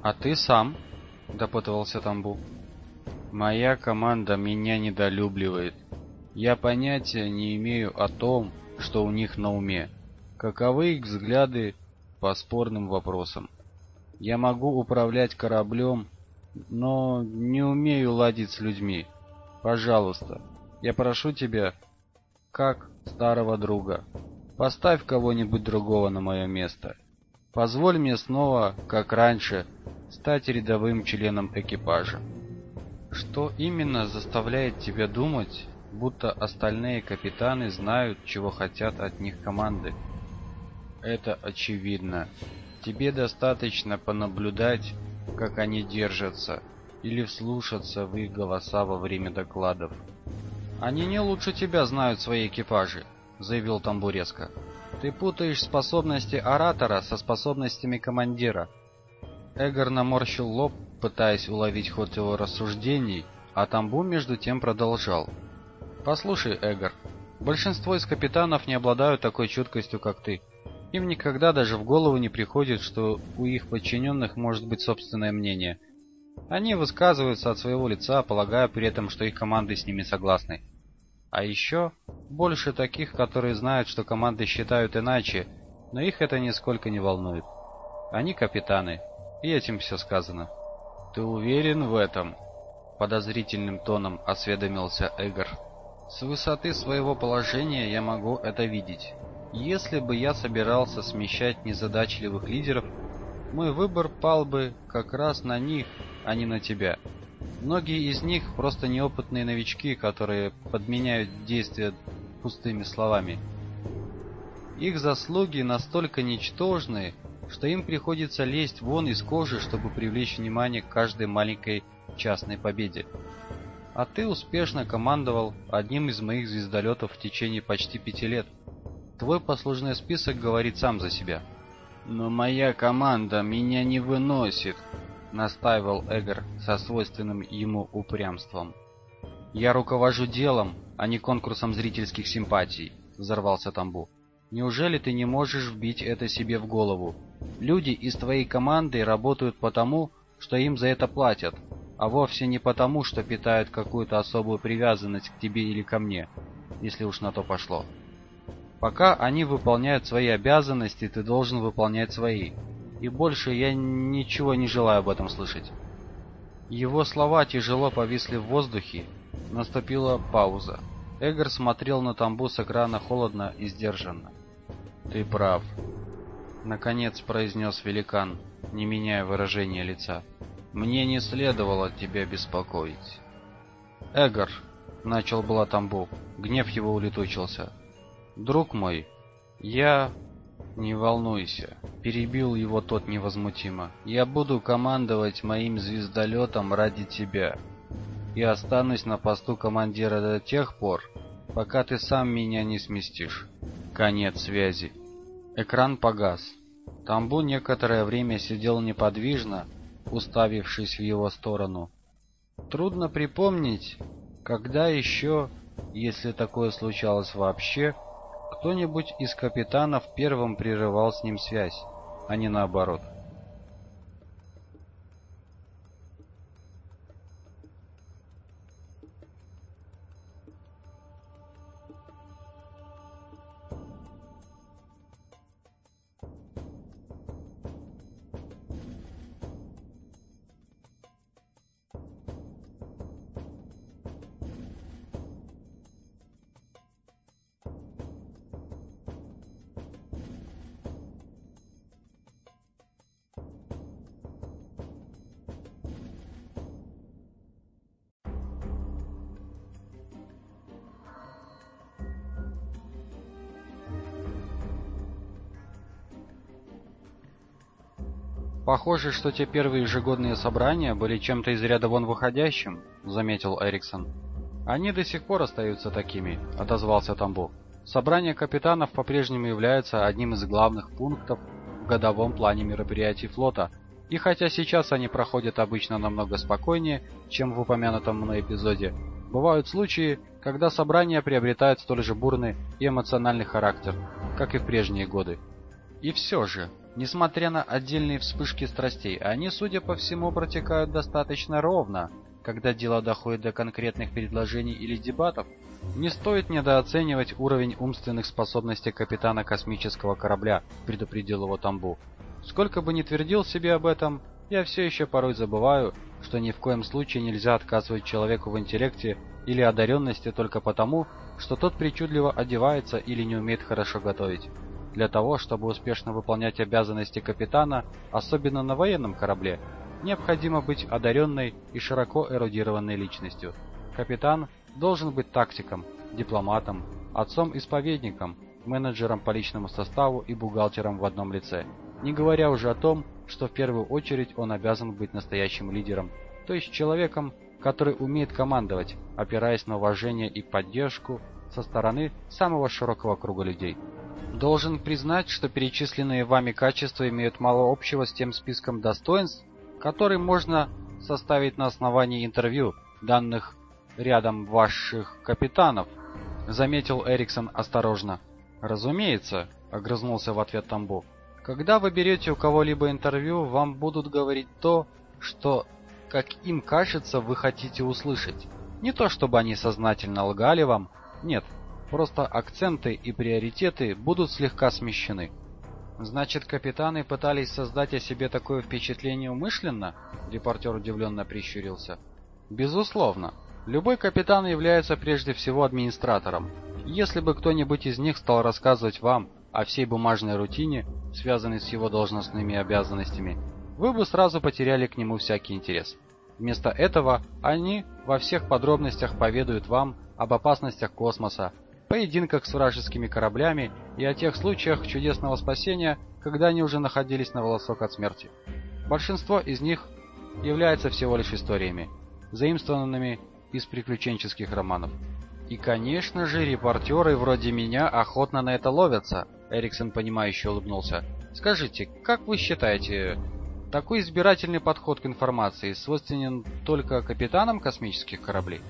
«А ты сам?» — допытывался Тамбу. «Моя команда меня недолюбливает. Я понятия не имею о том, что у них на уме каковы их взгляды по спорным вопросам. Я могу управлять кораблем, но не умею ладить с людьми. Пожалуйста, я прошу тебя, как старого друга, поставь кого-нибудь другого на мое место. Позволь мне снова, как раньше, стать рядовым членом экипажа. Что именно заставляет тебя думать, будто остальные капитаны знают, чего хотят от них команды? это очевидно. Тебе достаточно понаблюдать, как они держатся, или вслушаться в их голоса во время докладов. «Они не лучше тебя знают свои экипажи», — заявил Тамбуреско. «Ты путаешь способности оратора со способностями командира». Эгор наморщил лоб, пытаясь уловить ход его рассуждений, а Тамбу между тем продолжал. «Послушай, Эгор, большинство из капитанов не обладают такой чуткостью, как ты. Им никогда даже в голову не приходит, что у их подчиненных может быть собственное мнение. Они высказываются от своего лица, полагая при этом, что их команды с ними согласны. А еще больше таких, которые знают, что команды считают иначе, Но их это нисколько не волнует. Они капитаны, и этим все сказано. «Ты уверен в этом?» Подозрительным тоном осведомился Эгор. «С высоты своего положения я могу это видеть. Если бы я собирался смещать незадачливых лидеров, мой выбор пал бы как раз на них, а не на тебя. Многие из них просто неопытные новички, которые подменяют действия пустыми словами. Их заслуги настолько ничтожны, что им приходится лезть вон из кожи, чтобы привлечь внимание к каждой маленькой частной победе. А ты успешно командовал одним из моих звездолетов в течение почти пяти лет. Твой послужной список говорит сам за себя. Но моя команда меня не выносит, настаивал Эгор со свойственным ему упрямством. Я руковожу делом, а не конкурсом зрительских симпатий, взорвался Тамбу. Неужели ты не можешь вбить это себе в голову? Люди из твоей команды работают потому, что им за это платят, а вовсе не потому, что питают какую-то особую привязанность к тебе или ко мне, если уж на то пошло. Пока они выполняют свои обязанности, ты должен выполнять свои. И больше я ничего не желаю об этом слышать. Его слова тяжело повисли в воздухе. Наступила пауза. Эгор смотрел на тамбу с экрана холодно и сдержанно. «Ты прав», — наконец произнес великан, не меняя выражения лица. «Мне не следовало тебя беспокоить». «Эгор», — начал было тамбу, гнев его улетучился. «Друг мой, я...» «Не волнуйся», — перебил его тот невозмутимо. «Я буду командовать моим звездолетом ради тебя и останусь на посту командира до тех пор, пока ты сам меня не сместишь». Конец связи. Экран погас. Тамбу некоторое время сидел неподвижно, уставившись в его сторону. Трудно припомнить, когда еще, если такое случалось вообще, кто-нибудь из капитанов первым прерывал с ним связь, а не наоборот. Похоже, что те первые ежегодные собрания были чем-то из ряда вон выходящим, заметил Эриксон. Они до сих пор остаются такими, отозвался Тамбов. Собрание капитанов по-прежнему является одним из главных пунктов в годовом плане мероприятий флота. И хотя сейчас они проходят обычно намного спокойнее, чем в упомянутом мной эпизоде, бывают случаи, когда собрания приобретают столь же бурный и эмоциональный характер, как и в прежние годы. И все же, Несмотря на отдельные вспышки страстей, они, судя по всему, протекают достаточно ровно, когда дело доходит до конкретных предложений или дебатов. Не стоит недооценивать уровень умственных способностей капитана космического корабля, предупредил его Тамбу. Сколько бы ни твердил себе об этом, я все еще порой забываю, что ни в коем случае нельзя отказывать человеку в интеллекте или одаренности только потому, что тот причудливо одевается или не умеет хорошо готовить. Для того, чтобы успешно выполнять обязанности капитана, особенно на военном корабле, необходимо быть одаренной и широко эрудированной личностью. Капитан должен быть тактиком, дипломатом, отцом-исповедником, менеджером по личному составу и бухгалтером в одном лице. Не говоря уже о том, что в первую очередь он обязан быть настоящим лидером, то есть человеком, который умеет командовать, опираясь на уважение и поддержку со стороны самого широкого круга людей. Должен признать, что перечисленные вами качества имеют мало общего с тем списком достоинств, который можно составить на основании интервью, данных рядом ваших капитанов, заметил Эриксон осторожно. Разумеется, огрызнулся в ответ Тамбов. Когда вы берете у кого-либо интервью, вам будут говорить то, что, как им кажется, вы хотите услышать. Не то чтобы они сознательно лгали вам, нет, Просто акценты и приоритеты будут слегка смещены. Значит, капитаны пытались создать о себе такое впечатление умышленно? Репортер удивленно прищурился. Безусловно. Любой капитан является прежде всего администратором. Если бы кто-нибудь из них стал рассказывать вам о всей бумажной рутине, связанной с его должностными обязанностями, вы бы сразу потеряли к нему всякий интерес. Вместо этого они во всех подробностях поведают вам об опасностях космоса, поединках с вражескими кораблями и о тех случаях чудесного спасения, когда они уже находились на волосок от смерти. Большинство из них является всего лишь историями, заимствованными из приключенческих романов. И, конечно же, репортеры вроде меня охотно на это ловятся, Эриксон понимающе улыбнулся. Скажите, как вы считаете, такой избирательный подход к информации свойственен только капитанам космических кораблей?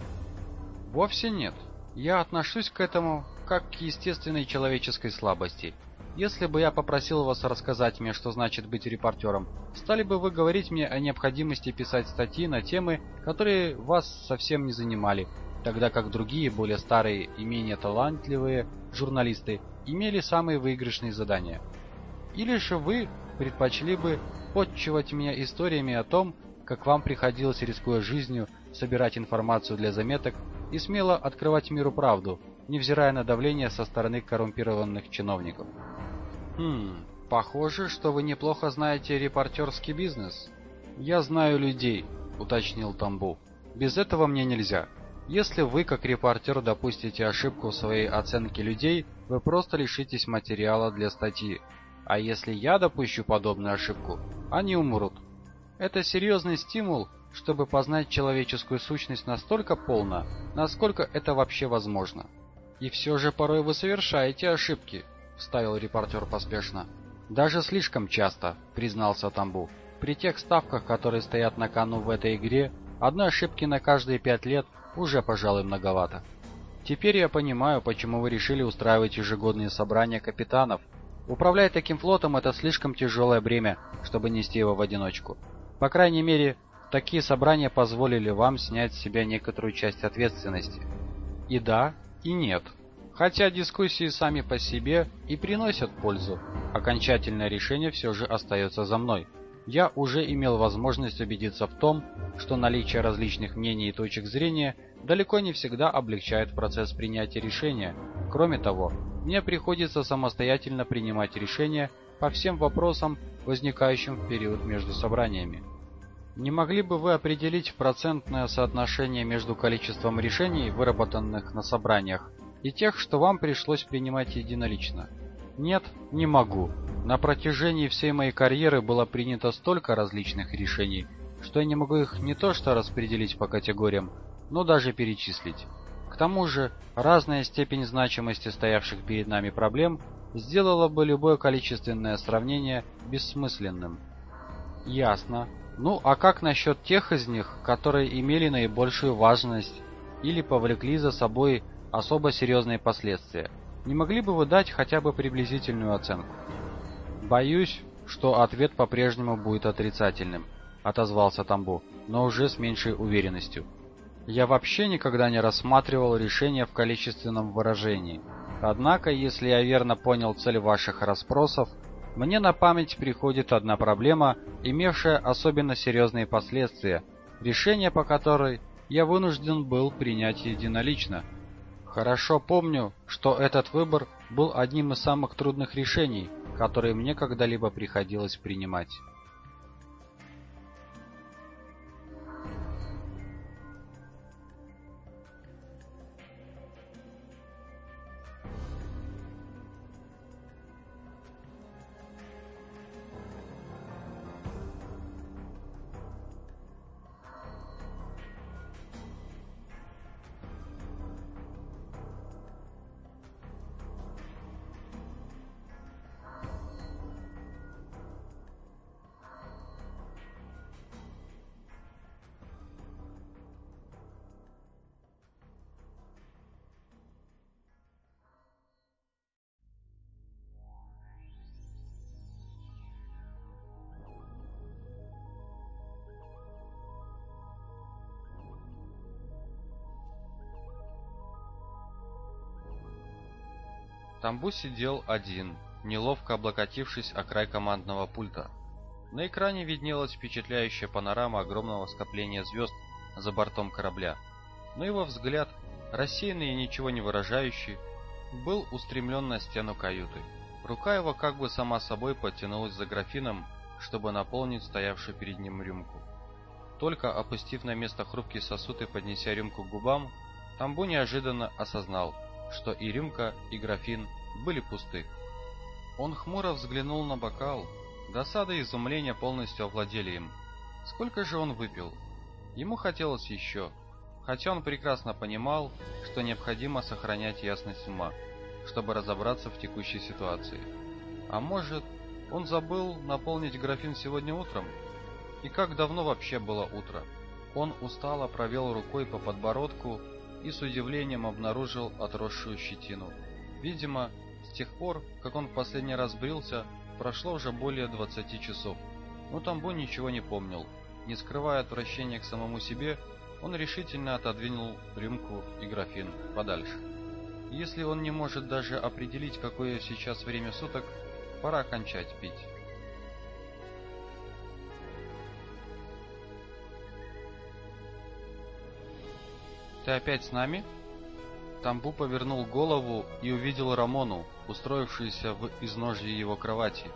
Вовсе нет. Я отношусь к этому как к естественной человеческой слабости. Если бы я попросил вас рассказать мне, что значит быть репортером, стали бы вы говорить мне о необходимости писать статьи на темы, которые вас совсем не занимали, тогда как другие, более старые и менее талантливые журналисты имели самые выигрышные задания. Или же вы предпочли бы подчивать меня историями о том, как вам приходилось, рискуя жизнью, собирать информацию для заметок и смело открывать миру правду, невзирая на давление со стороны коррумпированных чиновников. Хм, похоже, что вы неплохо знаете репортерский бизнес. Я знаю людей, уточнил Тамбу. Без этого мне нельзя. Если вы, как репортер, допустите ошибку в своей оценке людей, вы просто лишитесь материала для статьи. А если я допущу подобную ошибку, они умрут. Это серьезный стимул чтобы познать человеческую сущность настолько полно, насколько это вообще возможно. И все же порой вы совершаете ошибки, вставил репортер поспешно. Даже слишком часто, признался Тамбу. При тех ставках, которые стоят на кону в этой игре, одной ошибки на каждые пять лет уже, пожалуй, многовато. Теперь я понимаю, почему вы решили устраивать ежегодные собрания капитанов. Управлять таким флотом это слишком тяжелое бремя, чтобы нести его в одиночку. По крайней мере, Такие собрания позволили вам снять с себя некоторую часть ответственности. И да, и нет. Хотя дискуссии сами по себе и приносят пользу, окончательное решение все же остается за мной. Я уже имел возможность убедиться в том, что наличие различных мнений и точек зрения далеко не всегда облегчает процесс принятия решения. Кроме того, мне приходится самостоятельно принимать решения по всем вопросам, возникающим в период между собраниями. Не могли бы вы определить процентное соотношение между количеством решений, выработанных на собраниях, и тех, что вам пришлось принимать единолично? Нет, не могу. На протяжении всей моей карьеры было принято столько различных решений, что я не могу их не то что распределить по категориям, но даже перечислить. К тому же, разная степень значимости стоявших перед нами проблем сделала бы любое количественное сравнение бессмысленным. Ясно. Ну, а как насчет тех из них, которые имели наибольшую важность или повлекли за собой особо серьезные последствия? Не могли бы вы дать хотя бы приблизительную оценку? Боюсь, что ответ по-прежнему будет отрицательным, отозвался Тамбу, но уже с меньшей уверенностью. Я вообще никогда не рассматривал решение в количественном выражении. Однако, если я верно понял цель ваших расспросов, мне на память приходит одна проблема, имевшая особенно серьезные последствия, решение по которой я вынужден был принять единолично. Хорошо помню, что этот выбор был одним из самых трудных решений, которые мне когда-либо приходилось принимать. Тамбу сидел один. неловко облокотившись о край командного пульта. На экране виднелась впечатляющая панорама огромного скопления звезд за бортом корабля. Но его взгляд, рассеянный и ничего не выражающий, был устремлен на стену каюты. Рука его как бы сама собой потянулась за графином, чтобы наполнить стоявшую перед ним рюмку. Только опустив на место хрупкий сосуд и поднеся рюмку к губам, Тамбу неожиданно осознал, что и рюмка, и графин были пусты. Он хмуро взглянул на бокал. Досада и изумление полностью овладели им. Сколько же он выпил? Ему хотелось еще, хотя он прекрасно понимал, что необходимо сохранять ясность ума, чтобы разобраться в текущей ситуации. А может, он забыл наполнить графин сегодня утром? И как давно вообще было утро? Он устало провел рукой по подбородку и с удивлением обнаружил отросшую щетину. Видимо, с тех пор, как он в последний раз брился, прошло уже более 20 часов. Но Тамбо ничего не помнил. Не скрывая отвращения к самому себе, он решительно отодвинул рюмку и графин подальше. Если он не может даже определить, какое сейчас время суток, пора кончать пить. «Ты опять с нами?» Тамбу повернул голову и увидел Рамону, устроившуюся в изножье его кровати.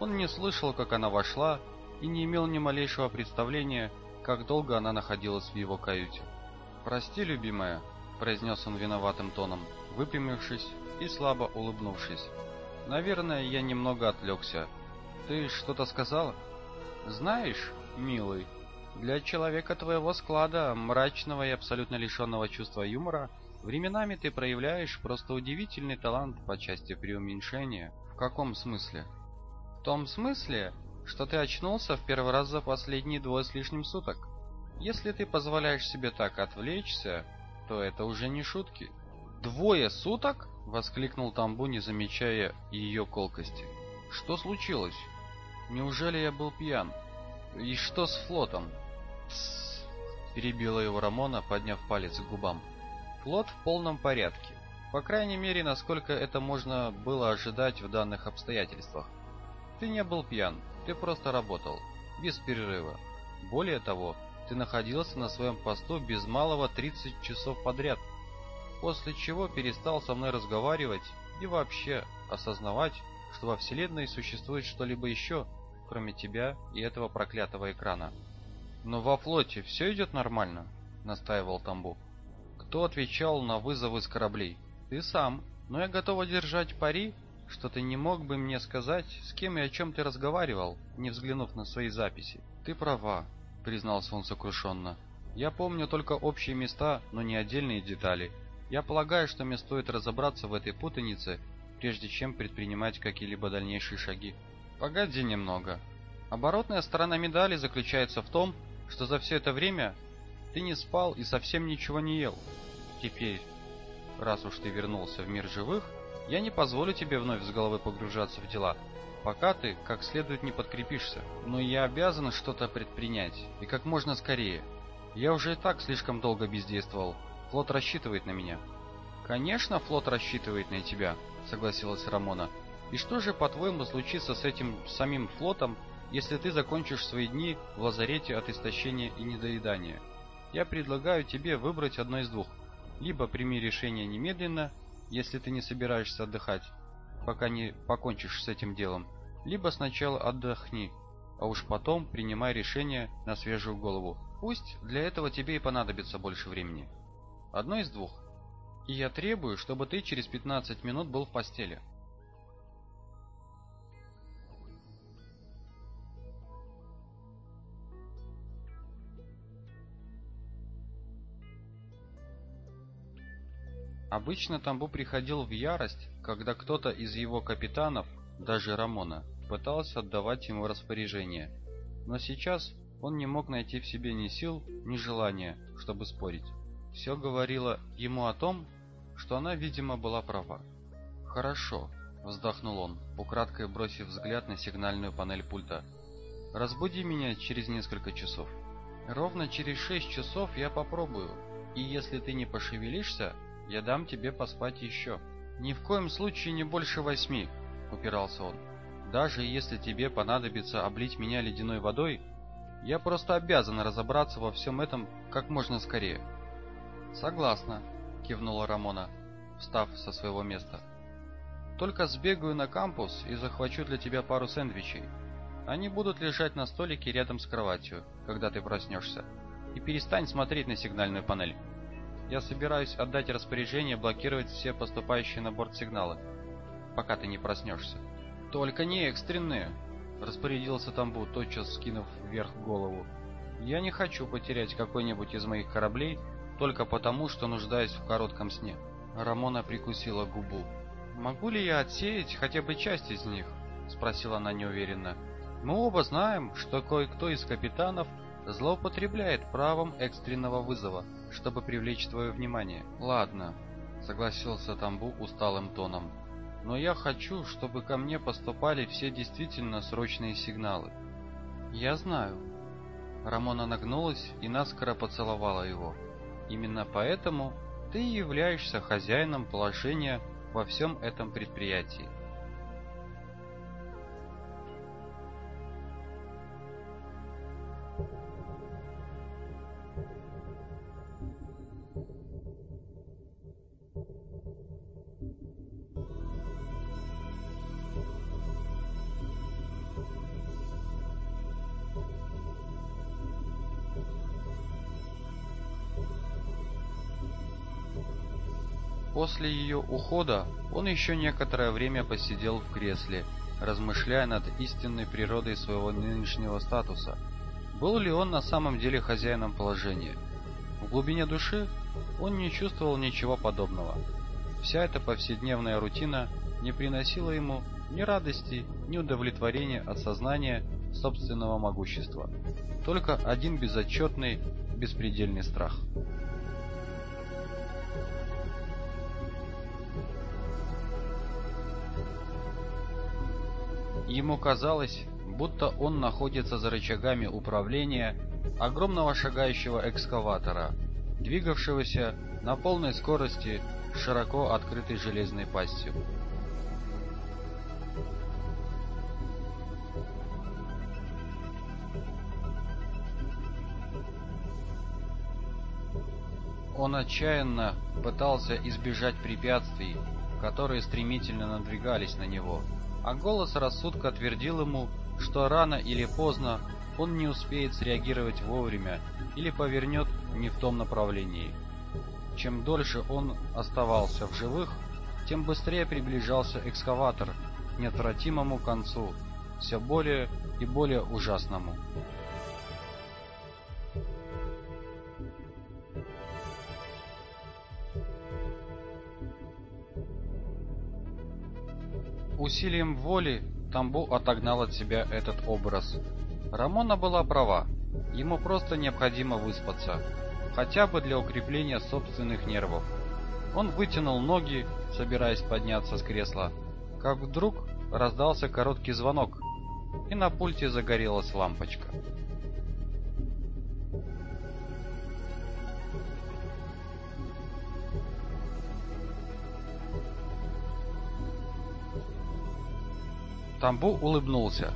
Он не слышал, как она вошла, и не имел ни малейшего представления, как долго она находилась в его каюте. «Прости, любимая», — произнес он виноватым тоном, выпрямившись и слабо улыбнувшись. «Наверное, я немного отвлекся. Ты что-то сказала?» «Знаешь, милый, для человека твоего склада, мрачного и абсолютно лишенного чувства юмора, временами ты проявляешь просто удивительный талант по части преуменьшения. В каком смысле? В том смысле, что ты очнулся в первый раз за последние двое с лишним суток. Если ты позволяешь себе так отвлечься, то это уже не шутки. «Двое суток?» — воскликнул Тамбу, не замечая ее колкости. «Что случилось? Неужели я был пьян? И что с флотом?» Перебила его Рамона, подняв палец к губам. «Флот в полном порядке. По крайней мере, насколько это можно было ожидать в данных обстоятельствах. Ты не был пьян, ты просто работал, без перерыва. Более того, ты находился на своем посту без малого 30 часов подряд, после чего перестал со мной разговаривать и вообще осознавать, что во Вселенной существует что-либо еще, кроме тебя и этого проклятого экрана. «Но во флоте все идет нормально?» — настаивал Тамбу. «Кто отвечал на вызовы с кораблей?» «Ты сам. Но я готова держать пари, что ты не мог бы мне сказать, с кем и о чем ты разговаривал, не взглянув на свои записи. Ты права, признался он сокрушенно. Я помню только общие места, но не отдельные детали. Я полагаю, что мне стоит разобраться в этой путанице, прежде чем предпринимать какие-либо дальнейшие шаги. Погоди немного. Оборотная сторона медали заключается в том, что за все это время ты не спал и совсем ничего не ел. Теперь, раз уж ты вернулся в мир живых, я не позволю тебе вновь с головы погружаться в дела, пока ты как следует не подкрепишься. Но я обязан что-то предпринять, и как можно скорее. Я уже и так слишком долго бездействовал. Флот рассчитывает на меня. Конечно, флот рассчитывает на тебя, согласилась Рамона. И что же, по-твоему, случится с этим самим флотом, если ты закончишь свои дни в лазарете от истощения и недоедания? Я предлагаю тебе выбрать одно из двух. Либо прими решение немедленно, если ты не собираешься отдыхать, пока не покончишь с этим делом, либо сначала отдохни, а уж потом принимай решение на свежую голову. Пусть для этого тебе и понадобится больше времени. Одно из двух. И я требую, чтобы ты через 15 минут был в постели. Обычно Тамбу приходил в ярость, когда кто-то из его капитанов, даже Рамона, пытался отдавать ему распоряжение. Но сейчас он не мог найти в себе ни сил, ни желания, чтобы спорить. Все говорило ему о том, что она, видимо, была права. «Хорошо», — вздохнул он, украдкой бросив взгляд на сигнальную панель пульта. «Разбуди меня через несколько часов. Ровно через шесть часов я попробую, и если ты не пошевелишься, я дам тебе поспать еще. Ни в коем случае не больше восьми, упирался он. «Даже если тебе понадобится облить меня ледяной водой, я просто обязан разобраться во всем этом как можно скорее». «Согласна», — кивнула Рамона, встав со своего места. «Только сбегаю на кампус и захвачу для тебя пару сэндвичей. Они будут лежать на столике рядом с кроватью, когда ты проснешься. И перестань смотреть на сигнальную панель. Я собираюсь отдать распоряжение блокировать все поступающие на борт сигналы, пока ты не проснешься. Только не экстренные, распорядился Тамбу, тотчас скинув вверх голову. Я не хочу потерять какой-нибудь из моих кораблей только потому, что нуждаюсь в коротком сне. Рамона прикусила губу. «Могу ли я отсеять хотя бы часть из них?» — спросила она неуверенно. «Мы оба знаем, что кое-кто из капитанов злоупотребляет правом экстренного вызова, чтобы привлечь твое внимание». «Ладно», — согласился Тамбу усталым тоном. «Но я хочу, чтобы ко мне поступали все действительно срочные сигналы». «Я знаю». Рамона нагнулась и наскоро поцеловала его. Именно поэтому ты являешься хозяином положения во всем этом предприятии. После ее ухода он еще некоторое время посидел в кресле, размышляя над истинной природой своего нынешнего статуса. Был ли он на самом деле хозяином положения? В глубине души он не чувствовал ничего подобного. Вся эта повседневная рутина не приносила ему ни радости, ни удовлетворения от сознания собственного могущества. Только один безотчетный, беспредельный страх. Ему казалось, будто он находится за рычагами управления огромного шагающего экскаватора, двигавшегося на полной скорости широко открытой железной пастью. Он отчаянно пытался избежать препятствий, которые стремительно надвигались на него а голос рассудка твердил ему, что рано или поздно он не успеет среагировать вовремя или повернет не в том направлении. Чем дольше он оставался в живых, тем быстрее приближался экскаватор к неотвратимому концу, все более и более ужасному. Усилием воли Тамбу отогнал от себя этот образ. Рамона была права. Ему просто необходимо выспаться, хотя бы для укрепления собственных нервов. Он вытянул ноги, собираясь подняться с кресла, как вдруг раздался короткий звонок, и на пульте загорелась лампочка. Тамбу улыбнулся,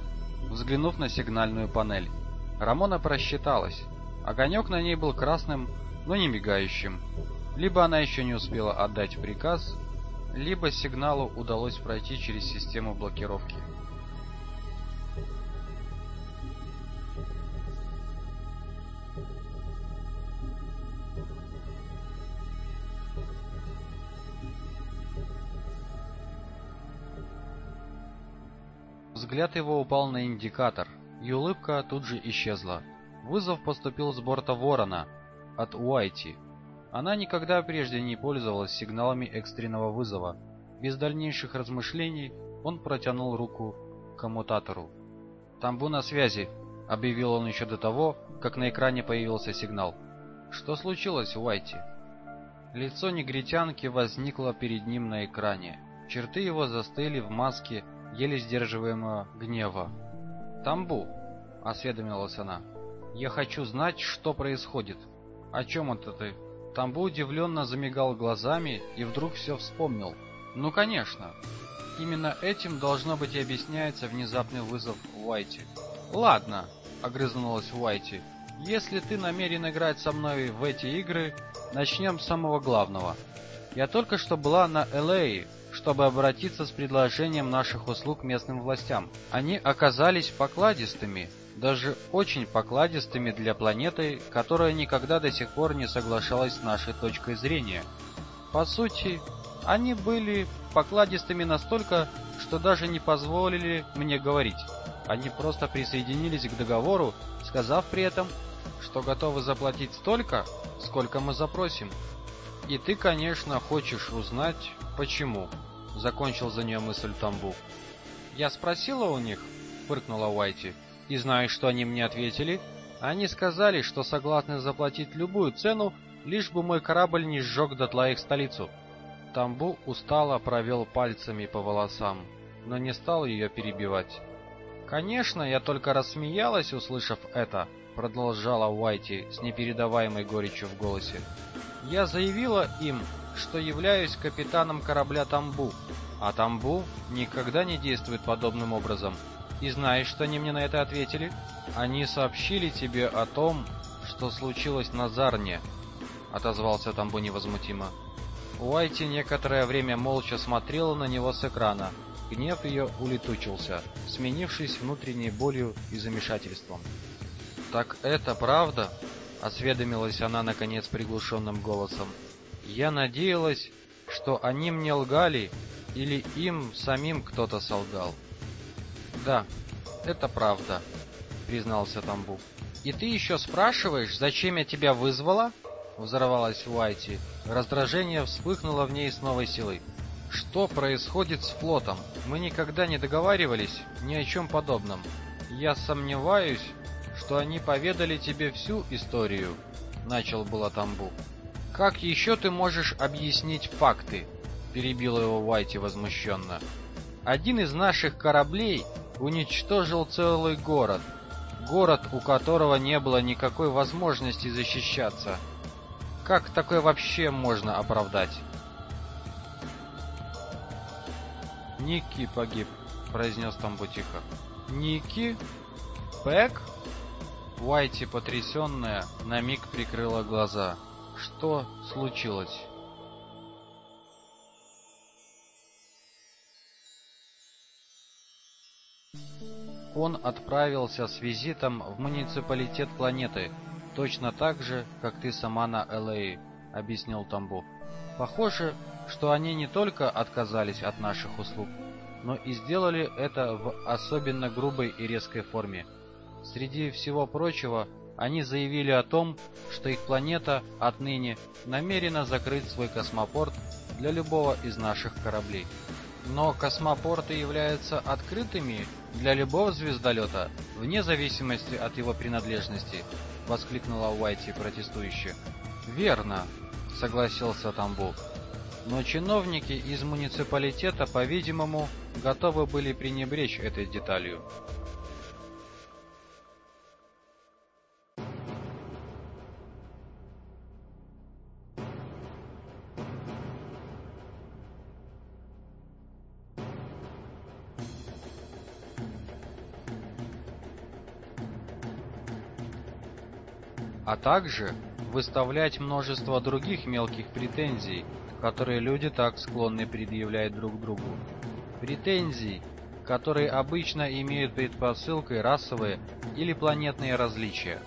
взглянув на сигнальную панель. Рамона просчиталась. Огонек на ней был красным, но не мигающим. Либо она еще не успела отдать приказ, либо сигналу удалось пройти через систему блокировки. Взгляд его упал на индикатор, и улыбка тут же исчезла. Вызов поступил с борта Ворона от Уайти. Она никогда прежде не пользовалась сигналами экстренного вызова. Без дальнейших размышлений он протянул руку коммутатору. «Тамбу на связи», — объявил он еще до того, как на экране появился сигнал. «Что случилось, Уайти?» Лицо негритянки возникло перед ним на экране. Черты его застыли в маске еле сдерживаемого гнева. «Тамбу!» — осведомилась она. «Я хочу знать, что происходит. О чем это ты?» Тамбу удивленно замигал глазами и вдруг все вспомнил. «Ну, конечно. Именно этим должно быть и объясняется внезапный вызов Уайти. «Ладно», — огрызнулась Уайти, — «если ты намерен играть со мной в эти игры, начнем с самого главного. Я только что была на Элее, чтобы обратиться с предложением наших услуг местным властям. Они оказались покладистыми, даже очень покладистыми для планеты, которая никогда до сих пор не соглашалась с нашей точкой зрения. По сути, они были покладистыми настолько, что даже не позволили мне говорить. Они просто присоединились к договору, сказав при этом, что готовы заплатить столько, сколько мы запросим. И ты, конечно, хочешь узнать, почему. Закончил за нее мысль Тамбу. Я спросила у них, фыркнула Уайти. И знаешь, что они мне ответили? Они сказали, что согласны заплатить любую цену, лишь бы мой корабль не сжег дотла их столицу. Тамбу устало провел пальцами по волосам, но не стал ее перебивать. Конечно, я только рассмеялась, услышав это, продолжала Уайти с непередаваемой горечью в голосе. Я заявила им, что являюсь капитаном корабля Тамбу, а Тамбу никогда не действует подобным образом. И знаешь, что они мне на это ответили? Они сообщили тебе о том, что случилось на Зарне, отозвался Тамбу невозмутимо. Уайти некоторое время молча смотрела на него с экрана. Гнев ее улетучился, сменившись внутренней болью и замешательством. «Так это правда?» — осведомилась она, наконец, приглушенным голосом. «Я надеялась, что они мне лгали, или им самим кто-то солгал». «Да, это правда», — признался Тамбу. «И ты еще спрашиваешь, зачем я тебя вызвала?» — взорвалась Уайти. Раздражение вспыхнуло в ней с новой силой. «Что происходит с флотом? Мы никогда не договаривались ни о чем подобном. Я сомневаюсь, что они поведали тебе всю историю», — начал было Тамбу. «Как еще ты можешь объяснить факты?» — перебила его Уайти возмущенно. «Один из наших кораблей уничтожил целый город, город, у которого не было никакой возможности защищаться. Как такое вообще можно оправдать?» «Ники погиб», — произнес Тамбу тихо. «Ники? Пэк?» Уайти, потрясенная, на миг прикрыла глаза. Что случилось? Он отправился с визитом в муниципалитет планеты, точно так же, как ты сама на Л.А., объяснил Тамбов. Похоже, что они не только отказались от наших услуг, но и сделали это в особенно грубой и резкой форме. Среди всего прочего, они заявили о том, что их планета отныне намерена закрыть свой космопорт для любого из наших кораблей. Но космопорты являются открытыми для любого звездолета, вне зависимости от его принадлежности, воскликнула Уайти протестующе. Верно, согласился Тамбов. Но чиновники из муниципалитета, по-видимому, готовы были пренебречь этой деталью. А также выставлять множество других мелких претензий, которые люди так склонны предъявлять друг другу. Претензий, которые обычно имеют предпосылкой расовые или планетные различия.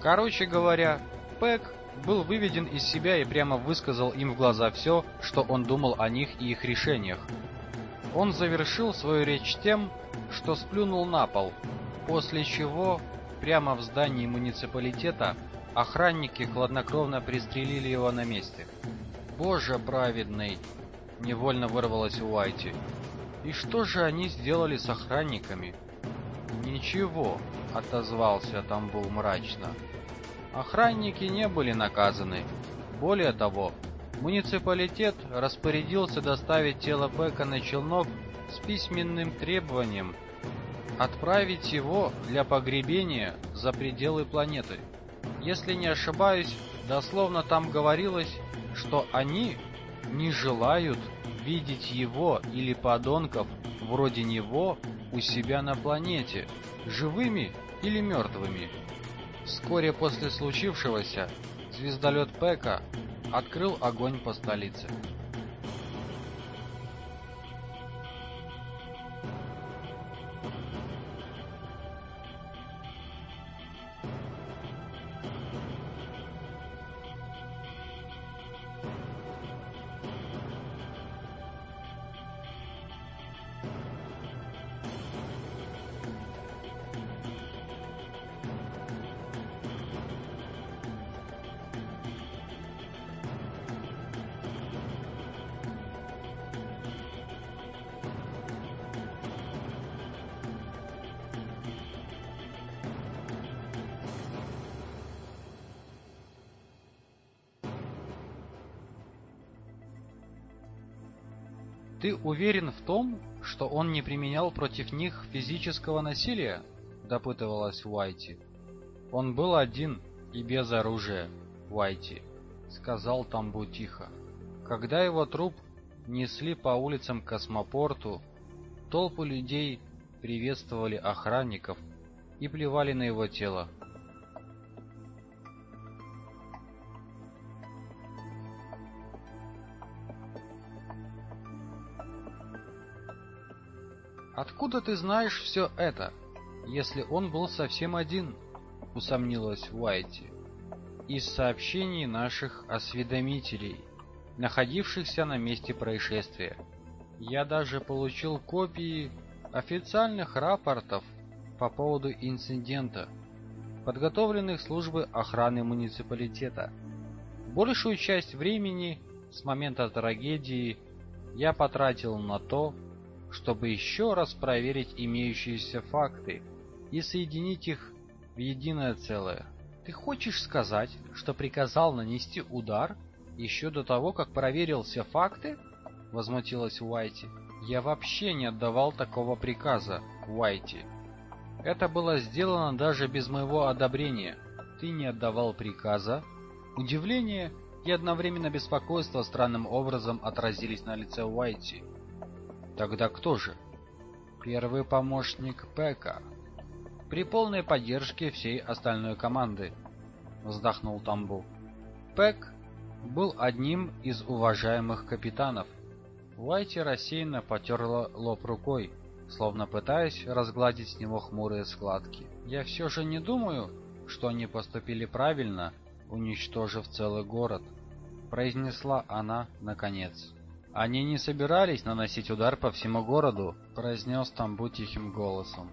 Короче говоря, Пэк был выведен из себя и прямо высказал им в глаза все, что он думал о них и их решениях. Он завершил свою речь тем, что сплюнул на пол, после чего прямо в здании муниципалитета охранники хладнокровно пристрелили его на месте. «Боже праведный!» — невольно вырвалось у Уайти. «И что же они сделали с охранниками?» «Ничего», — отозвался Тамбул мрачно. «Охранники не были наказаны. Более того, муниципалитет распорядился доставить тело Пэка на челнок с письменным требованием отправить его для погребения за пределы планеты. Если не ошибаюсь, дословно там говорилось, что они не желают видеть его или подонков вроде него у себя на планете, живыми или мертвыми. Вскоре после случившегося звездолет Пека открыл огонь по столице. «Ты уверен в том, что он не применял против них физического насилия?» — допытывалась Уайти. «Он был один и без оружия, Уайти», — сказал Тамбу тихо. Когда его труп несли по улицам космопорту, толпы людей приветствовали охранников и плевали на его тело. «Откуда ты знаешь все это, если он был совсем один?» — усомнилась Уайти. «Из сообщений наших осведомителей, находившихся на месте происшествия. Я даже получил копии официальных рапортов по поводу инцидента, подготовленных службы охраны муниципалитета. Большую часть времени с момента трагедии я потратил на то, чтобы еще раз проверить имеющиеся факты и соединить их в единое целое. Ты хочешь сказать, что приказал нанести удар еще до того, как проверил все факты? Возмутилась Уайти. Я вообще не отдавал такого приказа, Уайти. Это было сделано даже без моего одобрения. Ты не отдавал приказа? Удивление и одновременно беспокойство странным образом отразились на лице Уайти. Тогда кто же? Первый помощник Пека. При полной поддержке всей остальной команды, вздохнул Тамбу. Пек был одним из уважаемых капитанов. Уайти рассеянно потерла лоб рукой, словно пытаясь разгладить с него хмурые складки. Я все же не думаю, что они поступили правильно, уничтожив целый город, произнесла она наконец. «Они не собирались наносить удар по всему городу», — произнес Тамбу тихим голосом.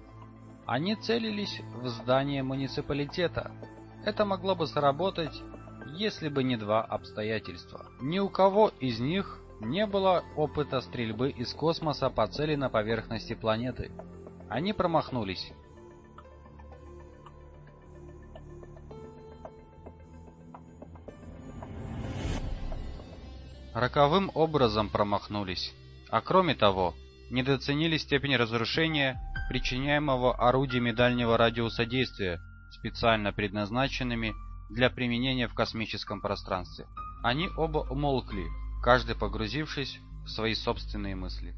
«Они целились в здание муниципалитета. Это могло бы сработать, если бы не два обстоятельства. Ни у кого из них не было опыта стрельбы из космоса по цели на поверхности планеты. Они промахнулись. Роковым образом промахнулись, а кроме того, недооценили степень разрушения, причиняемого орудиями дальнего радиуса действия, специально предназначенными для применения в космическом пространстве. Они оба умолкли, каждый погрузившись в свои собственные мысли.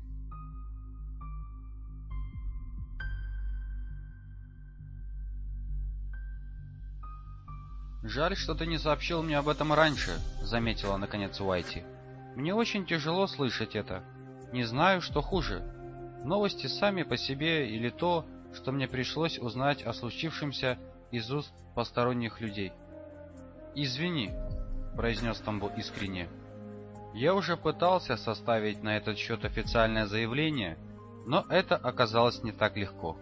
«Жаль, что ты не сообщил мне об этом раньше», — заметила наконец Уайти. Мне очень тяжело слышать это. Не знаю, что хуже. Новости сами по себе или то, что мне пришлось узнать о случившемся из уст посторонних людей. «Извини», — произнес Тамбу искренне. «Я уже пытался составить на этот счет официальное заявление, но это оказалось не так легко.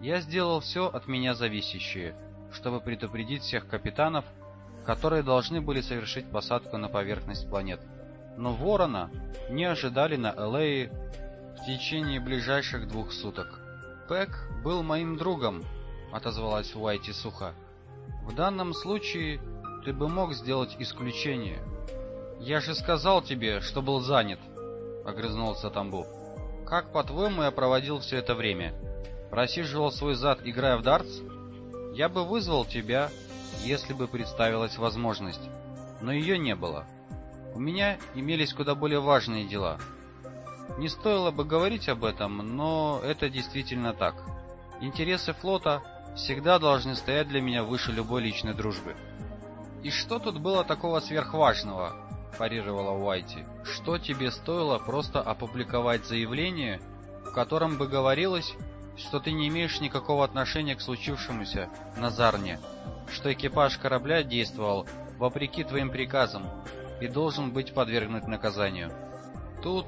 Я сделал все от меня зависящее, чтобы предупредить всех капитанов, которые должны были совершить посадку на поверхность планеты но Ворона не ожидали на Элее в течение ближайших двух суток. «Пэк был моим другом», — отозвалась Уайти сухо. «В данном случае ты бы мог сделать исключение». «Я же сказал тебе, что был занят», — огрызнулся Тамбу. «Как, по-твоему, я проводил все это время? Просиживал свой зад, играя в дартс? Я бы вызвал тебя, если бы представилась возможность, но ее не было». У меня имелись куда более важные дела. Не стоило бы говорить об этом, но это действительно так. Интересы флота всегда должны стоять для меня выше любой личной дружбы. И что тут было такого сверхважного? парировала Уайти. Что тебе стоило просто опубликовать заявление, в котором бы говорилось, что ты не имеешь никакого отношения к случившемуся на Зарне, что экипаж корабля действовал вопреки твоим приказам и должен быть подвергнут наказанию. Тут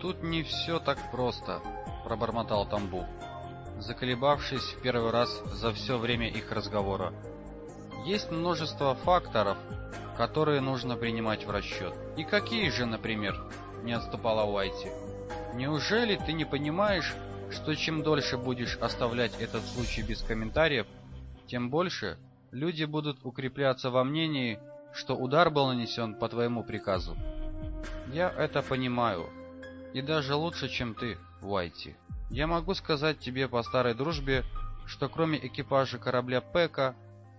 тут не все так просто, пробормотал Тамбу заколебавшись в первый раз за все время их разговора. Есть множество факторов, которые нужно принимать в расчет. И какие же, например, не отступала Уайти. Неужели ты не понимаешь, что чем дольше будешь оставлять этот случай без комментариев, тем больше люди будут укрепляться во мнении, что удар был нанесен по твоему приказу? Я это понимаю, и даже лучше, чем ты, Уайти. Я могу сказать тебе по старой дружбе, что кроме экипажа корабля Пека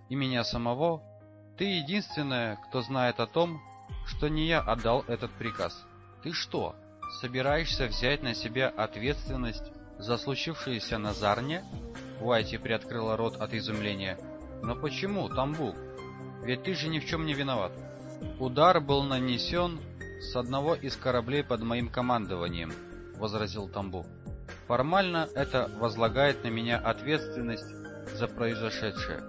и меня самого, ты единственная, кто знает о том, что не я отдал этот приказ. Ты что, собираешься взять на себя ответственность за случившееся на Зарне? Уайти приоткрыла рот от изумления. Но почему, Тамбу? Ведь ты же ни в чем не виноват. Удар был нанесен с одного из кораблей под моим командованием, возразил Тамбу. Формально это возлагает на меня ответственность за произошедшее.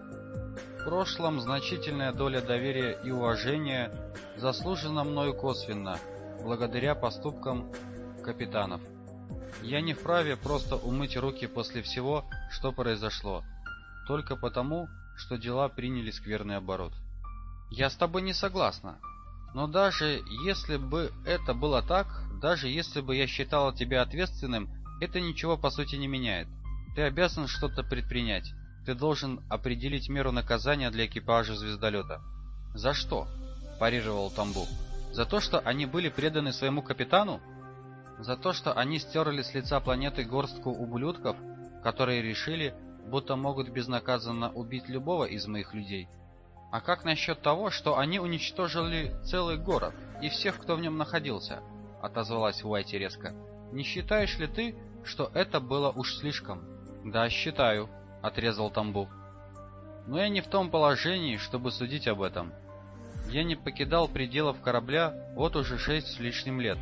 В прошлом значительная доля доверия и уважения заслужена мною косвенно, благодаря поступкам капитанов. Я не вправе просто умыть руки после всего, что произошло, только потому, что дела приняли скверный оборот. Я с тобой не согласна. Но даже если бы это было так, даже если бы я считала тебя ответственным это ничего по сути не меняет. Ты обязан что-то предпринять. Ты должен определить меру наказания для экипажа звездолета. За что? парировал Тамбу. За то, что они были преданы своему капитану? За то, что они стерли с лица планеты горстку ублюдков, которые решили, будто могут безнаказанно убить любого из моих людей? А как насчет того, что они уничтожили целый город и всех, кто в нем находился? отозвалась Уайти резко. Не считаешь ли ты, что это было уж слишком? Да, считаю, отрезал Тамбов. Но я не в том положении, чтобы судить об этом. Я не покидал пределов корабля вот уже шесть с лишним лет.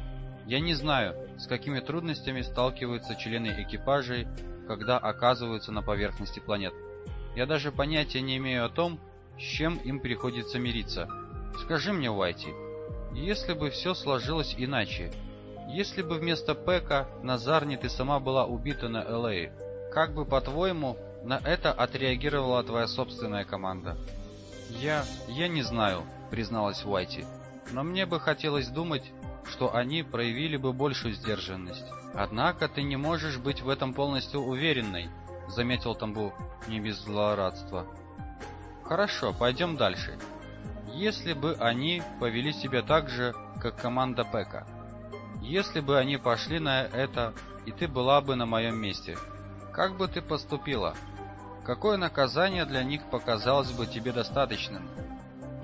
Я не знаю, с какими трудностями сталкиваются члены экипажей, когда оказываются на поверхности планет. Я даже понятия не имею о том, с чем им приходится мириться. Скажи мне, Уайти, если бы все сложилось иначе, если бы вместо Пека на Зарне ты сама была убита на Элэй, как бы, по-твоему, на это отреагировала твоя собственная команда? Я... я не знаю, призналась Уайти. Но мне бы хотелось думать, что они проявили бы большую сдержанность. Однако ты не можешь быть в этом полностью уверенной, заметил Тамбу не без злорадства. Хорошо, пойдем дальше. Если бы они повели себя так же, как команда Пека, если бы они пошли на это, и ты была бы на моем месте, как бы ты поступила? Какое наказание для них показалось бы тебе достаточным?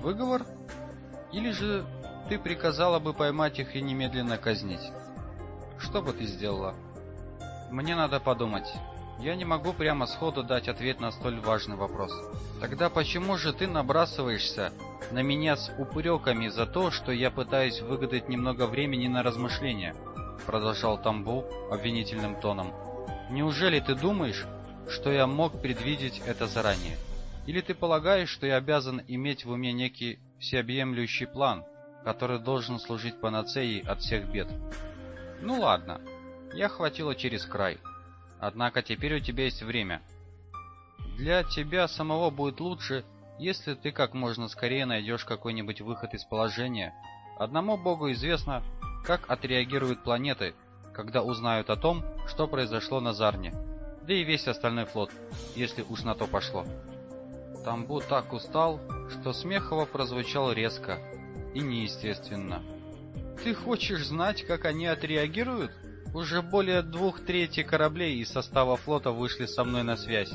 Выговор? Или же ты приказала бы поймать их и немедленно казнить? Что бы ты сделала? Мне надо подумать. Я не могу прямо сходу дать ответ на столь важный вопрос. Тогда почему же ты набрасываешься на меня с упреками за то, что я пытаюсь выгадать немного времени на размышления? Продолжал Тамбу обвинительным тоном. Неужели ты думаешь, что я мог предвидеть это заранее? Или ты полагаешь, что я обязан иметь в уме некий всеобъемлющий план, который должен служить панацеей от всех бед? Ну ладно, я хватило через край. Однако теперь у тебя есть время. Для тебя самого будет лучше, если ты как можно скорее найдешь какой-нибудь выход из положения. Одному Богу известно, как отреагируют планеты, когда узнают о том, что произошло на Зарне. Да и весь остальной флот, если уж на то пошло. Тамбу так устал, что смех его прозвучал резко и неестественно. Ты хочешь знать, как они отреагируют? Уже более двух трети кораблей из состава флота вышли со мной на связь.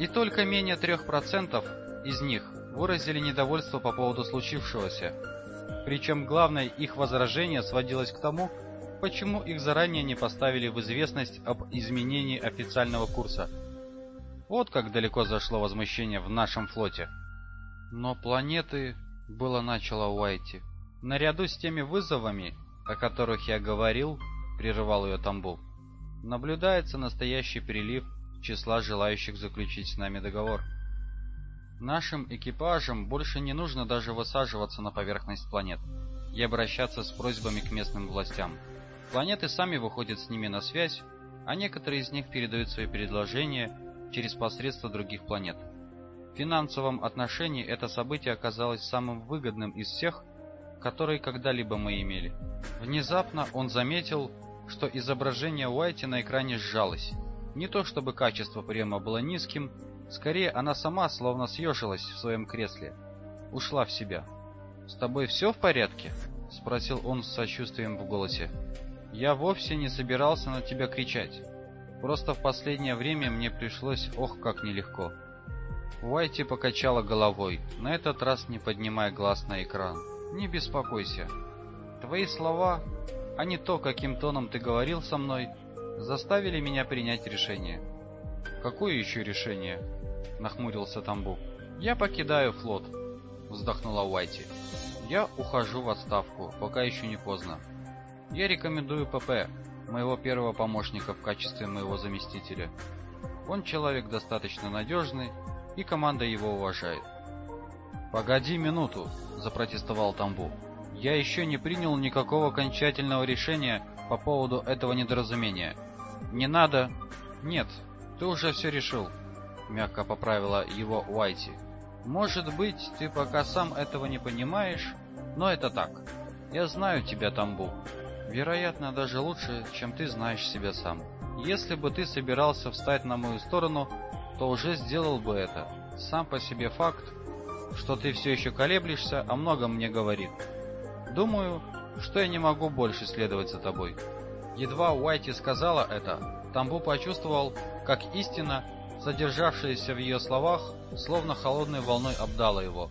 И только менее трех процентов из них выразили недовольство по поводу случившегося. Причем главное их возражение сводилось к тому, почему их заранее не поставили в известность об изменении официального курса. Вот как далеко зашло возмущение в нашем флоте. Но планеты... Было начало Уайти. Наряду с теми вызовами, о которых я говорил, прерывал ее Тамбов, наблюдается настоящий прилив числа желающих заключить с нами договор. Нашим экипажам больше не нужно даже высаживаться на поверхность планет и обращаться с просьбами к местным властям. Планеты сами выходят с ними на связь, а некоторые из них передают свои предложения через посредство других планет. В финансовом отношении это событие оказалось самым выгодным из всех, которые когда-либо мы имели. Внезапно он заметил, что изображение Уайти на экране сжалось. Не то чтобы качество приема было низким, Скорее, она сама словно съежилась в своем кресле. Ушла в себя. «С тобой все в порядке?» — спросил он с сочувствием в голосе. «Я вовсе не собирался на тебя кричать. Просто в последнее время мне пришлось ох как нелегко». Уайти покачала головой, на этот раз не поднимая глаз на экран. «Не беспокойся. Твои слова, а не то, каким тоном ты говорил со мной, заставили меня принять решение». «Какое еще решение?» — нахмурился Тамбу. «Я покидаю флот», — вздохнула Уайти. «Я ухожу в отставку, пока еще не поздно. Я рекомендую ПП, моего первого помощника в качестве моего заместителя. Он человек достаточно надежный, и команда его уважает». «Погоди минуту», — запротестовал Тамбу. «Я еще не принял никакого окончательного решения по поводу этого недоразумения. Не надо...» «Нет, ты уже все решил», — мягко поправила его Уайти. «Может быть, ты пока сам этого не понимаешь, но это так. Я знаю тебя, Тамбу. Вероятно, даже лучше, чем ты знаешь себя сам. Если бы ты собирался встать на мою сторону, то уже сделал бы это. Сам по себе факт, что ты все еще колеблешься, о многом мне говорит. Думаю, что я не могу больше следовать за тобой». Едва Уайти сказала это, Тамбу почувствовал, как истина, содержавшаяся в ее словах, словно холодной волной обдала его.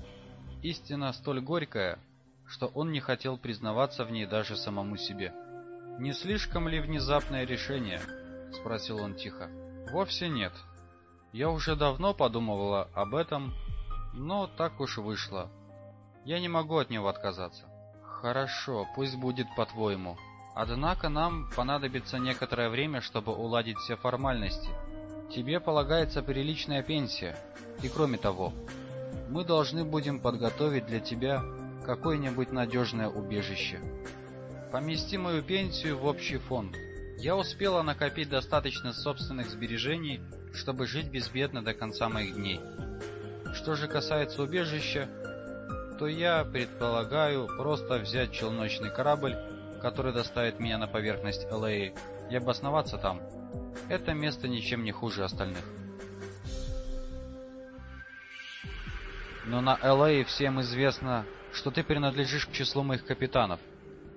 Истина столь горькая, что он не хотел признаваться в ней даже самому себе. «Не слишком ли внезапное решение?» — спросил он тихо. «Вовсе нет. Я уже давно подумывала об этом, но так уж вышло. Я не могу от него отказаться». «Хорошо, пусть будет по-твоему», Однако нам понадобится некоторое время, чтобы уладить все формальности. Тебе полагается приличная пенсия. И кроме того, мы должны будем подготовить для тебя какое-нибудь надежное убежище. Помести мою пенсию в общий фонд. Я успела накопить достаточно собственных сбережений, чтобы жить безбедно до конца моих дней. Что же касается убежища, то я предполагаю просто взять челночный корабль который доставит меня на поверхность Л.А. и обосноваться там. Это место ничем не хуже остальных. Но на Л.А. всем известно, что ты принадлежишь к числу моих капитанов,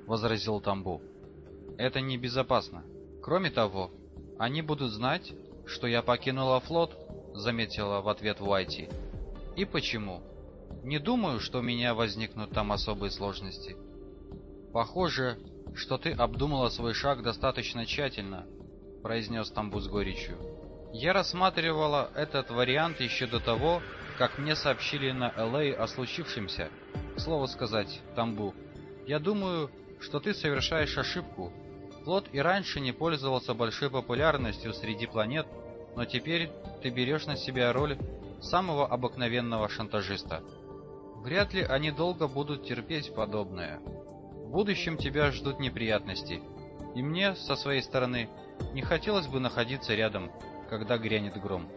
возразил Тамбу. Это небезопасно. Кроме того, они будут знать, что я покинула флот, заметила в ответ Уайти. И почему? Не думаю, что у меня возникнут там особые сложности. Похоже, что ты обдумала свой шаг достаточно тщательно, произнес Тамбу с горечью. Я рассматривала этот вариант еще до того, как мне сообщили на Л.А. о случившемся. К слову сказать, Тамбу, я думаю, что ты совершаешь ошибку. Флот и раньше не пользовался большой популярностью среди планет, но теперь ты берешь на себя роль самого обыкновенного шантажиста. Вряд ли они долго будут терпеть подобное. В будущем тебя ждут неприятности. И мне, со своей стороны, не хотелось бы находиться рядом, когда грянет гром.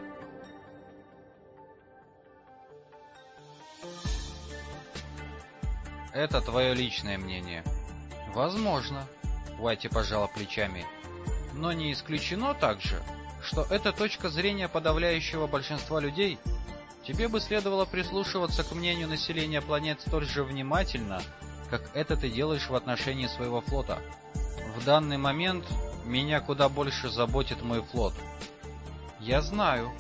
Это твое личное мнение. Возможно, Уайти пожала плечами. Но не исключено также, что это точка зрения подавляющего большинства людей. Тебе бы следовало прислушиваться к мнению населения планет столь же внимательно, как это ты делаешь в отношении своего флота. В данный момент меня куда больше заботит мой флот. Я знаю,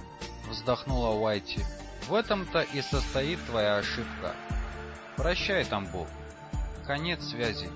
вздохнула Уайти. В этом-то и состоит твоя ошибка. Прощай, Тамбу. Конец связи.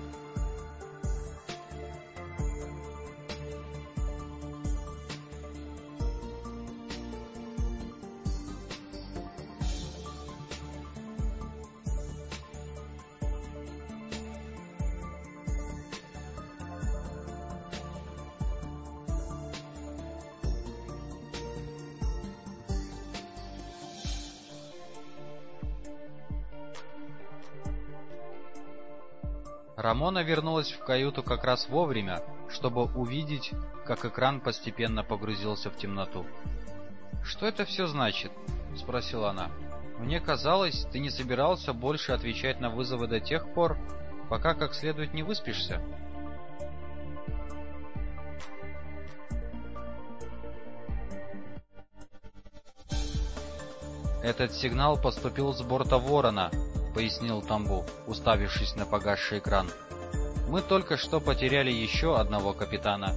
Рамона вернулась в каюту как раз вовремя, чтобы увидеть, как экран постепенно погрузился в темноту. «Что это все значит?» — спросила она. «Мне казалось, ты не собирался больше отвечать на вызовы до тех пор, пока как следует не выспишься». «Этот сигнал поступил с борта Ворона», — пояснил Тамбу, уставившись на погасший экран. «Мы только что потеряли еще одного капитана.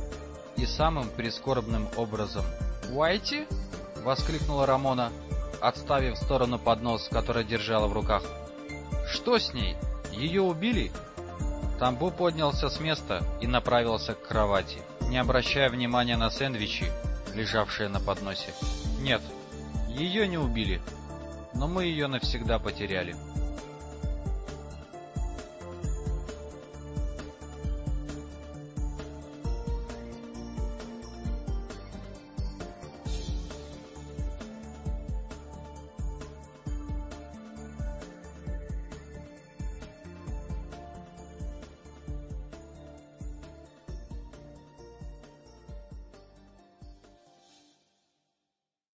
И самым прискорбным образом». «Уайти?» — воскликнула Рамона, отставив в сторону поднос, который держала в руках. «Что с ней? Ее убили?» Тамбу поднялся с места и направился к кровати, не обращая внимания на сэндвичи, лежавшие на подносе. «Нет, ее не убили, но мы ее навсегда потеряли».